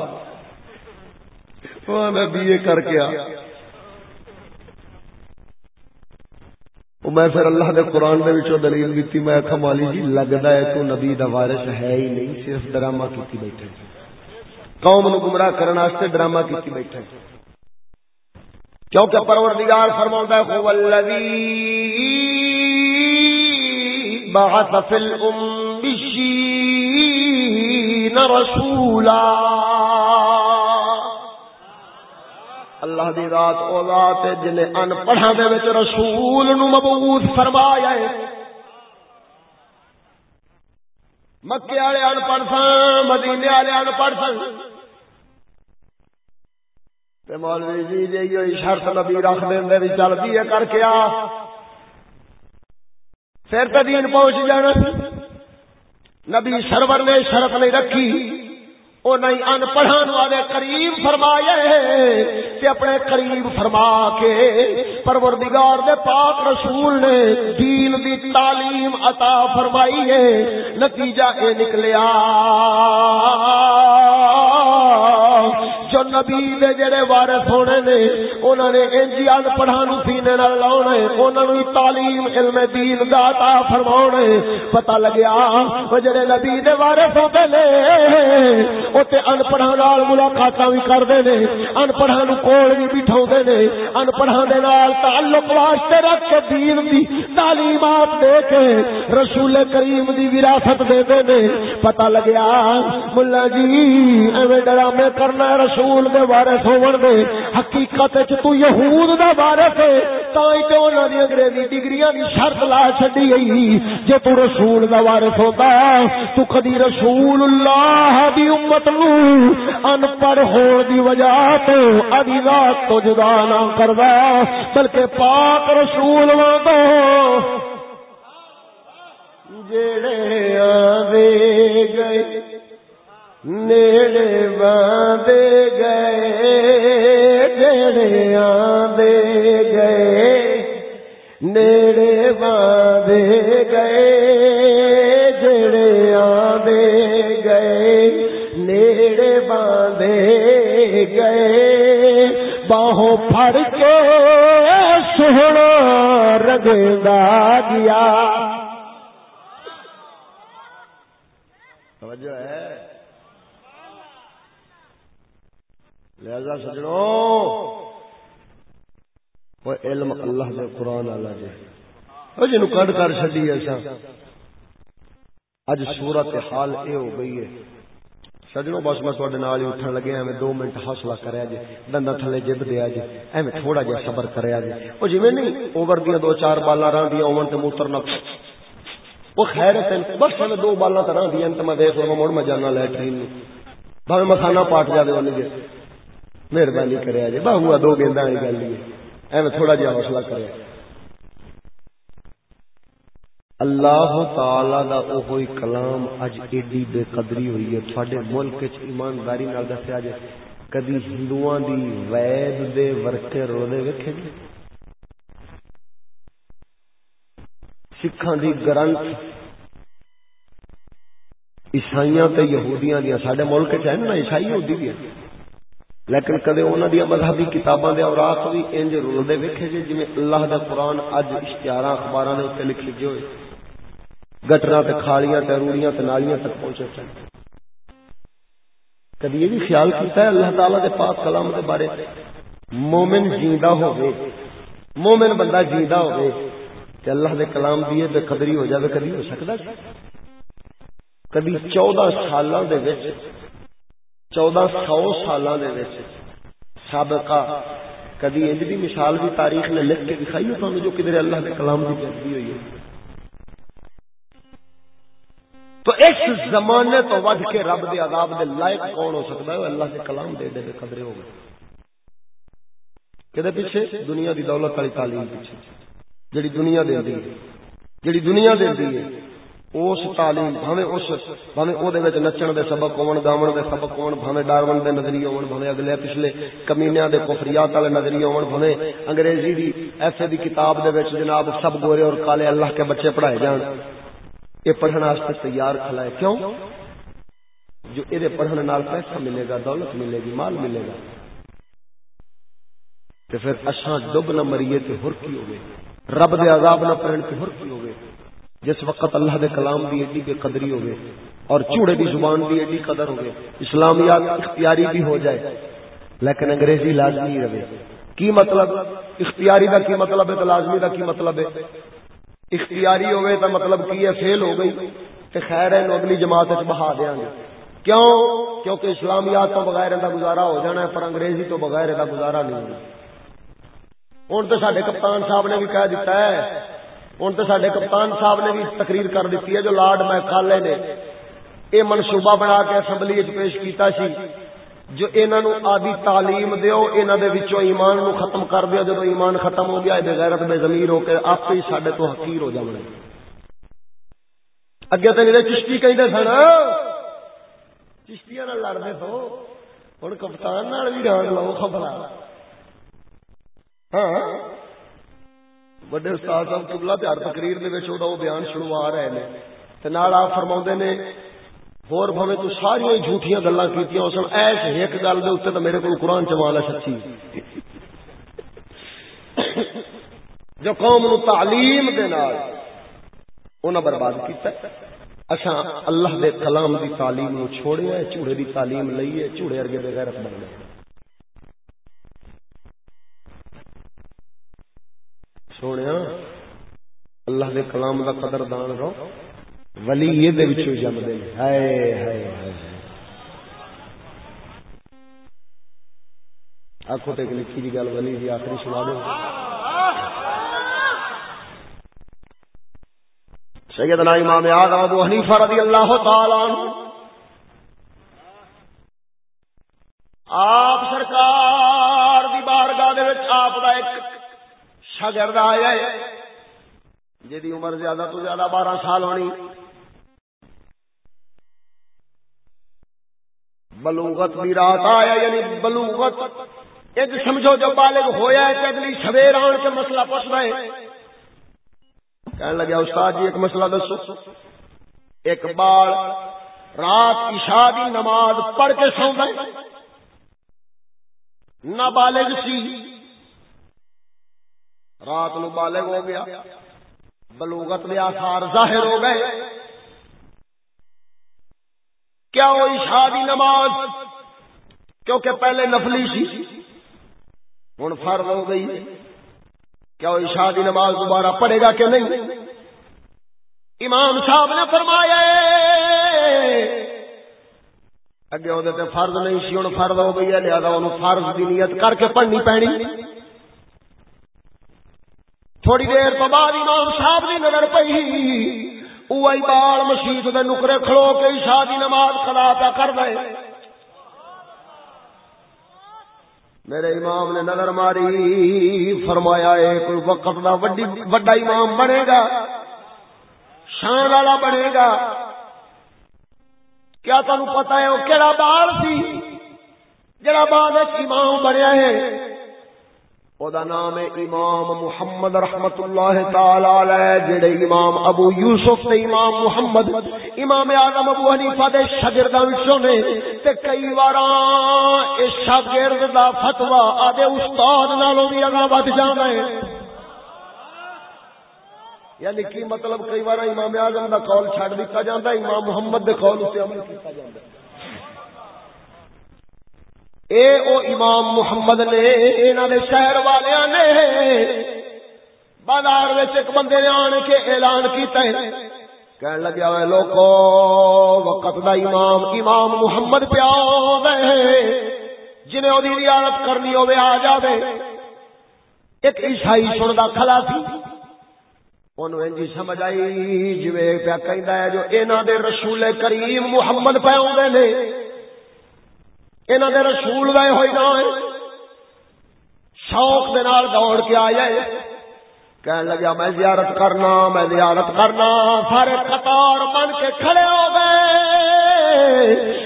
میں بی اے کر کے آ میں پھر اللہ دے قرآن دے وچوں دلیل دیتی، میں آخا مالی جی لگتا ہے تو نبی دا وارث ہے ہی نہیں، صرف ڈرامہ کیتی بیٹھے قوم نو گمراہ کرنے واسطے ڈرامہ کیتی بیٹھے کیونکہ پروردگار فرماتا ہے، هو الذی بعث فی الامشین رسولا اللہ دی رات او ذات جن ان پڑھا دے وچ رسول نو مبعوث فرمایا ہے۔ مکے والے ان پڑھ سن، مدینے والے ان پڑھ سن۔ تے مولوی جی جی یہ شرط نبی رکھ دے بھی چل بھی کر کے آ۔ پھر تے دین پہنچ جانا۔ نبی سرور نے شرط نہیں رکھی وہ نہیں ان پڑھان والے قریب فرمایا ہے۔ تے اپنے قریب فرما کے پروردگار دے پاک رسول نے دین دی تعلیم عطا فرمائی ہے، نتیجہ اے نکلیا۔ جو نبی دے جڑے وارث ہونے نے انہوں نے انجی ان پڑھان سینے نال لاؤنا ہے انہوں نے تعلیم، علم دین دا عطا فرماؤنا ہے پتہ لگیا وہ جڑے نبی دے وارث ہوتے نے اوتے ان پڑھا نال ملاقاتاں بھی کردے نے، ان پڑھا نو کول بھی بٹھاوندے نے، ان پڑھا دے نال تعلق واسطے رکھ کے دین دی تعلیمات دے کے رسول کریم دی وراثت دے دے نے۔ پتہ لگیا مولا جی ایویں ڈرامے کرنا رسول دے وارث ہون دے، حقیقت وچ تو یہود دا وارث ہے، تاں تے انہاں دی انگریزی ڈگریاں دی شرط لا چھڈی گئی۔ جے تو رسول دا وارث ہوندا، تو کدی رسول اللہ دی امت نو ان پڑھ ہون دی وجہ تو ادی ذات تو جدا نہ کردا، بلکہ پاک رسول وانگو جڑے آوے گئے نیڑے باندے گئے، نیڑے آدے گئے، نیڑے باندے گئے، جڑے آدے گئے، نیڑے باندے گئے۔ باہوں پھڑ کے سہنا رگدا گیا۔ توجہ ہے۔ لہذا سجڑوں وہ علم اللہ دے قرآن والا جی وہ جنو کڈ کر چڈی ایسا اج صورت حال اے ہو گئی ہے۔ سجنوں بس میں تھوڑے نال ہی اٹھن لگے، ایویں دو منٹ حوصلہ کریا جی دندا تھلے جب دیا جی ایویں تھوڑا جہا صبر کریا جی او جویں نہیں، اوور دیا دو چار بالاں راندیاں اون تے موتر نہ۔ وہ خیر ہے بس میں دو بالاں تے راندیاں تے میں دیکھ لواں مڑ میں جانا لیٹرین نو بھاویں مکھانا پاٹ جاوے اون جی مہربانی کریا جی باہوا دو گیندا والی گل نہیں ایویں تھوڑا جہا حوصلہ کریا اللہ تعالی دا اوہی کلام اج ایڈی بے قدری ہوئی ہے۔ تھوڑے ملک وچ ایمانداری نال دسیا جے۔ کدی ہندوؤں دی وید دے ورکے رولے ویکھے جی سکھاں دی گرنتھ عیسائیاں تے یہودیاں دی ساڈے ملک وچ ہیں نا، عیسائی یہودی بھی ہیں لیکن کدے انہاں دی مذہبی کتاباں دے اوراق بھی انج رولدے ویکھے جی جویں اللہ دا قرآن اج اشتہاراں اخباراں دے اوپر لکھی ہوئے۔ گٹرا تے کھالیاں تے روڑیاں تے نالیاں تک پہنچے سن کبھی یہ بھی خیال کیتا ہے اللہ تعالی دے پاک کلام دے بارے مومن جیندہ ہوئے مومن بندہ جیندہ ہوئے کہ اللہ دے کلام دیے بے قدری ہو جاوے کبھی ہو سکتا کبھی چودہ سالاں دے وچ چودہ سو سالاں دے وچ سابقہ۔ کبھی انج دی مثال بھی تاریخ نے لکھ کے دکھائی ہے جو کدھر اللہ دے کلام دی جلدی ہوئی ہے۔ تو اس زمانے تو ود کے رب دے عذاب دے لائق کون ہو سکتا ہے؟ اللہ کے کلام دے دے قدرے ہو گئے۔ کہ پیچھے؟ دنیا دی دولت والی تعلیم پیچھے۔ جڑی دنیا دے دی جڑی دنیا دے دی اس تعلیم بھاوے اس بھاوے او دے وچ نچن دے سبق ہون گاون دے سبق ہون بھاوے ڈارون دے نظریے ہون بھاوے اگلے پچھلے کمینیاں دے کفریات والے نظریے ہون بھاوے انگریزی دی ایسے دی کتاب دے وچ جناب سب گورے اور کالے اللہ کے بچے پڑھائے جان۔ یہ پڑھنے تیار کھلا ہے۔ کیوں؟ جو یہ پڑھنے نال پیسہ ملے گا، دولت ملے گی، مال ملے گا۔ تو پھر اچھا ڈب نہ مریے تو ہر کی ہوگی رب دے عذاب نہ پڑھن تو ہر کی ہوگی جس وقت اللہ دے کلام دی ایڈی بے قدری ہوگی اور چوڑے دی زبان دی ایڈی قدر ہوگی اسلامیات اختیاری بھی ہو جائے، لیکن انگریزی لازمی رہے۔ کی مطلب؟ اختیاری دا کی مطلب ہے تو لازمی دا کی مطلب ہے؟ اختیاری ہوئے تو مطلب کی ہے؟ فیل ہو گئی۔ تو خیر ہے اگلی جماعت بہا دیا گے۔ کیوں؟ کیونکہ اسلامیات تو بغیر کا گزارا ہو جانا ہے، پر انگریزی تو بغیر کا گزارا نہیں ہونا۔ ہوں تو سارے کپتان صاحب نے بھی کہہ دیتا ہے ہوں تو سارے کپتان صاحب نے بھی تقریر کر دیتی ہے جو لارڈ میکالے نے۔ یہ منصوبہ بنا کے اسمبلی پیش کیتا سی۔ جو انہوں آدھی تعلیم دیو انہوں دے وچوں ایمان نو ختم کر دیا جب ایمان ختم ہو گیا بغیرت بے زمیر ہو کے آپ ہی سڈے تو حقیر ہو جانے اگے تو نہیں چشتی کہیں سن، چشتیاں لڑتے تو ہوں کپتان بھی ڈان لو خبر ہاں۔ بڑے استاد صاحب چگلا پیار تقریر وہ بیان شروع آ رہے ہیں آپ فرما نے ہور بھوے تو ساری جھوٹیاں گلا کی سن ایس ایک گل دے اتنے تو میرے کو قرآن چمال ہے سچی جو قوم نو تعلیم دے نال انہاں برباد کیتا اچھا اللہ دے کلام دی تعلیم نو چھوڑیا ہے چوڑے دی تعلیم لئیے چوڑے ارگے بے غیرت بن گئے سونے اللہ دے کلام دا قدر دان رہو ولی یہ جمتے ہیں آخو تو ایک لکھی جی گل، ولی جی آخری سنا دو۔ سیدنا امام اعظم ابو حنیفہ رضی اللہ تعالی عنہ۔ آپ سرکار دی بارگاہ دے وچ آپ دا ایک اچھا شاگرد آیا ہے۔ جی عمر زیادہ تو زیادہ بارہ سال ہونی۔ بلوغت بھی رات آیا یعنی بلوغت۔ ایک سمجھو جو بالغ ہویا ہے کہ اگلی سویر آن کے مسئلہ پس رہے کہنے لگے استاد جی ایک مسئلہ دسو۔ ایک بار رات عشاء دی نماز پڑھ کے سو گئے نہ بالغ سی۔ رات نو بالغ ہو گیا، بلوغت دے آثار ظاہر ہو گئے۔ کیا وہ عشاء دی نماز؟ کیونکہ پہلے نفلی سی۔ ہوں فرض ہو گئی۔ کیا وہ عشاء دی نماز دوبارہ پڑھے گا کہ نہیں؟ امام صاحب نے فرمایا اگے وہ فرض نہیں سی ہوں فرض ہو گئی ہے، لہٰذا انہوں فرض کی نیت کر کے پڑھنی پینی تھوڑی دیر تو بعد امام صاحب کی نظر پی بال مسیت کے نکرے کھلو کے عشاء دی نماز کلا پیا کر دے۔ میرے امام نے نظر ماری۔ فرمایا ہے کوئی وقت کا وڈا امام بنے گا۔ شان والا بنے گا۔ کیا تم پتا ہے وہ کہڑا بال سی؟ جڑا بال امام بنیا ہے۔ دا نام امام محمد رحمت اللہ تعالی علیہ، جڑے امام ابو یوسف تے امام محمد، امام اعظم ابو حنیفہ دے شاگرداں وچوں نے، تے کئی واراں اس شاگرد دا فتوی آدے استاد نالوں بھی اگا ود جاندا ہے۔ یعنی کی مطلب کئی بار امام اعظم دا قول چھڈ دتا جاندا، امام محمد دے قول تے عمل کیتا جاندا ہے۔ اے او امام محمد نے، انہاں دے شہر والیاں نے بازار وچ ایک بندے نے آن کے اعلان کیتا ہے۔ کہن لگیا ہوئے لوکو، وقت دا امام امام محمد پیا ہے۔ جنہیں او دی زیارت کرنی ہوے آ جاوے۔ ایک عیسائی سندا کھلا سی۔ اونوں انجی سمجھ آئی، جویں پیا کہندا ہے، جو انہاں دے رسول کریم محمد پہ اوندے نے انہوں نے رسول وے ہوئے نہ شوق دے نال دوڑ کے آ جائے کہنے لگا، میں زیارت کرنا، میں زیارت کرنا. سارے قطار بن کے کھڑے ہو گئے۔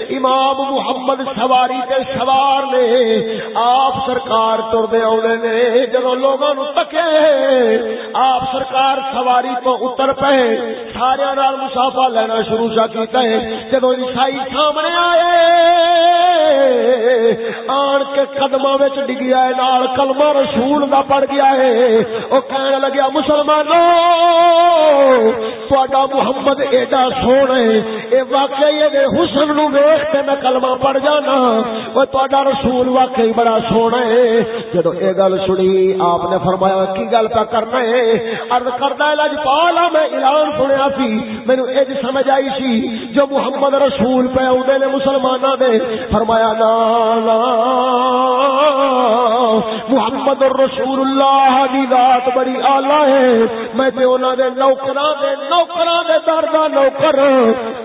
امام محمد سواری کے سوار نے آپ سرکار تردے آنے نے جب لوگوں تکے، آپ سرکار سواری تو اتر پے۔ سارے نال مسافا لینا شروع سا کیتا ہے۔ جب عیسائی سامنے آئے، آن کے قدم ڈگیا ہے، نال کلمہ رسول دا پڑ گیا ہے۔ وہ کہنے لگیا مسلمانوں تا محمد ایڈا سونا اے واقعی اے حسن نو ویختے میں کلمہ پڑ جانا وہ تا رسول واقعی بڑا سونا ہے۔ جدو اے گل سنی، آپ نے فرمایا، کی گل پہ کرنا ہے؟ ارد کرتا ہے لج پالا میں اعلان سنیا سی مینو اج سمجھ آئی سی، جو محمد رسول پہ آدھے نے مسلمانوں نے فرمایا نا نا محمد رسول اللہ دی ذات بڑی آلہ ہے۔ میں تے انہاں دے نوکراں دے نوکراں دے در دا نوکر۔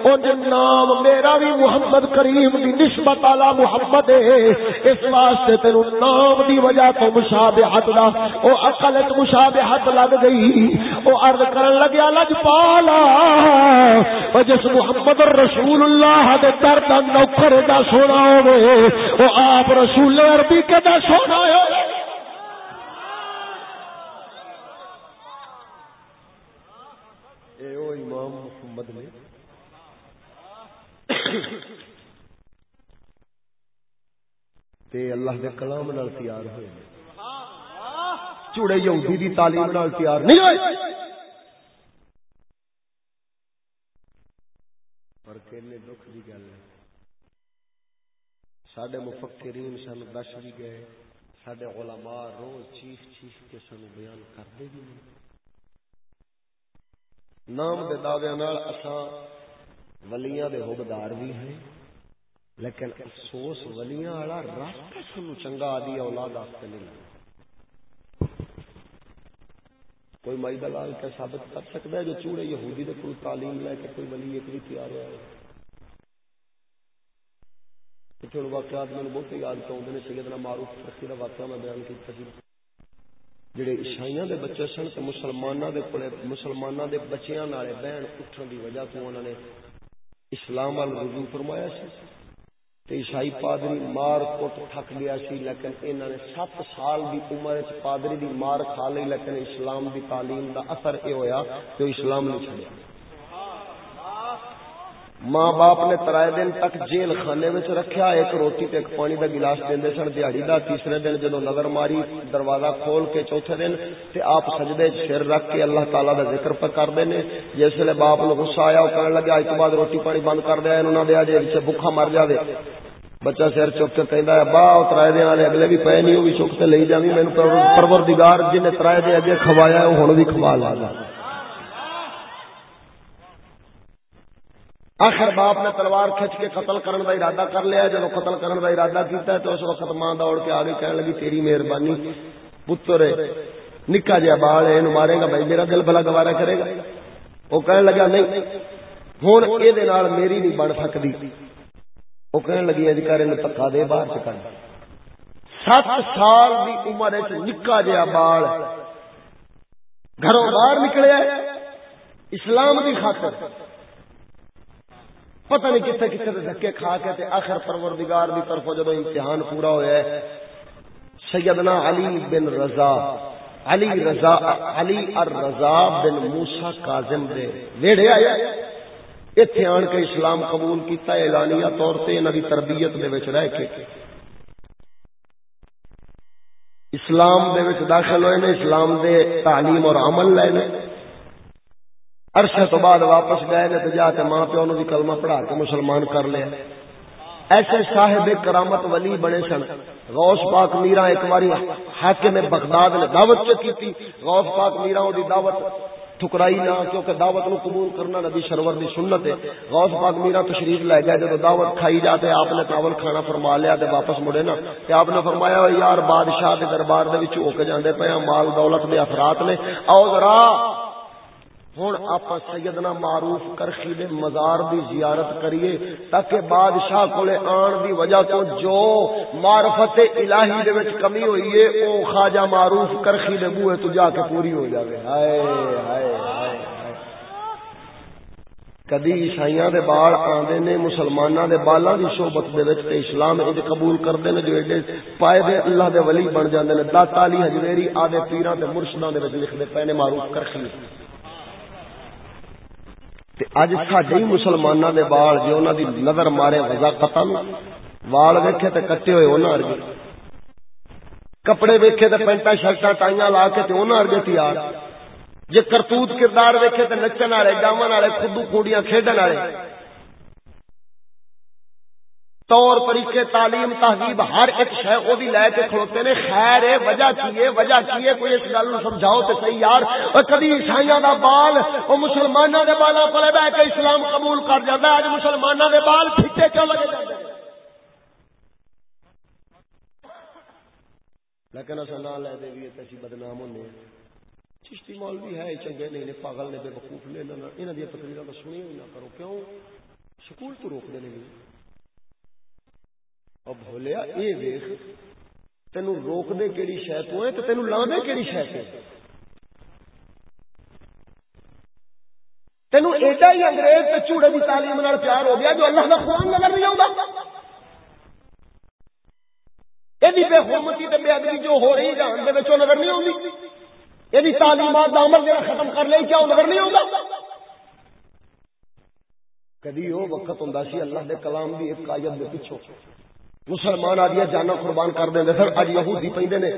اون دے نام میرا بھی محمد کریم دی نسبت اعلی محمد ہے۔ اس واسطے تینو نام دی وجہ تو مشابہت دا۔ او عقل وچ مشابہت لگ گئی۔ او عرض کرن لگیا، لج پالا۔ او جس محمد رسول اللہ دے در دا نوکر دا سونا ہوے وہ آپ رسول عربی کے دا سونا ہے امام محمد نے تے اللہ کے کلام نال تیار ہوئے چوڑے یہودی دی تعلیم نال تیار نہیں ہوئے۔ پر کہنے دکھ دی گل ہے۔ سڈے مفکرین سن دس بھی گئے۔ سڈے علماء روز چیخ چیخ کے سن بیان کرتے بھی نہیں۔ نام دے دعوے نال اساں ولیاں دے حبدار بھی ہیں، لیکن افسوس ولیاں والا راستہ سنو چنگا آدی اولاد واسطے نہیں۔ کوئی مائی دلال کیا ثابت کر سکتا ہے جو چوڑے یہودی دے کوئی تعلیم لے کے کوئی ولی ایک بھی تیار ہوا ہے؟ پچھڑ واقعات میں بہت یاد تو آدھے سیدنا معروف ترقی کا واقعہ میں بیان کیا سی جڑے عیسائیاں دے بچے سن تے مسلماناں دے کولے، مسلماناں دے بچیاں نال بہن اٹھن دی وجہ تو انہوں نے اسلام وال رجوع فرمایا سی۔ عیسائی پادری مار کٹ تھک گیا سی، لیکن انہوں نے سات سال دی عمر پادری دی مار کھا لی، لیکن اسلام دی تعلیم دا اثر یہ ہوا کہ اسلام نہیں چڑیا ماں باپ نے ترائے دن تک جیل خانے میں رکھیا، ایک روٹی تے ایک پانی دا گلاس دیندے سن دیہڑی دا تیسرے دن جدو نظر ماری، دروازہ کھول کے چوتھے دن تے آپ سجدے سر رکھ کے اللہ تعالی دا ذکر پہ کر دینے جس ویلے باپ نو غصہ آیا، وہ کہنے لگا اج بعد روٹی پانی بند کر دیا انہوں نے دیا جی پیچھے بھوکا مر جاوے۔ بچہ سر چک کے کہندا ہے، با ترائے دن والے اگلے بھی پے نہیں، وہ بھی چک کے لے جاویں۔ مینوں پروردگار جن نے ترائے دے اگے کھوایا ہے، وہ ہن بھی کھوا لا آخر باپ نے تلوار کھچ کے قتل کرنے کا ارادہ کر لیا جب قتل کرنے کا ارادہ کیتا ہے تو اس وقت ماں دوڑ کے آگے کہنے لگی، تیری مہربانی پتر، نکا جہا بال ہے مارے گا، بھائی میرا دل بھلا گوارا کرے گا۔ وہ کہنے لگا، نہیں ہوں یہ میری نہیں بن سکتی وہ کہنے لگی، اج کر پکا دے، باہر چکن سات سال کی عمر نکا جہا بال گھروں باہر نکلے اسلام کی خاطر پتہ نہیں کتنے کتنے دھکے کھا کے تے آخر پروردگار دی طرف جدو امتحان پورا ہوا ہے، سیدنا علی بن رضا، علی رضا، علی الرضا بن موسا کاظم دے ویڑے آیا ایتھے آن کے اسلام قبول کیتا، اعلانیہ طور تے انہاں دی تربیت دے وچ رہ کے۔ اسلام دے وچ داخل ہوئے نے، اسلام دے تعلیم اور عمل لے نے۔ عرصے تو بعد واپس گئے نے تو جا کے ماں پیو نے کلمہ پڑھا کے مسلمان کر لیا۔ ایسے صاحب کرامت ولی بنے سن۔ غوث پاک میرا ایک باری حاکم بغداد نے دعوت کی تھی غوث پاک میرا دی دعوت ٹھکرائی نہ، کیونکہ دعوت نو قبول کرنا نبی سرور دی سنت ہے۔ غوث پاک میرا تشریف لے گئے جب دعوت کھائی جاتے آپ نے چاول کھانا فرما لیا تے واپس مڑے نا۔ تے آپ نے فرمایا یار، بادشاہ دے دربار دے وچ ہو کے جاندے پے مال دولت دے افراد نے۔ او ذرا ہوں آپ سیدنا معروف کرخی دے مزار دی زیارت کریے تاکہ بادشاہ کولے آن دی وجہ تو جو معرفت الہی دے وچ کمی ہوئی ہے، او خواجہ معروف کرخی دے بوئے تو جا کے پوری ہو جاوے۔ ہائے ہائے ہائے کدی عیسائیاں دے بال آندے نے، مسلماناں دے بالاں دی صحبت دے وچ تے اسلام اج قبول کردے نے، جو ایڈے پائے دے اللہ دے ولی بن جاندے نے۔ داتا علی حجویری آدے پیراں تے مرشداں دے وچ لکھدے پے نے معروف کرخی۔ اج ساڈے ہی مسلمانوں دے بال جی انہوں دی نظر مارے وزا قتل، وال ویکھے تے کٹے ہوئے انہوں ارگے کپڑے ویکھے تے پینٹا شرٹا ٹائیاں لا کے تے انہوں ارگے تیار جے کرتوت کردار ویکھے تے نچن والے، گاون والے خودو کوڑیاں کھیڈن والے۔ طور طریقے، تعلیم، تہذیب، ہر ایک شہ وہ بھی لے کے کھلوتے نے خیر ہے، وجہ کی وجہ کی کوئی اس گل سمجھاؤ تو صحیح یار۔ کدی عیسائی دا بال، وہ مسلمانوں دے بالا پڑے بہ کے اسلام قبول کر جاتا ہے۔ اج مسلمانوں دے بال پھٹے کیوں لگے جاتے لیکن اصل نہ لے دے بھی اسی بدنام ہونے چشتی مول بھی ہے، چنگے نہیں نے، پاگل نے، بے وقوف نے، انہاں دی تقریراں تو سنی ہوئی نہ کرو۔ کیوں؟ سکول تو روک دے نہیں۔ اور بھولیا یہ ویخ، تینو روک دے کیڑی شہ تو ہے لا دے کیڑی شہ تو تینو ایڈا ہی انگریز تے چوڑے تعلیم پیار ہو گیا جو اللہ دا قرآن نظر نہیں آؤں یہ بے حرمتی جو ہو رہی جہان نظر نہیں آؤں تعلیمات ختم کر لے کیا نظر نہیں آؤں کدی وہ وقت ہوں سی اللہ دے کلام دی ایک آیت دے پیچھے مسلمان آدیا جانا قربان کر دیں سر اج یہودی پہ نے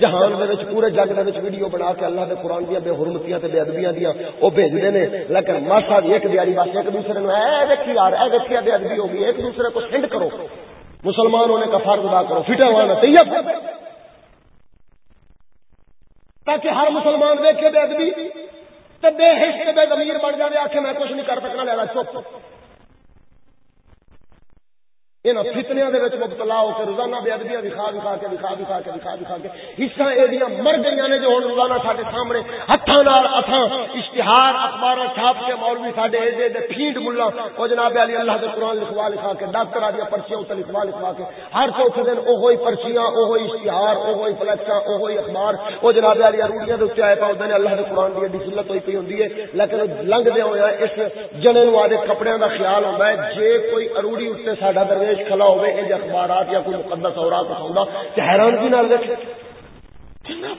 جہان دے وچ پورے جگ دے وچ ویڈیو بنا کے اللہ دے قرآن دیا بے حرمتیاں تے بے ادبیاں دیا وہ بھیجتے ہیں لیکن ماسا بھی ایک دیاری بس، ایک دوسرے نے اے دیکھی یار، اے دیکھی بے ادبی ہوگی ایک دوسرے کو سینڈ کرو۔ مسلمان ہونے کا فرض ادا کرو، فٹا ہوا طیب تاکہ ہر مسلمان دیکھے بے ادبی تے بے حس بے ضمیر بن جائے آخر میں کچھ نہیں کر سکنا لے چپ۔ ان فتنیا مبتلا ہو کے روزانہ بے ادبیاں دکھا دکھا کے دکھا دکھا کے دکھا دکھا کے حصہ یہ مر گئی نے جو ہوں روزانہ سارے سامنے ہاتھوں اتھاں اشتہار اخبار چھاپ کے مولوی سارے ایڈے ایڈے فیڈ ملا وہ جناب علی اللہ کے قرآن لکھوا لکھا کے ڈاکٹر آدی پرچیاں اتنے لکھوا لکھوا کے ہر چوتھے دن وہ پرچیاں وہ اشتہار وہ فلیکساں وہ اخبار وہ جناب علی اروڑیاں اتنے آئے پاؤ دن اللہ کے قرآن کی ایڈی سلت ہوئی پی ہوں لیکن لنگ دیا اس جنے نو آدھے کپڑے کا خیال ہوتا ہے جے کوئی اروڑی اتنے ساڈا درویش درویش کھلا ہوئے انج اخبارات یا کوئی مقدس اورات کہ حیران کی نہ دیکھ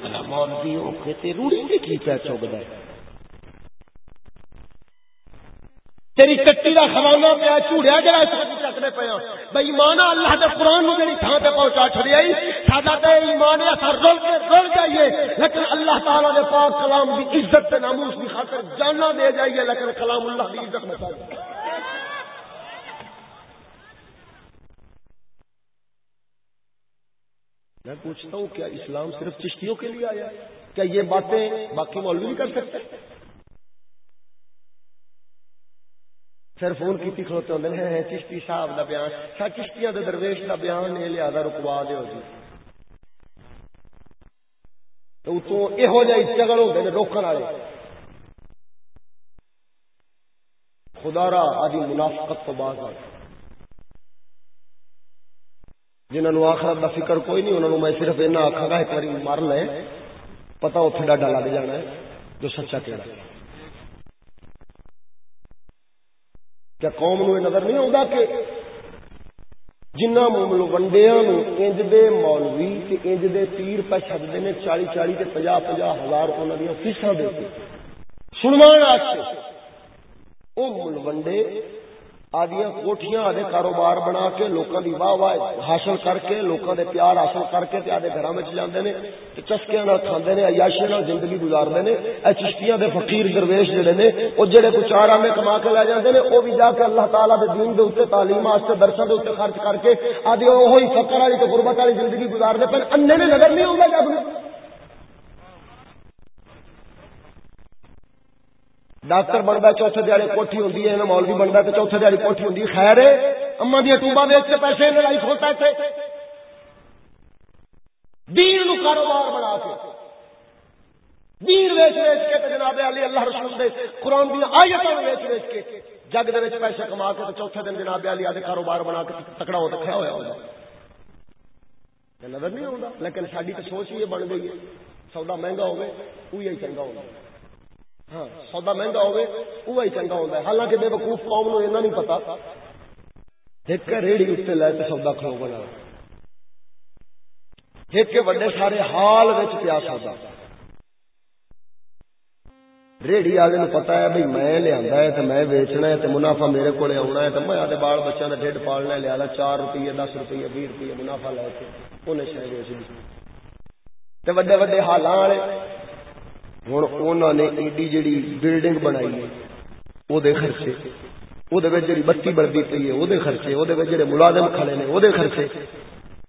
بلا مولوی کے روڑی کی پہ چوگدا تیری کٹی دا خزانہ پیا جڑا اس وقت پیا بے ایمان اللہ دے نو جڑی تھاں تے پہنچا ساڈا تے ایمان ہے کے رول جائیے۔ لیکن اللہ تعالی دے پاک کلام دی عزت تے ناموس دی خاطر جاننا دے جائیے، لیکن کلام اللہ دی عزت بچا میں پوچھتا ہوں، کیا اسلام صرف چشتیوں کے لیے آیا؟ کیا یہ باتیں باقی مولوی نہیں کر سکتے؟ پھر فون کی کھلوتے ہوتے ہیں چشتی صاحب کا بیان۔ سا چشتیاں دے درویش کا بیان ہے لہذا رکوا دو جی۔ تو اتوں یہو جہ چگل ہوتے ہیں روکن والے۔ خدا را، آدھی منافقت تو بعد آ جنہوں نے آخرت کا فکر کوئی نہیں انہوں میں صرف ایسا آخا گا ایک بار مر لے پتا اتنے ڈاڈا لگ جانا ہے جو سچا کہڑا کیا قوم نو نظر نہیں آتا کہ جنہ مملو ونڈیا انج دے مولوی انج دے تیر پہ چڈتے ہیں چالی چالی سے پناہ پناہ ہزار انہوں دیا فیسا دے سنوان وہ ملوڈے آدیا کوٹیاں آدھے کاروبار بنا کے لوکاں دی واہ واہ حاصل کر کے لوکاں دے پیار حاصل کر کے آدھے گھراں وچ جاندے نے چسکیاں کھاندے نے، عیاشی نال زندگی گزاردے نے۔ اے چشتیاں دے فقیر درویش جڑے نے، او جڑے کوئی چار آنے کما کے لے جاندے نے، او بھی جا کے اللہ تعالی دے دین دے اوتے تعلیم واسطے، درساں دے اوتے خرچ کر کے آدھے اوہی فقر والی تے غربت والی زندگی گزاردے پر اننے نے نظر نہیں ہوندا جب ڈاکٹر بنتا چوتھے دیہی کوٹھی ہوتی ہے مولوی بنتا تو چوتھے دیہی کوٹھی ہوتی ہے۔ خیر اما دیا ٹوبا ویچ کے پیسے لڑائی کھولتا ہے دین نو کاروبار بنا کے۔ دین ویچ ویچ کے جناب علی، اللہ رسول دے قرآن دیا آیت ویچ ویچ کے جگ دے پیسے کما کے چوتھے دن جناب علی آدھے کاروبار بنا کے تکڑا ہو رکھا ہوا ہوگا نظر نہیں آتا لیکن ساری تو سوچ یہ بن گئی ہے، سودا مہنگا ہوگا وہی چنگا ہوگا ہاں سودا مہنگا ہوگا وہی چنگا ہوتا ہے۔ حالانکہ بے وقوف قوم نو ایسا نہیں پتا۔ ایک ریڑھی اتنے لے کے سودا کھلو بنا ایک وڈے سارے حال پیا سودا۔ ریڑھی والے پتا ہے بھائی میں لیا ہے تو میں ویچنا ہے تو منافع میرے کو آنا ہے تو میں آدھے بال بچوں کا ڈیڈ پالنا لیا چار روپیے، دس روپیے بھی روپیے منافع لے کے۔ انہیں شاید ویچ لی وڈے وڈے حالات والے ہوں انہوں نے ایڈی جڑی بلڈنگ بنائی ہے وہ خرچے وہ جی بتی بڑھتی پی ہے وہ خرچے وہ جڑے ملازم کھڑے نے وہ خرچے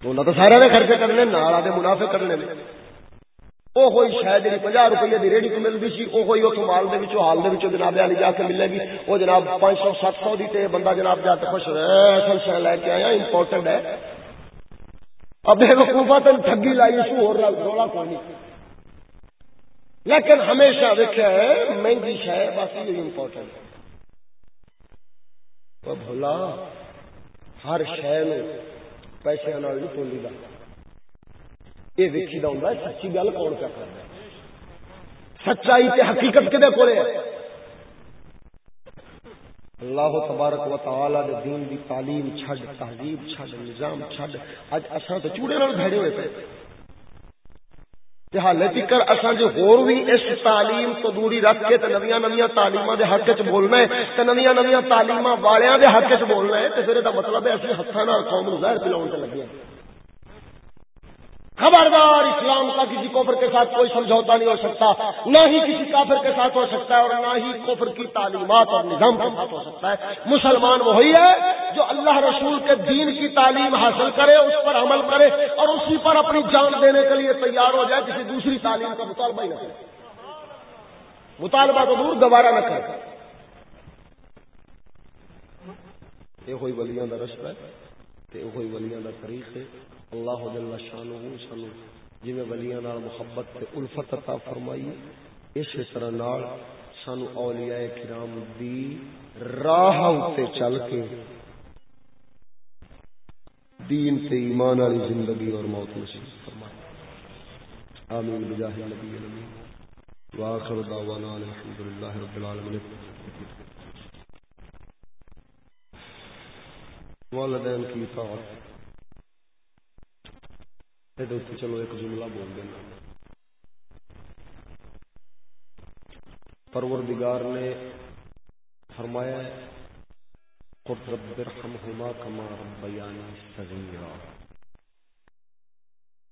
انہوں تو سارے نے خرچے کرنے نال آدھے منافع کرنے وہ ہوئی شاید جی پناہ روپیے کی ریڑھی کو ملتی سی وہ ہوئی اتوں مال کے حال کے جناب والی جا کے ملے گی وہ جناب پانچ سو سات سو کی بندہ جناب جا کے خوش اصل شہ لے کے آیا امپورٹنٹ ہے اب وقوفا تین ٹگی لائی سو رولا کوئی نہیں لیکن ہمیشہ دیکھا ہے مہنگی شہ بس یہ امپورٹنٹ بھولا، ہر شہ پیسے نہیں تولی دا یہ ویکھی دا ہوں سچی گل کون کیا کرنا سچائی تے حقیقت کدے کولے اللہ تبارک و تعالی دے دین دی تعلیم چھڈ، تہذیب چھڈ، نظام چھڈ۔ اج اساں تے چوڑے نال بھڑے ہوئے پئے پے حال تکر اصا جو ہور بھی اس تعلیم تو دوری رکھ کے نویاں نویاں تعلیماں دے حق چ بولنا ہے، تے نویاں نویاں تعلیماں والیاں دے حق چ بولنا ہے، تے پھر دا مطلب ہے اسی ہتھاں نال قوم نو ظاہر پلاون تے لگے ہیں۔ خبردار اسلام کا کسی کفر کے ساتھ کوئی سمجھوتا نہیں ہو سکتا، نہ ہی کسی کافر کے ساتھ ہو سکتا ہے اور نہ ہی کفر کی تعلیمات اور نظام کے ساتھ ہو سکتا ہے۔ مسلمان وہی ہے جو اللہ رسول کے دین کی تعلیم حاصل کرے، اس پر عمل کرے اور اسی پر اپنی جان دینے کے لیے تیار ہو جائے، کسی دوسری تعلیم کا مطالبہ ہی نہ کرے۔ مطالبہ تو دور دوبارہ نہ کرے۔ یہ ہوئی ولیاں کا رشتہ ہے، یہ ہوئی ولیاں کا طریق ہے۔ اللہ جل شانہ سانو جی ولیاں نال محبت تے الفت عطا فرمائی اس طرح نال سانو اولیاء کرام دی راہ تے چل کے دین تے ایمان والی زندگی اور موت نصیب فرمائے آمین۔ بجاہ نبی الامین واخر دعوانا الحمدللہ رب العالمین۔ والدین کی اطاعت۔ چلو ایک جملہ بول دینا پروردگار نے فرمایا قرب ارحمہما کما ربیانی صغیرا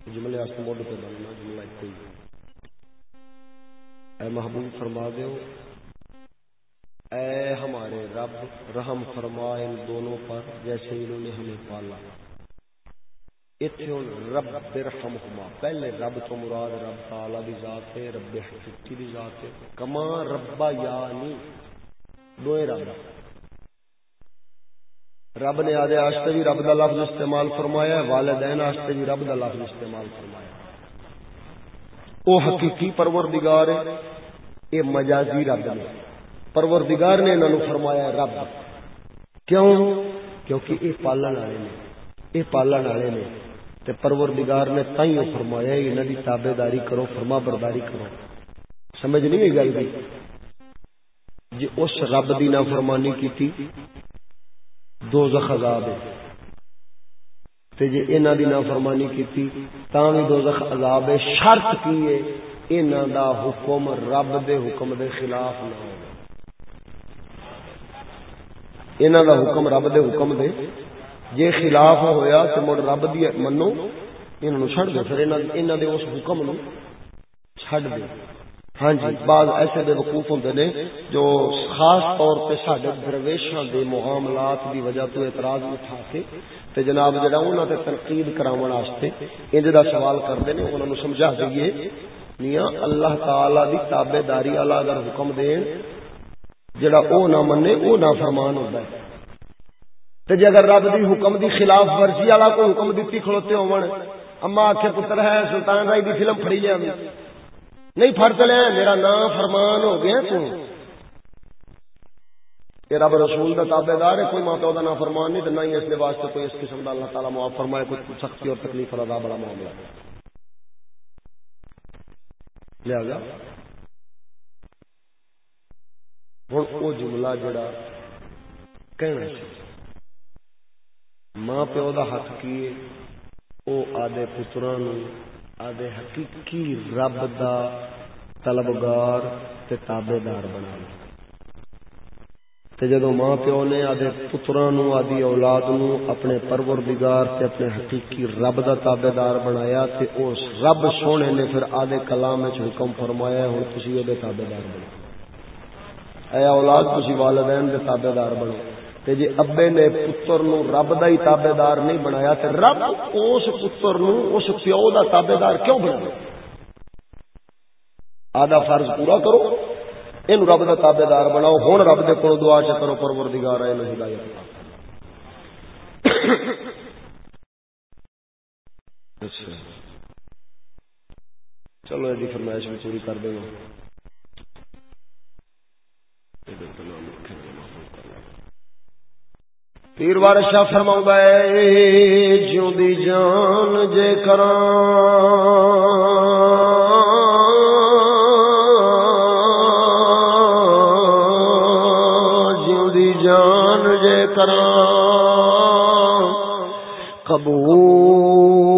جملے اس موڈ پہ بننا جملہ ایک ہی اے محبوب فرما دیو اے ہمارے رب رحم فرما ان دونوں پر جیسے انہوں نے ہمیں پالا رب برحمہما پہلے رب تو مراد رب تعالی دی ذات ہے، رب حقیقی دی ذات ہے۔ کما ربا یعنی دوئے رب۔ رب نے آدھے آشتے بھی رب دا لفظ استعمال فرمایا ہے، والدین آشتے بھی رب دا لفظ استعمال فرمایا او حقیقی پروردگار ہے، اے مجازی رب نے۔ پروردگار نے انہوں فرمایا رب۔ کیوں؟ کیونکہ اے پالن والے نے، اے پالن والے نے۔ تے پروردگار نے تائیں فرمایا انہاں دی تابعداری کرو، فرما برداری کرو۔ سمجھ نہیں ہوئی گل بھی جی اس رب دی نافرمانی کیتی، دوزخ عذاب ہے۔ تے جی انہاں دی نافرمانی کیتی، تاں وی دوزخ عذاب ہے۔ شرط کی ہے، انہاں دا حکم رب دے حکم دے خلاف نہ ہو۔ انہاں دا حکم رب دے حکم دے جے خلاف ہویا تو مڑ رب دی منو انہوں چھڑ دو، پھر انہوں دے اس حکم نو چھڑ دو۔ ہاں جی بعض ایسے بے وقوف ہوندے نے جو خاص طور پہ ساڈے درویشاں دے معاملات دی وجہ تو اعتراض اٹھا کے تے جناب جڑا انہاں تے تنقید کراون واسطے انج دا سوال کردے نے، انہاں نو سمجھا دئیے، میاں اللہ تعالی دی تابعداری والا اگر حکم دین، جڑا او نہ منے، او نہ فرمان ہوندا ہے۔ تے جے اگر رب دی حکم دی خلاف ورزی والا کو حکم دتی کھلوتے ہون اما آخر پتر ہے، سلطان رائی دی فلم پھڑی جائے نہیں پھڑ چلے، میرا نام فرمان ہو گیا تو۔ یہ رب رسول کا تابے دار ہے، کوئی ماں پیو کا نام فرمان نہیں تو نہ ہی اس دے واسطے کوئی اس قسم کا اللہ تعالیٰ معاف فرمائے، کوئی سختی اور تکلیف والا بڑا معاملہ لہذا ہوں وہ جملہ جڑا کہنا چاہیے۔ ماں پیو دا حق کی او آدھے پترا نو، آدھے حقیقی رب دا طلبگار تے تابے دار بنا تے جدو ماں پیو نے آدھے پترا نو، آدھی اولاد نو اپنے پروردگار تے اپنے حقیقی رب دا تابے دار بنایا تے اس رب سونے نے پھر آدھے کلام وچ حکم فرمایا ہن تسی او دے تابے دار بنو۔ اے اولاد، تسی والدین دے تابے دار بنو۔ تے جی ابے نے پتر نو رب دا ہی تابے دار نہیں بنایا تے رب اس پتر نو اس پیو دا تابے دار کیوں بنایا؟ آدھا فرض پورا کرو این رب دا تابے دار بناؤ ہوں رب دے کو دعا چ کرو، پروردگار ہے ہدایت اچھا۔ چلو یہ فرمائش بھی پوری کر دیں گے پیر وار شاہ فرما گئے جو دی جان جے کران جو دی جان جے کران قبول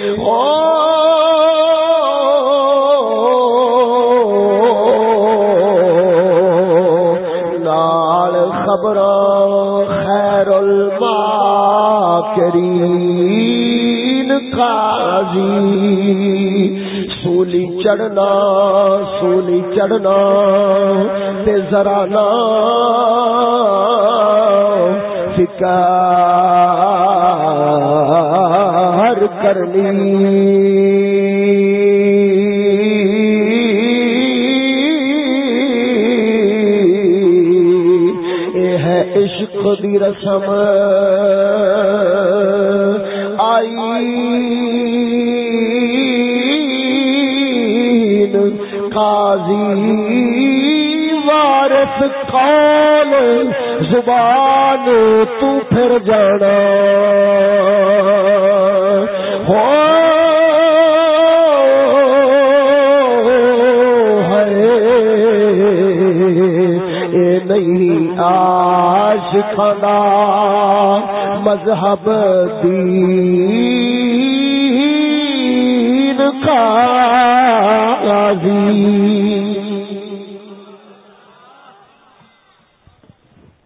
خیر الماکرین قاضی سولی چڑھنا سولی چڑھنا تے ذرا نا فکر کرنی۔ قسم آئی۔ قاضی وارث قول زبان تو پھر جانا۔ نہیں آش کھانا مذہب دین قاضی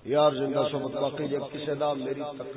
یار زندہ صحبت باقی جب کسی دا میری تقریر